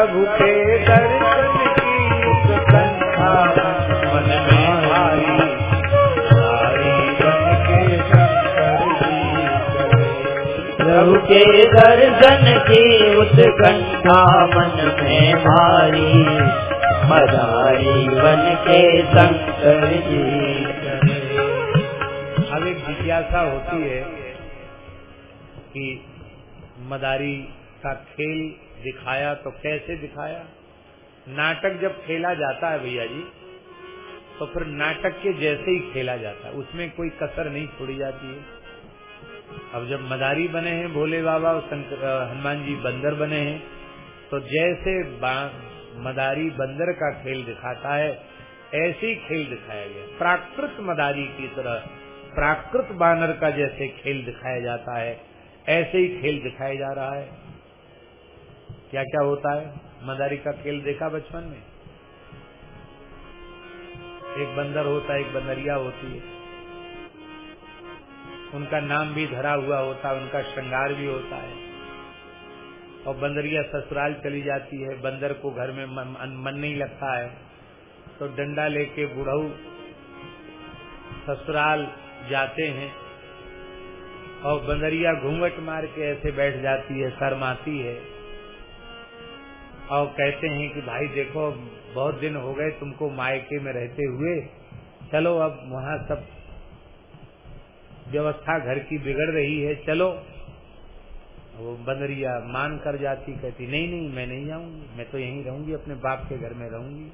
प्रभु के दर्शन की उत्कंठा मन में भारी। भारी बन के प्रभु के दर्शन की उत्कंठा मन में भारी। मदारी बन के शंकर जी अब एक जिज्ञासा होती है कि मदारी का खेल दिखाया तो कैसे दिखाया? नाटक जब खेला जाता है भैया जी तो फिर नाटक के जैसे ही खेला जाता है, उसमें कोई कसर नहीं छोड़ी जाती है। अब जब मदारी बने हैं, भोले बाबा और हनुमान जी बंदर बने हैं तो जैसे मदारी बंदर का खेल दिखाता है, ऐसे ही खेल दिखाया गया। प्राकृत मदारी की तरह, प्राकृत बानर का जैसे खेल दिखाया जाता है, ऐसे ही खेल दिखाया जा रहा है। क्या क्या होता है? मदारी का खेल देखा बचपन में? एक बंदर होता है एक बंदरिया होती है। उनका नाम भी धरा हुआ होता है उनका श्रृंगार भी होता है। और बंदरिया ससुराल चली जाती है बंदर को घर में मन, मन नहीं लगता है। तो डंडा लेके बुढ़ऊ ससुराल जाते हैं और बंदरिया घूंघट मार के ऐसे बैठ जाती है शर्माती है। और कहते हैं कि भाई देखो, बहुत दिन हो गए तुमको मायके में रहते हुए। चलो, अब वहाँ सब व्यवस्था घर की बिगड़ रही है, चलो। वो बंदरिया मान कर जाती, कहती, नहीं नहीं, मैं नहीं जाऊँगी, मैं तो यहीं रहूँगी, अपने बाप के घर में रहूँगी।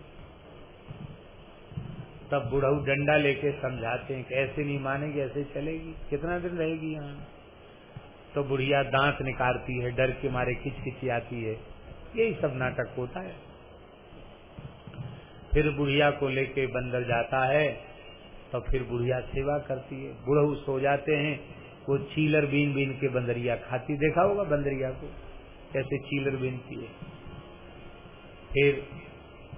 तब बुढ़ऊ डंडा लेके समझाते हैं कि ऐसे नहीं मानेगी, ऐसे चलेगी। कितना दिन रहेगी यहाँ? तो बुढ़िया दांत निकालती है, डर के मारे खिचखिची आती है। यही सब नाटक होता है। फिर बुढ़िया को लेके बंदर जाता है तो फिर बुढ़िया सेवा करती है। बुढ़ऊ सो जाते हैं, वो चीलर बीन बीन के बंदरिया खाती देखा होगा बंदरिया को? कैसे चीलर बीनती है। फिर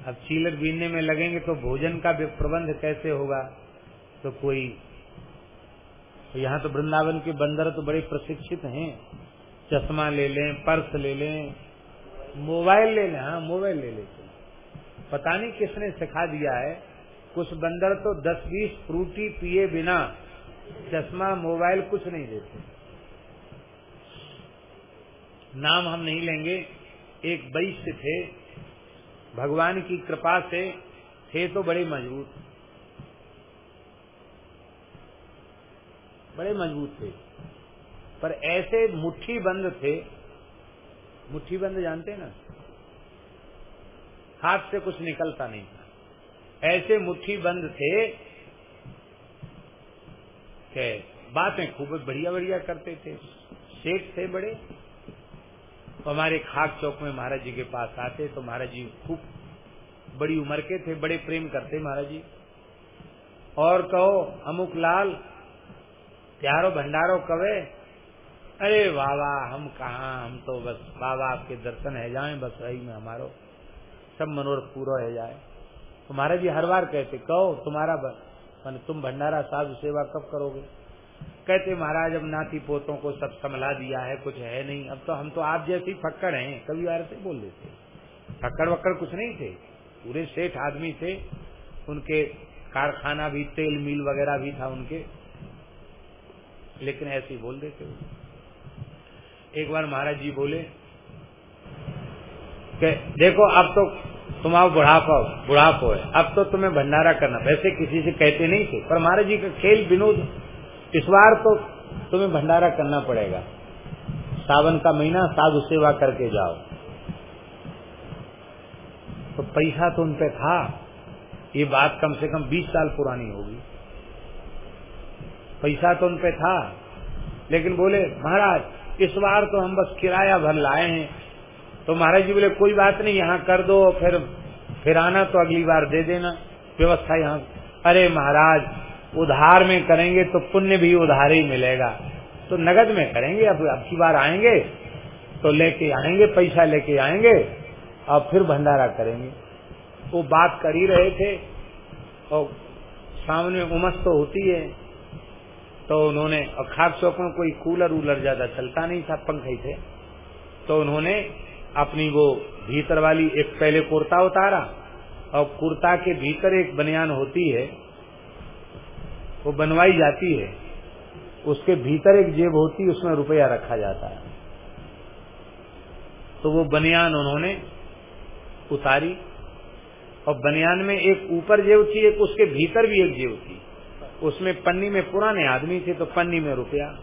अब चीलर बीनने में लगेंगे तो भोजन का प्रबंध कैसे होगा? तो कोई तो यहाँ तो वृंदावन के बंदर तो बड़े प्रशिक्षित हैं। चश्मा ले लें, पर्स ले लें मोबाइल ले लें हाँ मोबाइल ले लेते पता नहीं किसने सिखा दिया है, कुछ बंदर तो दस बीस फ्रूटी पिए बिना चश्मा, मोबाइल कुछ नहीं देते। नाम हम नहीं लेंगे, एक वैश्य थे, भगवान की कृपा से थे तो बड़े मज़बूत। बड़े मज़बूत थे। पर ऐसे मुट्ठी बंद थे मुट्ठी बंद जानते ना? हाथ से कुछ निकलता नहीं था। ऐसे मुट्ठी बंद थे बातें खूब बढ़िया बढ़िया करते थे। सेठ थे बड़े। तो हमारे खाक चौक में महाराज जी के पास आते तो महाराज जी खूब बड़ी उम्र के थे, बड़े प्रेम करते महाराज जी। और कहो, अमुक लाल, प्यारो भंडारो कवे अरे बाबा, हम कहा? हम तो बस बाबा आपके दर्शन है, जाए बस वही में हमारो। सब मनोरथ पूरा है, जाए। तो महाराज जी हर बार कहते, कहो, तुम्हारा मान तुम भंडारा साधु सेवा कब करोगे? कहते, महाराज, अब नाती पोतों को सब संभला दिया है, कुछ है नहीं। अब तो हम तो आप जैसे ही फक्कड़ हैं, कभी बार से बोल देते। फक्कड़ वक्कड़ कुछ नहीं थे। पूरे सेठ आदमी थे। उनके कारखाना भी, तेल मिल वगैरह भी था उनके। लेकिन ऐसे ही बोल देते एक बार महाराज जी बोले कि देखो, अब तो तुम्हारा बुढ़ापा बुढ़ापो है। अब तो तुम्हें भंडारा करना। वैसे किसी से कहते नहीं थे, पर महाराज जी का खेल विनोद, इस बार तो तुम्हें भंडारा करना पड़ेगा। सावन का महीना, साधु सेवा करके जाओ। तो पैसा तो उन पे था। ये बात कम से कम बीस साल पुरानी होगी। पैसा तो उन पे था। लेकिन बोले, महाराज इस बार तो हम बस किराया भर लाए हैं। तो महाराज जी बोले, कोई बात नहीं, यहाँ कर दो, फिर फिर आना तो अगली बार दे देना। व्यवस्था यहाँ, अरे महाराज, उधार में करेंगे तो पुण्य भी उधार ही मिलेगा। तो नगद में करेंगे, अब अब की बार आएँगे तो लेके आएँगे, पैसा लेके आएँगे, और फिर भंडारा करेंगे। वो बात कर ही रहे थे, और सामने उमस तो होती है। तो उन्होंने और खाक चौक में कोई कूलर वूलर ज़्यादा चलता नहीं था, पंखे थे। तो उन्होंने अपनी वो भीतर वाली, एक पहले कुर्ता उतारा और कुर्ता के भीतर एक बनियान होती है, वो बनवाई जाती है। उसके भीतर एक जेब होती है, उसमें रुपया रखा जाता है। तो वो बनियान उन्होंने उतारी, और बनियान में एक ऊपर जेब थी, एक उसके भीतर भी एक जेब थी। उसमें पन्नी में पुराने आदमी थे तो पन्नी में रुपया।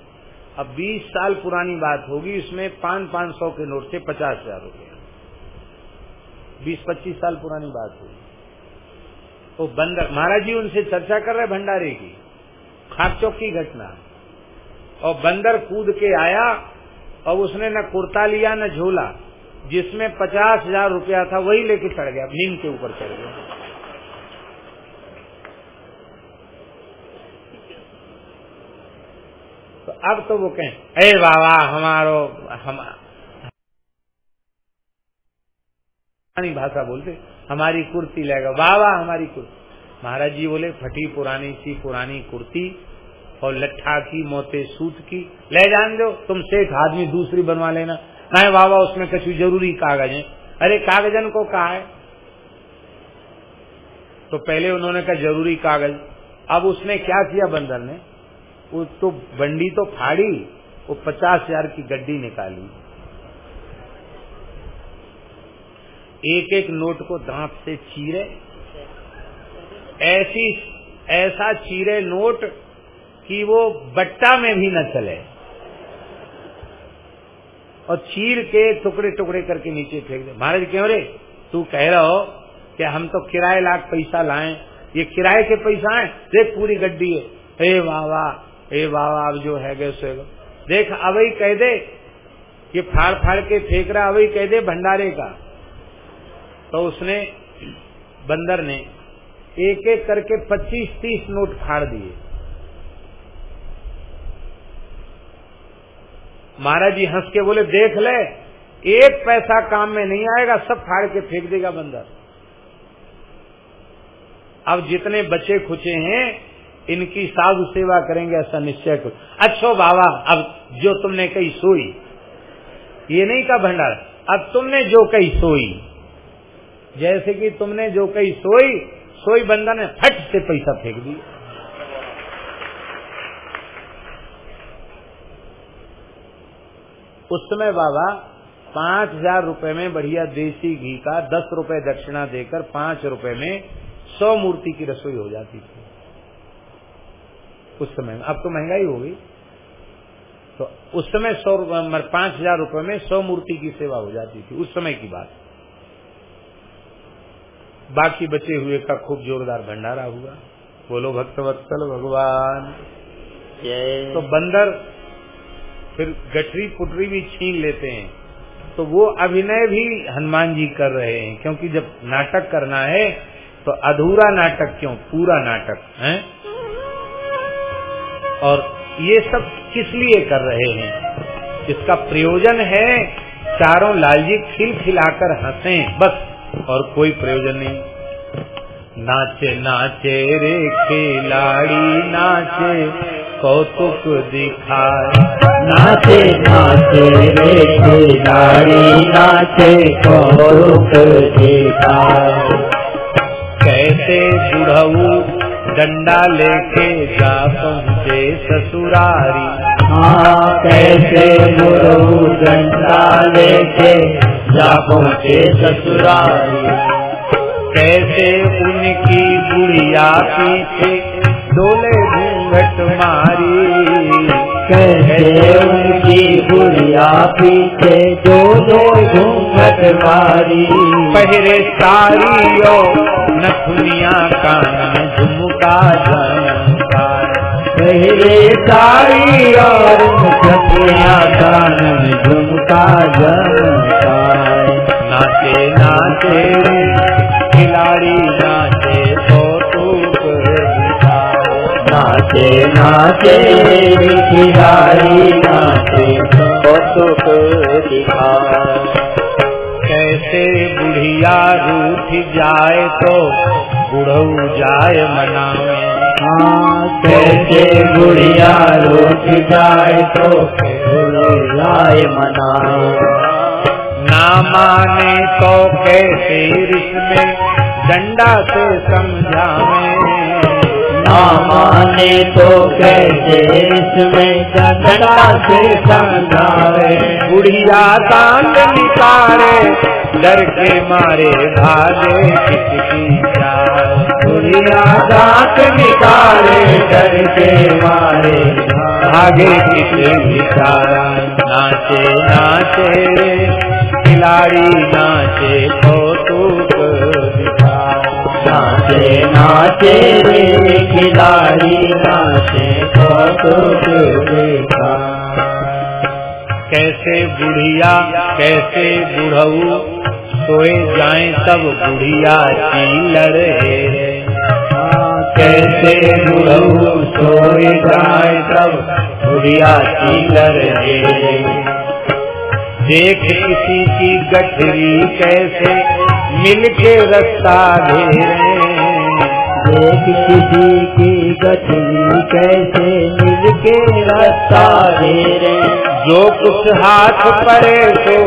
अब 20 साल पुरानी बात होगी उसमें पाँच पाँच सौ के नोट थे, पचास हज़ार रुपया। बीस, पच्चीस साल पुरानी बात होगी। तो बंदर, महाराज जी उनसे चर्चा कर रहे भंडारे की। खाक चौक की घटना। और बंदर कूद के आया, और उसने न कुर्ता लिया, न झोला, जिसमें पचास हज़ार रुपया था, वही लेके चढ़ गया नीम के ऊपर चढ़ गया। अब तो वो कहें अरे बाबा, हमारो, हम भाषा बोलते, हमारी कुर्ती लेगा बाबा, हमारी कुर्ती महाराज जी बोले, फटी पुरानी सी पुरानी कुर्ती और लट्ठा की, मोते सूत की। ले जान दो, तुम सेठ आदमी दूसरी बनवा लेना। नहीं बाबा, उसमें कुछ ज़रूरी कागज़ है। अरे, कागजन को कहा है? तो पहले उन्होंने कहा, ज़रूरी कागज़। अब उसने क्या किया बंदर ने? तो बंडी तो फाड़ी, वो पचास हज़ार की गड्डी निकाली। एक एक नोट को दांत से चीरे। ऐसी, ऐसा चीरे नोट कि वो बट्टा में भी न चले। और चीर के टुकड़े टुकड़े करके नीचे फेंक दे। महाराज क्यों रे तू कह रहा हो कि हम तो किराए लाख पैसा लाए। ये किराए के पैसा है। देख पूरी गड्डी है। हे बाबा हे बाबा, अब जो है गए देख अवई कह दे ये फाड़ फाड़ के फेंक रहा अवई कह दे भंडारे का। तो उसने, बंदर ने एक एक करके पच्चीस तीस नोट फाड़ दिए। महाराज जी हंस के बोले, देख ले, एक पैसा काम में नहीं आएगा, सब फाड़ के फेंक देगा बंदर। अब जितने बच्चे खुचे हैं इनकी साधु सेवा करेंगे ऐसा निश्चय करो। अच्छो बाबा, अब जो तुमने कही सोई। ये नहीं का भंडार, अब तुमने जो कही सोई। जैसे कि तुमने जो कही सोई सोई बंदा ने फट से पैसा फेंक दिया। उस समय बाबा, पाँच हज़ार रुपये में बढ़िया देसी घी का दस रुपए दक्षिणा देकर पाँच रुपए में सौ मूर्ति की रसोई हो जाती थी। उस समय अब तो महँगाई हो गई। तो उस समय सौ पाँच हज़ार रुपये में सौ मूर्ति की सेवा हो जाती थी उस समय की बात। बाकी बचे हुए का खूब जोरदार भंडारा हुआ। बोलो भक्तवत्सल भगवान। तो बंदर फिर गठरी पुटरी भी छीन लेते हैं। तो वो अभिनय भी हनुमान जी कर रहे हैं क्योंकि जब नाटक करना है तो अधूरा नाटक क्यों? पूरा नाटक है? और ये सब किस लिए कर रहे हैं? इसका प्रयोजन है चारों लालजी खिल खिलाकर हंसे बस और कोई प्रयोजन नहीं। नाचे नाचे रे खिलाड़ी नाचे कौतुक दिखाए। नाचे नाचे रे खिलाड़ी नाचे कौतुक दिखाए। कैसे बुढ़ऊ डंडा लेके जा पहुँचे ससुरारी। हाँ कैसे गुरु डंडा लेके जा पहुँचे ससुरारी। कैसे उनकी बुढ़िया पीछे डोले घूंघट मारी। कैसे उनकी बुढ़िया पीछे दो घूंघट मारी। पहरे सारियो नथुनिया कान में झुमका पहले साड़ी और मुखिया कान में झुमका जमकाए नाचे नाचे खिलाड़ी नाचे कौतुक नाचे खिलाड़ी नाचे कौतुक दिखाए कैसे बुढ़िया रूठ जाए तो बुढ़ऊ जाए मनावे। कैसे बुढ़िया रूठ जाए तो बुढ़ाए मनाए ना माने तो कैसे इसमें डंडा से समझावे। ना माने तो कैसे इसमें डंडा से समझाए बुढ़िया दांत निकारे डर के मारे भागे किसकी बुढ़िया दांत निकाले डर के मारे। आगे किसे विचारा नाचे नाचे खिलाड़ी नाचे, कौतुक नाचे नाचे खिलाड़ी नाचे, कौतुक कैसे बुढ़िया, कैसे बुढ़ऊ, सोए जाए तब बुढ़िया चील रहे कैसे सोए जाए तब बुढ़िया चील रहे देख किसी की गठरी कैसे मिलके रस्ता घेरे। देख किसी की गठरी कैसे मिलके रस्ता घेरे। जो कुछ हाथ पड़े तो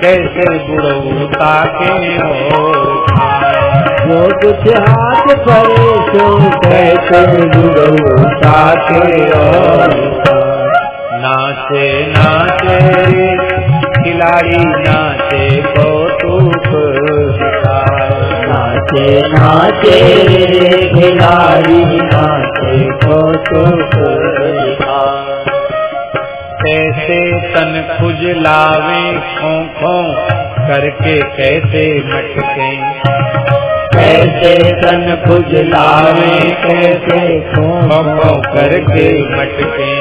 कैसे बुढ़ऊ ताके खाए जो कुछ हाथ पड़े सो और नाचे नाचे खिलाड़ी नाचे कौतुक नाचे नाचे खिलाड़ी नाचे कौतुक कैसे तन खुजलावे खो खो करके कैसे मटके। कैसे तन खुजलावे, कैसे करके मटके।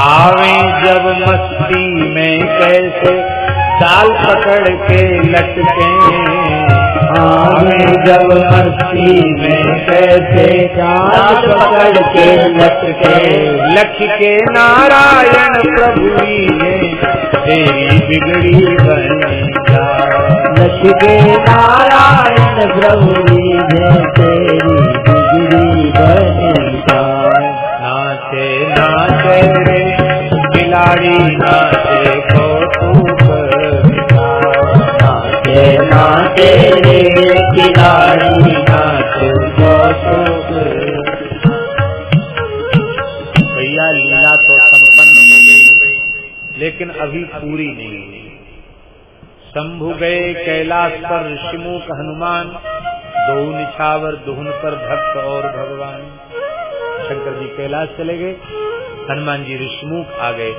आवे जब मस्ती में कैसे चाल पकड़ के लटके। आवे जब मस्ती में कैसे चाल पकड़ के लटके। लख के नारायण प्रभु ने तेरी बिगड़ी बनी लक्ष्मी नारायण ब्रह्मी तेरी बिगड़ी बनी नाचे नाचे रे खिलाड़ी नाचे को तू नाचे नाचे रे खिलाड़ी नाचे लेकिन अभी पूरी नहीं हुई। शंभु गए कैलाश पर ऋषिमुख हनुमान दो निछावर, दुहन पर भक्त और भगवान। शंकर जी कैलाश चले गए, हनुमान जी ऋषिमुख आ गए।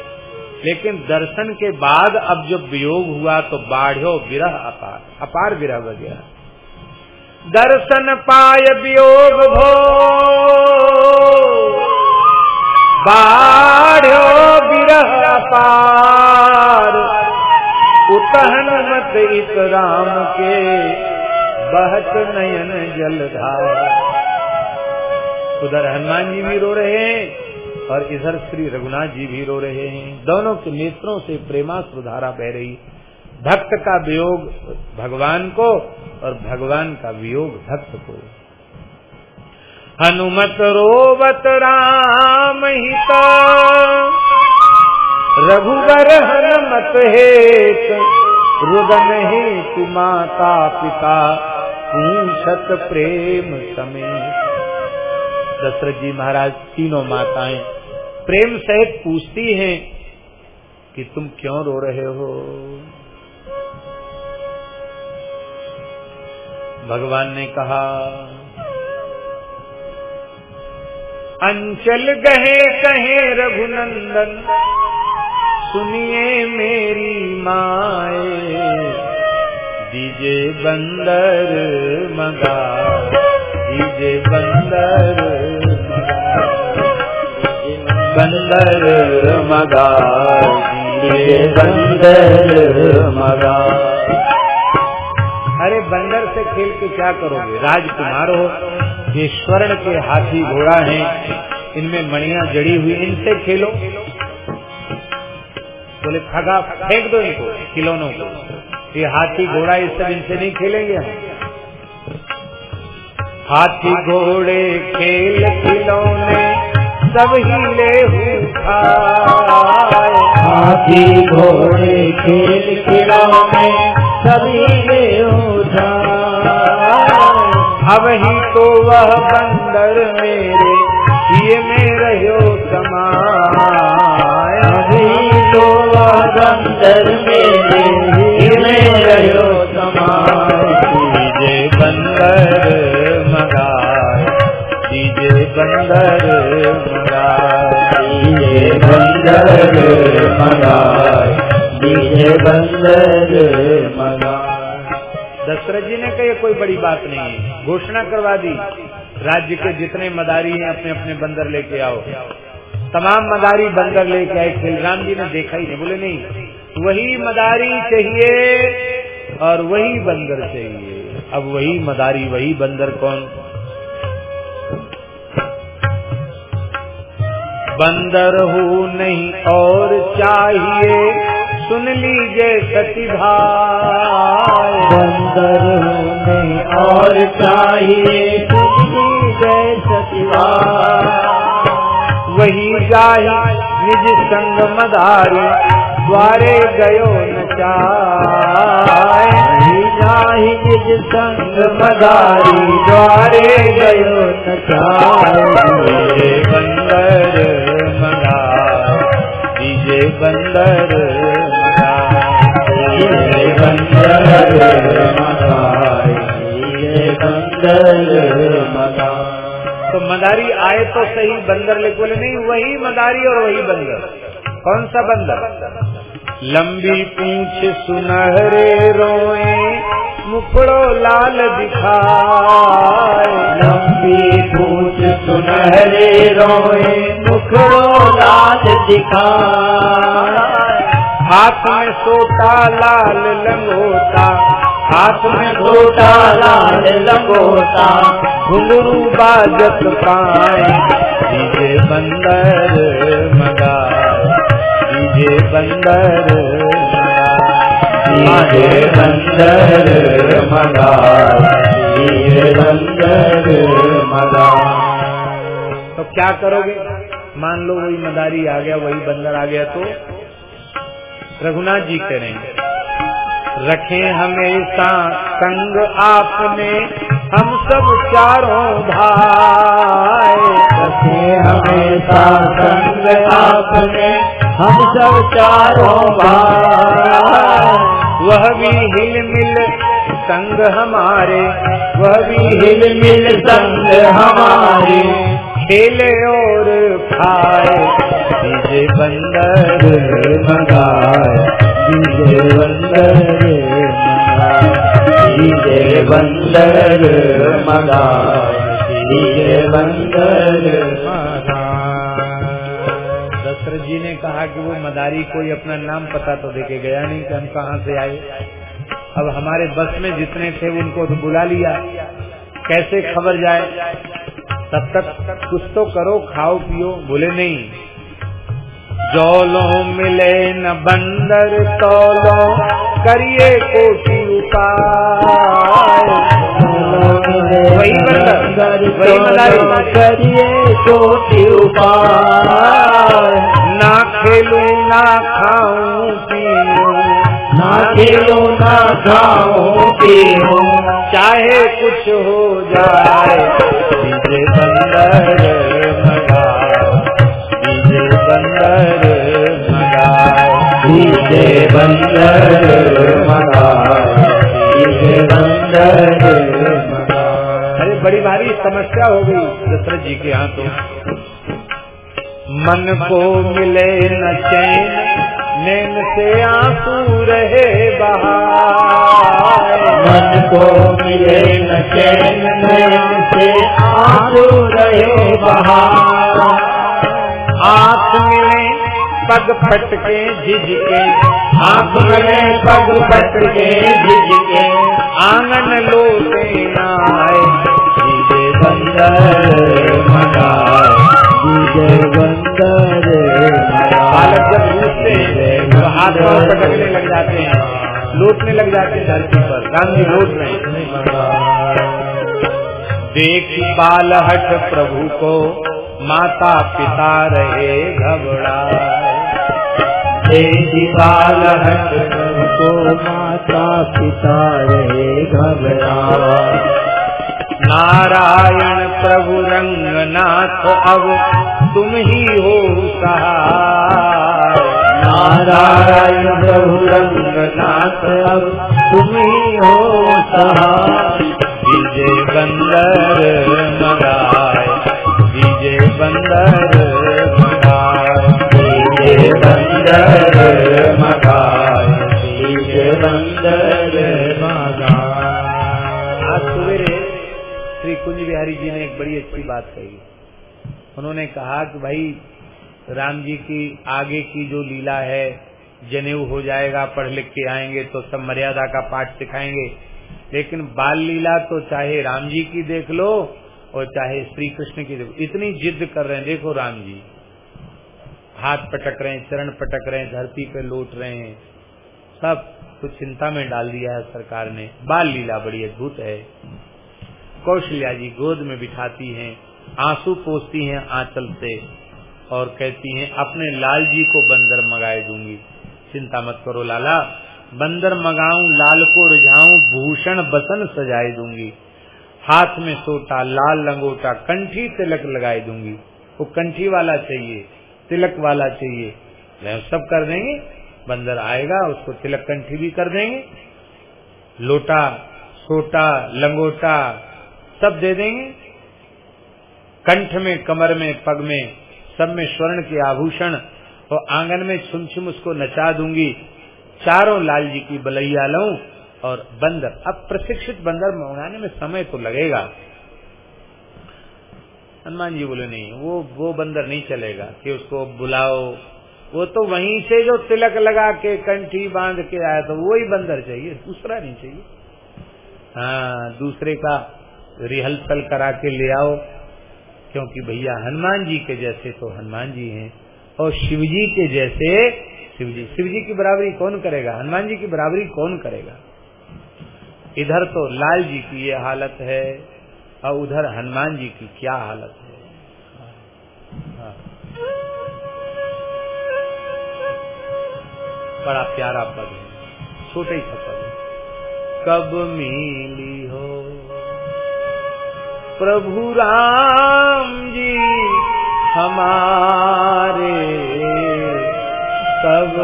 लेकिन दर्शन के बाद अब जब वियोग हुआ तो बाढ़ो विरह अपार अपार विरह वगैरह। दर्शन पाय वियोग भो बाढ़ो विरह अपार उतहन मत इत राम के, बहत नयन जलधार उधर हनुमान जी भी रो रहे हैं, और इधर श्री रघुनाथ जी भी रो रहे हैं। दोनों के नेत्रों से प्रेमा सुधारा बह रही। भक्त का वियोग भगवान को, और भगवान का वियोग भक्त को। हनुमत रोवत राम हित। रघुवर हनुमत हेत रुदन हेतु माता पिता, पूछत प्रेम समेत। दशरथ जी महाराज तीनों माताएँ प्रेम सहित पूछती हैं कि तुम क्यों रो रहे हो? भगवान ने कहा अंचल गहे कहे रघुनंदन, सुनिए मेरी माए, दीजे बंदर मगा दीजे बंदर बंदर मगा दीजे बंदर मगा अरे बंदर से खेल के क्या करोगे? राजकुमार हो ये स्वर्ण के हाथी घोड़ा हैं। इनमें मणियाँ जड़ी हुई, इनसे खेलो। बोले खगा फेंक दो इनको, खिलौनों को। ये हाथी घोड़ा ये सब इनसे नहीं खेलेंगे हम। हाथी घोड़े खेल खिलौने, सब ही ले हाथी घोड़े खेल खिलौने सभी ले उठा अब ही तो वह बंदर मेरे ये में रहो समाय। अभी तो वह बंदर मेरे ये में रहो समाय। डीजे बंदर मगाए डीजे बंदर मगाए डीजे बंदर मगाए डीजे बंदर मगाए दशरथ जी ने कहा, कोई बड़ी बात नहीं। है घोषणा करवा दी। राज्य के जितने मदारी हैं अपने अपने बंदर लेके आओ। तमाम मदारी बंदर लेके आए। खिलराम जी ने देखा ही नहीं। बोले, नहीं, वही मदारी चाहिए और वही बंदर चाहिए। अब वही मदारी, वही बंदर कौन? बंदर हो नहीं और चाहिए। सुन लीजिए सती भाई। बंदर और चाहिए सुनी जय सतिवा वही जाहि निज संग मदारी द्वारे गयो न चाय वही जाहि निज संग मदारी द्वारे गयो न डीजे बंदर डीजे बंदर तो मदारी आए तो सही, बंदर ले बोले, नहीं, वही मदारी और वही बंदर। कौन सा बंदर? लंबी पूछ सुनहरे रोए, मुखड़ो लाल दिखाए। लंबी पूछ सुनहरे रोए, मुखड़ो लाल दिखा हाथ में सोता लाल लंगोता, हाथ में छोटा लाल लगोता घुंगरू बाजत पाए डीजे बंदर मगा डीजे बंदर ये बंदर मगा बंदर मगा तो क्या करोगे? मान लो वही मदारी आ गया, वही बंदर आ गया तो रघुनाथ जी कह रहे हैं रखे हमेशा संग आपने, हम सब चारों भाई। रखे हमेशा संग आपने, हम सब चारों भाई। वह भी हिल मिल संग हमारे, वह भी हिल मिल संग हमारे। खेले और खाए डीजे बंदर मंगाए डीजे बंदर डीजे बंदर मंगाए डीजे बंदर दशरथ जी ने कहा कि वो मदारी कोई अपना नाम पता तो देके गया नहीं कि हम कहाँ से आए। अब हमारे बस में जितने थे उनको तो बुला लिया। कैसे खबर जाए? तब तक कुछ तो करो, खाओ पियो, बोले नहीं। जौलो मिले न बंदर तौलो करिए कोटि उपाय। वही बंदर वही मदारी। करिए कोटि उपाय। ना खेलूं ना खाऊं पीऊं। ना खेलो ना खाओ पियो चाहे कुछ हो जाए। बंदर बंदर बंदर अरे बड़ी भारी समस्या हो गई दशरथ जी के यहाँ तो मन को मिले न चैन नैन से आँसू रहे बहाए मन को मिले न चैन नैन से आँसू रहे बहार। आँख मिले पग फटके झिझके। आँख में पग पटके झिझके। आँगन लोटे आए डीजे बंदर डीजे बंदर बालक जब हैं तो हाथ पाँव पटकने लग जाते हैं। लौटने लग जाते हैं धरती पर गांधी लूट रहे देख बाल हट प्रभु को माता पिता रहे घबराए। हट को माता पिता रहे घबरा। नारायण प्रभु रंगनाथ अब तुम ही हो सहाय। नारायण प्रभु रंगनाथ अब तुम ही हो सहाय। विजय बंदर मगाए विजय बंदर आज सवेरे श्री कुंज बिहारी जी ने एक बड़ी अच्छी बात कही उन्होंने कहा कि भाई, राम जी की आगे की जो लीला है, जनेऊ हो जाएगा, पढ़ लिख के आएँगे तो सब मर्यादा का पाठ सिखाएँगे। लेकिन बाल लीला तो चाहे राम जी की देख लो और चाहे श्री कृष्ण की देखो इतनी जिद कर रहे हैं। देखो राम जी हाथ पटक रहे हैं, चरण पटक रहे हैं, धरती पे लौट रहे हैं। सब कुछ चिंता में डाल दिया है सरकार ने। बाल लीला बड़ी अद्भुत है। कौशल्या जी गोद में बिठाती हैं, आँसू पोसती हैं आंचल से और कहती हैं, अपने लाल जी को बंदर मंगाए दूँगी। चिंता मत करो लाला, बंदर मंगाऊं, लाल को रिझाऊं, भूषण बसन सजाए दूँगी। हाथ में सोटा, लाल लंगोटा, कंठी तिलक लगाए दूँगी। वो कंठी वाला चाहिए तिलक वाला चाहिए। वह सब कर देंगे, बंदर आएगा, उसको तिलक कंठी भी कर देंगे। लोटा, सोटा, लंगोटा सब दे देंगे। कंठ में, कमर में, पग में, सब में स्वर्ण के आभूषण और आँगन में छुम छुम उसको नचा दूँगी। चारों लाल जी की बलैया लूँ और बंदर, अब प्रशिक्षित बंदर मंगाने में समय तो लगेगा। हनुमान जी बोले, नहीं, वो वो बंदर नहीं चलेगा, कि उसको बुलाओ। वो तो वहीं से जो तिलक लगा के कंठी बाँध के आया तो वही बंदर चाहिए, दूसरा नहीं चाहिए। हाँ दूसरे का रिहर्सल करा के ले आओ, क्योंकि भैया हनुमान जी के जैसे तो हनुमान जी हैं, और शिव जी के जैसे शिव जी। शिव जी की बराबरी कौन करेगा? हनुमान जी की बराबरी कौन करेगा? इधर तो लाल जी की ये हालत है और उधर हनुमान जी की क्या हालत है? हाँ। बड़ा प्यारा पद है। छोटे ही पद है। कब मिली हो? प्रभु राम जी हमारे कब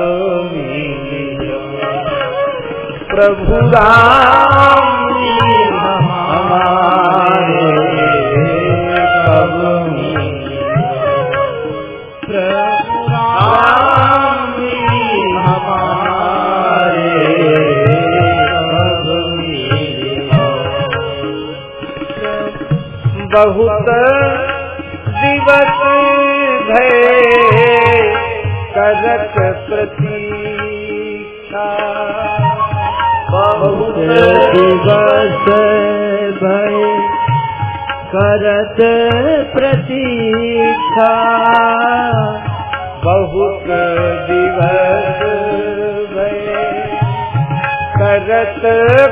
मिली हो? प्रभु राम बहुत दिवस भय करक प्रतीक्षा। बहुत दिवस भय करत प्रतीक्षा। बहुत दिवस भय करत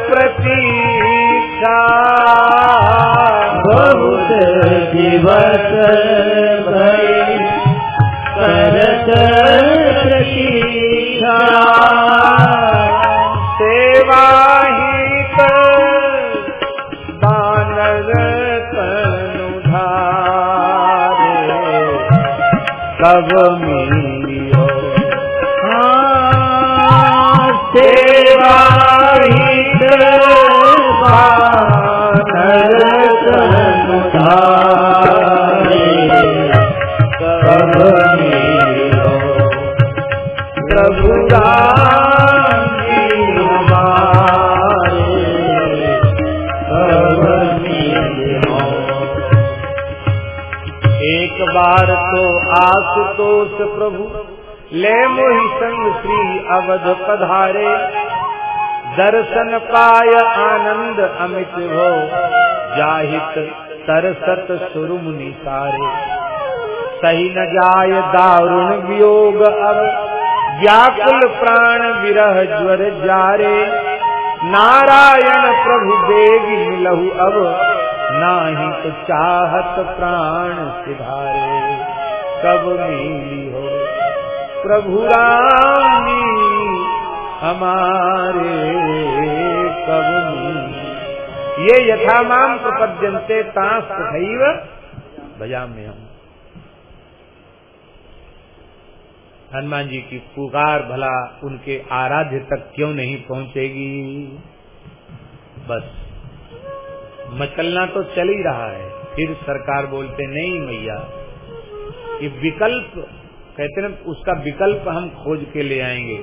प्रतीक्षा। बहुत दिवस भय करत सेवा ही तनुधारे। कब मिलियो ले मोहि संग श्री अवध पधारे। दर्शन पाय आनंद अमित हो। जाहित तरसत सुरमुनि सारे। सही न जाय दारुण वियोग अब, व्याकुल प्राण विरह ज्वर जारे। नारायण प्रभु देवी मिलहु अब, नाही तो चाहत प्राण सिधारे। कब मिली हो प्रभु राम हमारे, कब ये यथामाम प्रपद्यंते तथैव हम हनुमान जी की पुकार भला उनके आराध्य तक क्यों नहीं पहुंचेगी? बस। मचलना तो चल ही रहा है। फिर सरकार बोलते, नहीं मैया, ये विकल्प, कहते ना, उसका विकल्प हम खोज के ले आएँगे।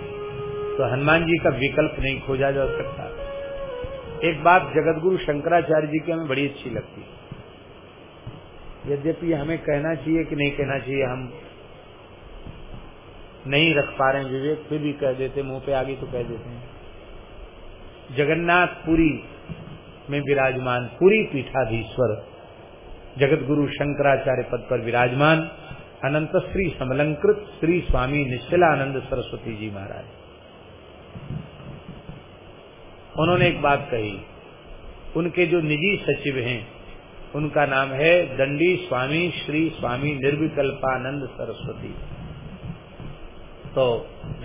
तो हनुमान जी का विकल्प नहीं खोजा जा सकता। एक बात जगतगुरु शंकराचार्य जी की हमें बड़ी अच्छी लगती यद्यपि हमें कहना चाहिए कि नहीं कहना चाहिए, हम नहीं रख पा रहे हैं विवेक, फिर भी कह देते मुँह पे आगे तो कह देते हैं। जगन्नाथ पुरी में विराजमान, पूरी पीठाधीश्वर जगत गुरु शंकराचार्य पद पर विराजमान, अनंत श्री समलंकृत, श्री स्वामी निश्चलानंद सरस्वती जी महाराज। उन्होंने एक बात कही उनके जो निजी सचिव हैं उनका नाम है दंडी स्वामी श्री स्वामी निर्विकल्पानंद सरस्वती। तो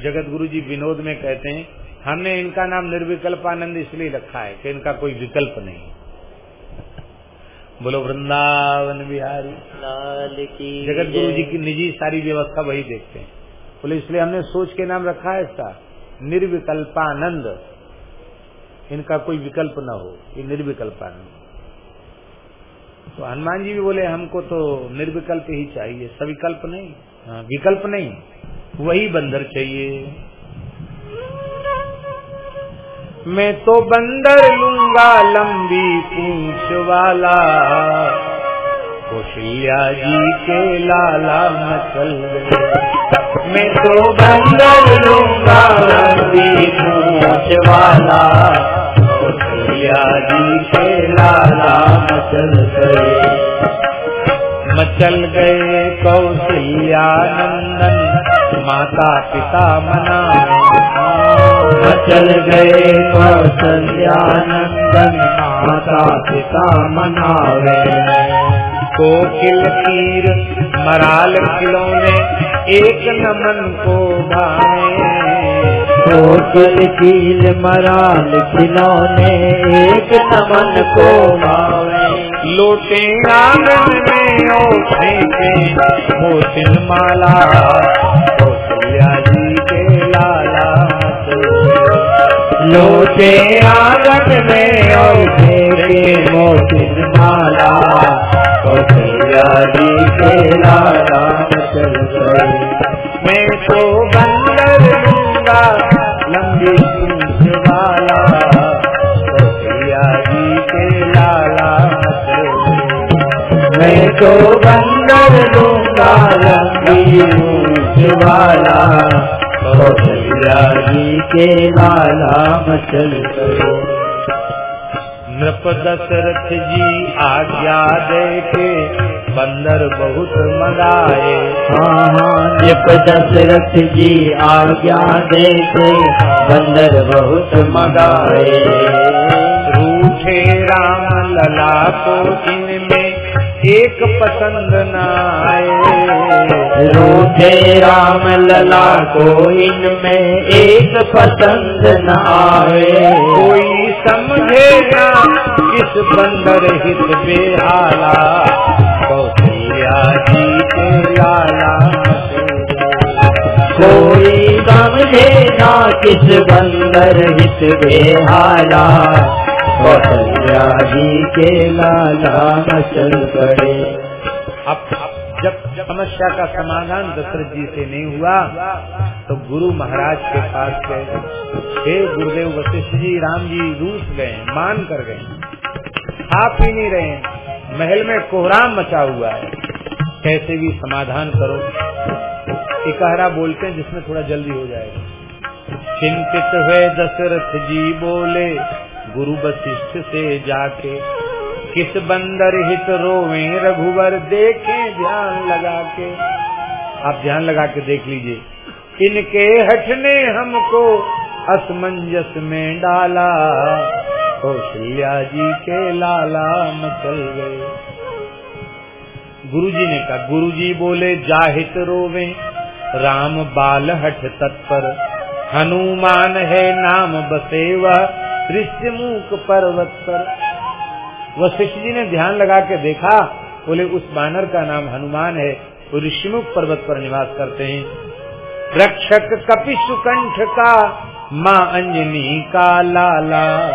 जगत गुरु जी विनोद में कहते हैं हमने इनका नाम निर्विकल्पानंद इसलिए रखा है कि इनका कोई विकल्प नहीं। बोलो वृंदावन बिहारी। लाल की जगत गुरु जी की निजी सारी व्यवस्था वही देखते हैं। बोले इसलिए हमने सोच के नाम रखा है इसका निर्विकल्पानंद। इनका कोई विकल्प न हो ये निर्विकल्पानंद तो हनुमान जी भी बोले हमको तो निर्विकल्प ही चाहिए सविकल्प नहीं हाँ, विकल्प नहीं वही बंदर चाहिए। मैं तो बंदर लूँगा लंबी पूंछ वाला कौशल्या जी के लाला मचल मैं तो बंदर लूँगा लंबी कौशल्या जी के लाला मचल गए। मचल गए कौशल्या नंदन माता पिता मना। मचल गए कौशल्यानंदन माता पिता मनावे। कोकिल कीर मराल खिलौने एक नमन को भाए कोकिल कील मराल खिलौने एक नमन को भावे लोटे आँगन में ओ फेंके मोतिन माला कौशल्या जी के लाला लोटे आँगन में और फेंके मोतिन माला कौशल्या जी के लाला चल गए मैं तो बंदर लूँगा तो बंदर वाला। कौशल्या जी के लाला मचल करो नृप दशरथ जी आज्ञा दे के बंदर बहुत मगाए। हाँ हाँ जब दशरथ जी आज्ञा दे के बंदर बहुत मगाए। रूठे राम लला को इनमें एक पसंद न आए। रूठे राम लला को इनमें एक पसंद न आए। कोई समझे ना किस बंदर हित बेहाला। कौशल्या जी के लाला कोई समझे ना किस बंदर हित बेहाला। जी के पड़े अब जब समस्या का समाधान दशरथ जी से नहीं हुआ तो गुरु महाराज के पास गए। हे गुरुदेव वशिष्ठ जी, राम जी रूस गए, मान कर गए। आप ही नहीं रहे, महल में कोहराम मचा हुआ है। कैसे भी समाधान करो। इकहरा बोलते हैं, जिसमें थोड़ा जल्दी हो जाएगा। चिंतित हुए दशरथ जी बोले गुरु वशिष्ठ से जाके, किस बंदर हित रोवे, रघुवर देखे ध्यान लगा के आप ध्यान लगा के देख लीजिए। इनके हटने हमको असमंजस में डाला, कौशल्या जी के लाला मचल गए। गुरुजी ने कहा, गुरुजी बोले, जाहित रोवे, राम बाल हठ तत्पर, हनुमान है नाम बसे ऋषिमुख पर्वत पर। वशिष्ठ जी ने ध्यान लगा के देखा, बोले, उस बानर का नाम हनुमान है, वो ऋषिमुख पर्वत पर निवास करते हैं। रक्षक कपिशुकंठ का, माँ अंजनी का लाला,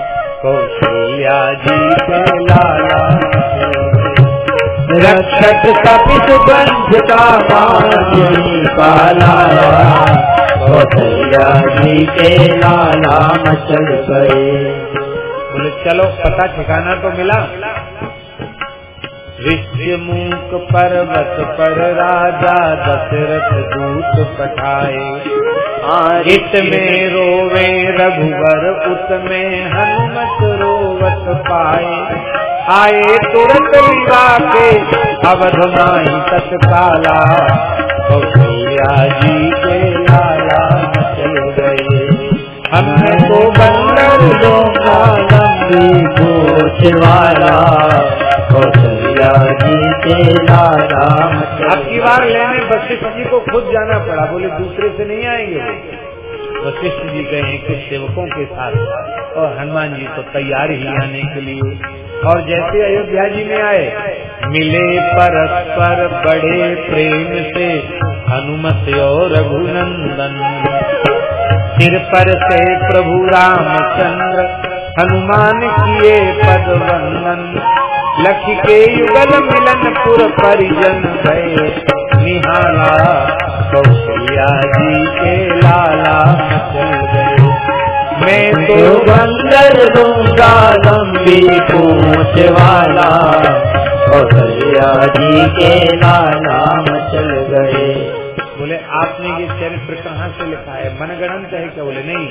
कौशल्या जी के लाला। रक्षक बंध का, माँ अंजनी का लाला। कौशल्या जी के बोले, चलो, पता ठिकाना तो मिला। ऋष्यमुख पर्वत पर राजा दशरथ दूत पठाए। इत में रोवे रघुवर उत में हनुमत रोवत पाए। आए तुरंत विवा के अवध माही तत्काला। कौशल्या जी के हमने तो बंदर लंबी पूछ वाला कौशल्या जी के लाला मचल अब की बार लेने वशिष्ठ जी को खुद जाना पड़ा। बोले, दूसरे से नहीं आएँगे। वशिष्ठ जी गए हैं कुछ सेवकों के साथ। और हनुमान जी तो तैयार ही आने के लिए। और जैसे अयोध्या जी में आए, मिले परस्पर बड़े प्रेम से। हनुमत और रघुनंदन। सिर पर से प्रभु रामचंद्र हनुमान किए पद वंदन। लख के युगल मिलन पुर परिजन भय निहाला कौशल्या जी के लाला चल गए। मैं तो बंदर दूँगा लंबी पूछ वाला। कौशल्या जी के लाला मचल गए। बोले, आपने ये चरित्र कहाँ से लिखा है? मनगणंत है क्या बोले? नहीं।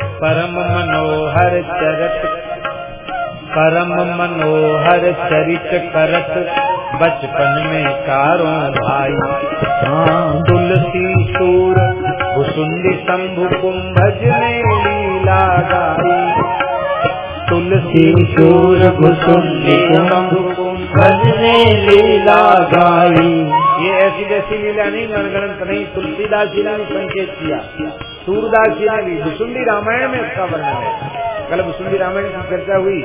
परम मनोहर चरित, परम मनोहर चरित करत, बचपन में कारों भाई। हाँ तुलसी सूर भुसुंडी शंभु, कुंभज ने लीला गाई। तुलसी भुसुंडी भजने लीला गाई ये ऐसी जैसी लीला नहीं मनगणंत नहीं। तुलसीदास जी ने संकेत किया। सूरदास जी ने भी। भुसुंडी रामायण में इसका वर्णन है। कल भुसुंडी रामायण की चर्चा हुई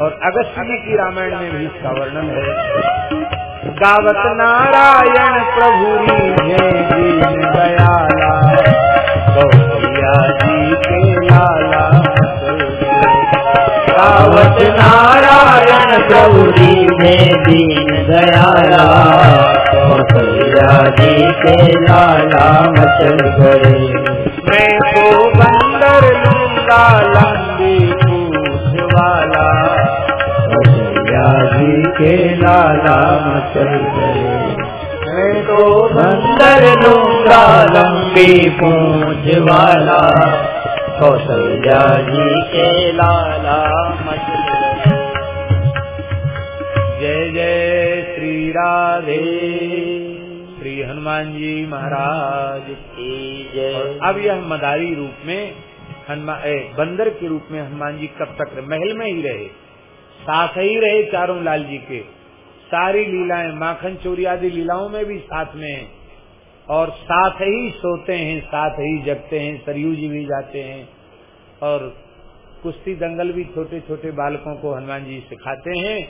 और अगस्त जी की रामायण में भी इसका वर्णन है। गावत नारायण प्रभु दयाला जी। गावत नारायण प्रभु में दीन दयाला। कौशल्या जी के लाला मचल गए मैं तो बंदर लूँगा लंबी पूछ वाला। कौशल्या जी के लाला मचल गए मैं तो बंदर लूँगा लंबी पूछ वाला। कौशल्या जी के लाला गए जय जय श्री राधे। श्री हनुमान जी महाराज की जय। अब यह मदारी रूप में हनुमान बंदर के रूप में हनुमान जी कब तक रहे? महल में ही रहे। साथ ही रहे चारों लाल जी के। सारी लीलाएँ, माखन चोरी आदि लीलाओं में भी साथ में हैं। और साथ ही सोते हैं, साथ ही जगते हैं, सरयू जी भी जाते हैं और कुश्ती दंगल भी छोटे छोटे बालकों को हनुमान जी सिखाते हैं।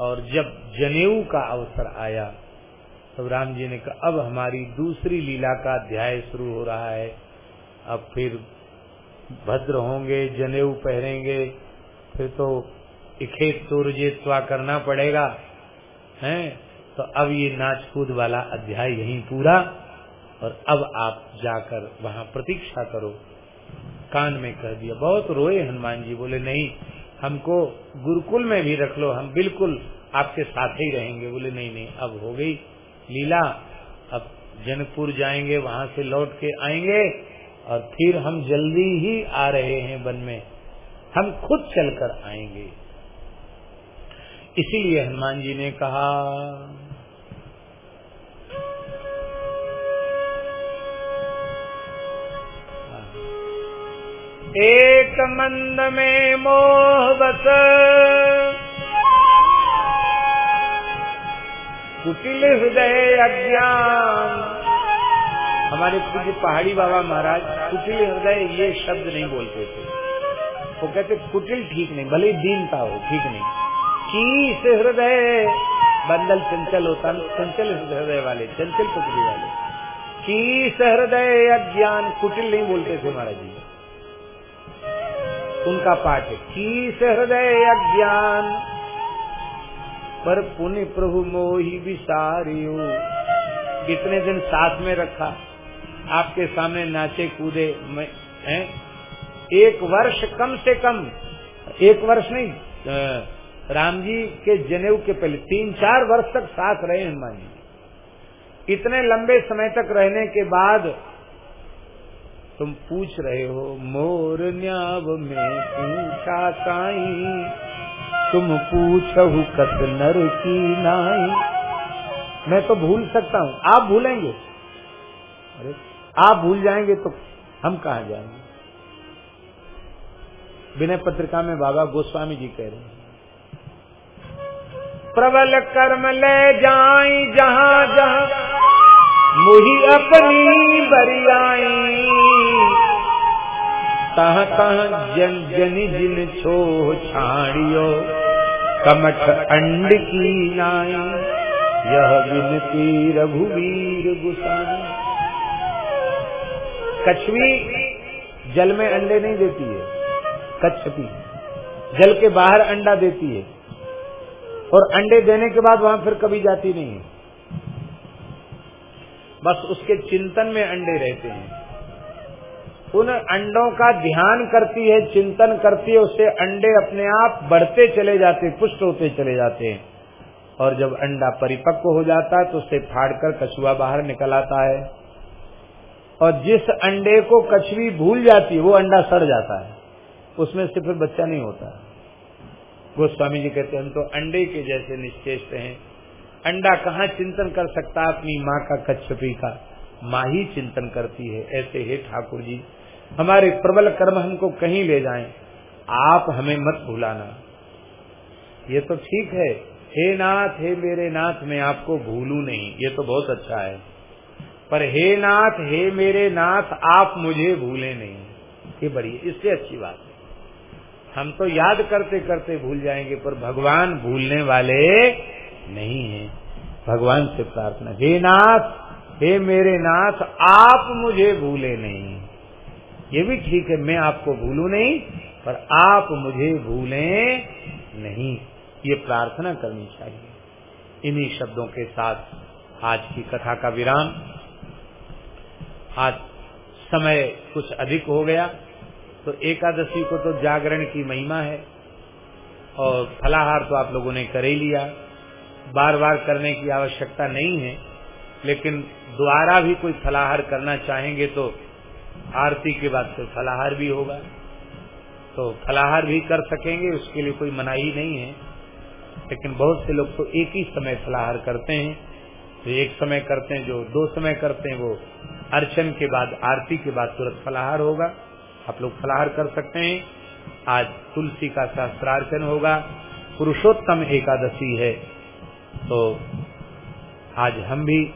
और जब जनेऊ का अवसर आया, तब तो राम जी ने कहा, अब हमारी दूसरी लीला का अध्याय शुरू हो रहा है। अब फिर भद्र होंगे, जनेऊ पहरेंगे, फिर तो इखेत सूर्यत्वा करना पड़ेगा, हैं? तो अब ये नाच कूद वाला अध्याय यहीं पूरा, और अब आप जाकर वहाँ प्रतीक्षा करो। कान में कह दिया, बहुत रोए हनुमान जी, बोले, नहीं, हमको गुरुकुल में भी रख लो, हम बिल्कुल आपके साथ ही रहेंगे। बोले, नहीं नहीं, अब हो गई लीला, अब जनकपुर जाएँगे, वहाँ से लौट के आएँगे, और फिर हम जल्दी ही आ रहे हैं वन में। हम खुद चलकर आएँगे। इसीलिए हनुमान जी ने कहा एक मंद में मोह बस कुटिल हृदय अज्ञान। हमारे पूज्य पहाड़ी बाबा महाराज कुटिल हृदय ये शब्द नहीं बोलते थे। वो कहते, कुटिल ठीक नहीं, भले दीनता हो, ठीक नहीं। कीस हृदय, बंदल चंचल होता, चंचल हृदय वाले, चंचल प्रकृति वाले। कीस हृदय अज्ञान, कुटिल नहीं बोलते थे महाराज जी। उनका पाठ है। कीस हृदय अज्ञान, पर पुण्य प्रभु मोही विसारियो। कितने दिन साथ में रखा, आपके सामने नाचे कूदे हैं? एक वर्ष कम से कम, एक वर्ष नहीं राम जी के जनेऊ के पहले तीन चार वर्ष तक साथ रहे हनुमान जी। इतने लंबे समय तक रहने के बाद तुम पूछ रहे हो, मोर न्याव में पूछा साई। तुम पूछहु कत नर की नाई। मैं तो भूल सकता हूँ, आप भूलेंगे। अरे, आप भूल जाएँगे तो हम कहा जाएँगे? विनय पत्रिका में बाबा गोस्वामी जी कह रहे हैं, प्रबल कर्म ले जाई जहाँ जहाँ। मुही अपनी बरियाई। तह तह जन जन जिन छो छाड़ियो, कमठ अंड की नाई। यह विनती रघुवीर गुसाई। कछवी जल में अंडे नहीं देती है कच्छपी जल के बाहर अंडा देती है, और अंडे देने के बाद वहाँ फिर कभी जाती नहीं है। बस उसके चिंतन में अंडे रहते हैं। उन अंडों का ध्यान करती है, चिंतन करती है, उससे अंडे अपने आप बढ़ते चले जाते पुष्ट होते चले जाते हैं। और जब अंडा परिपक्व हो जाता है तो उसे फाड़कर कछुआ बाहर निकल आता है। और जिस अंडे को कछुई भूल जाती है, वो अंडा सड़ जाता है। उसमें से फिर बच्चा नहीं होता। गोस्वामी जी कहते हैं, हम तो अंडे के जैसे निश्चेष्ट हैं। अंडा कहाँ चिंतन कर सकता अपनी माँ का कच्छपी का। माँ ही चिंतन करती है। ऐसे हे ठाकुर जी, हमारे प्रबल कर्म हमको कहीं ले जाएँ? आप हमें मत भुलाना। ये तो ठीक है। हे नाथ, हे मेरे नाथ, मैं आपको भूलू नहीं। ये तो बहुत अच्छा है। पर हे नाथ, हे मेरे नाथ, आप मुझे भूले नहीं। ये बड़ी, इससे अच्छी बात है। हम तो याद करते करते भूल जाएँगे, पर भगवान भूलने वाले नहीं है। भगवान से प्रार्थना, हे नाथ, हे मेरे नाथ, आप मुझे भूले नहीं। ये भी ठीक है, मैं आपको भूलू नहीं, पर आप मुझे भूले नहीं। ये प्रार्थना करनी चाहिए। इन्हीं शब्दों के साथ आज की कथा का विराम। आज समय कुछ अधिक हो गया तो एकादशी को तो जागरण की महिमा है, और फलाहार तो आप लोगों ने कर ही लिया। बार बार करने की आवश्यकता नहीं है, लेकिन द्वारा भी कोई फलाहार करना चाहेंगे तो आरती के बाद फिर फलाहार भी होगा। तो फलाहार भी कर सकेंगे, उसके लिए कोई मनाही नहीं है, लेकिन बहुत से लोग तो एक ही समय फलाहार करते हैं। जो एक समय करते हैं जो दो समय करते हैं, वो अर्चन के बाद, आरती के बाद तुरंत फलाहार होगा। आप लोग फलाहार कर सकते हैं। आज तुलसी का शास्त्रार्चन होगा। पुरुषोत्तम एकादशी है। तो आज हम भी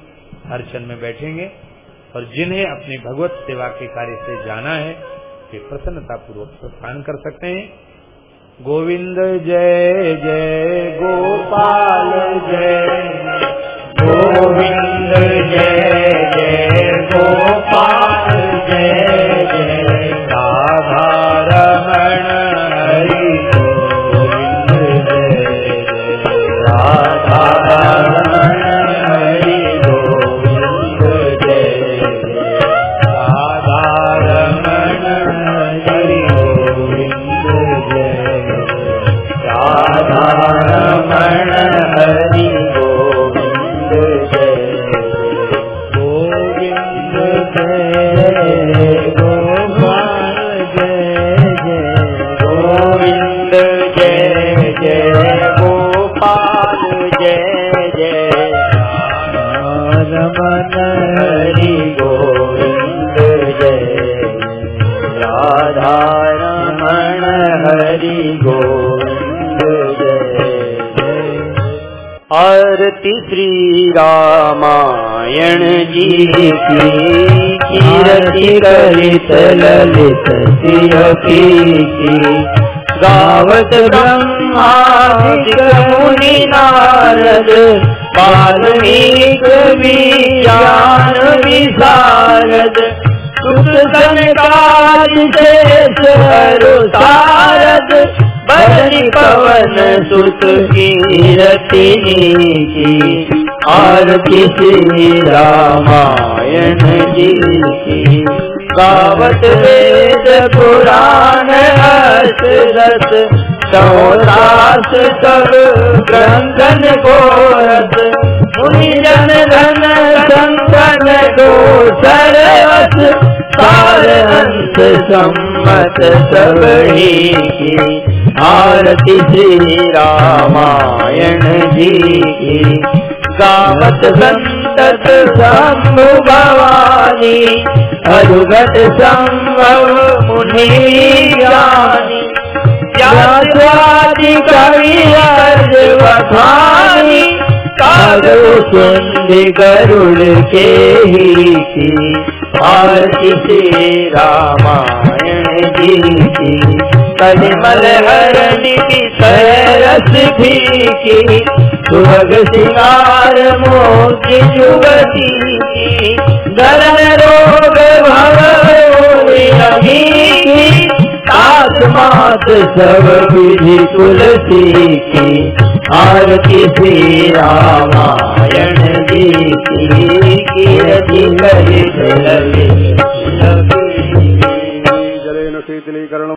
अर्चन में बैठेंगे और जिन्हें अपनी भगवत सेवा के कार्य से जाना है, वे प्रसन्नता पूर्वक प्रस्थान कर सकते हैं। गोविंद जय जय गोपाल जय। गोविंद जय जय गोपाल जय। रामायण जी की करित ललित सियकी की गावत ब्रह्मादिक नारद, वाल्मीक विशारद। शेष हरु सारद बदरी पवन सुत कीरति की आरती श्री रामायण जी की गावत वेद पुराण हस रस चौदास सब ग्रंथन गोरस मुनि जन धन संतन को सरस सार हंस सम्मत सबड़ी की आरती श्री रामायण जी की। गावत संतत शंभु भवानी अनुगत संभव मुनि ज्ञानी व्यासादि कवि अर्ज़ वखानी कागो सुंदि गरुड़ के ही की आरती श्री रामायण जी की कलिमल हरण की सरस भी सुभग सिंगार की। गरन रोग भव सब विधि तुलसी की। आरती श्री रामायण जी की शीतलीकरण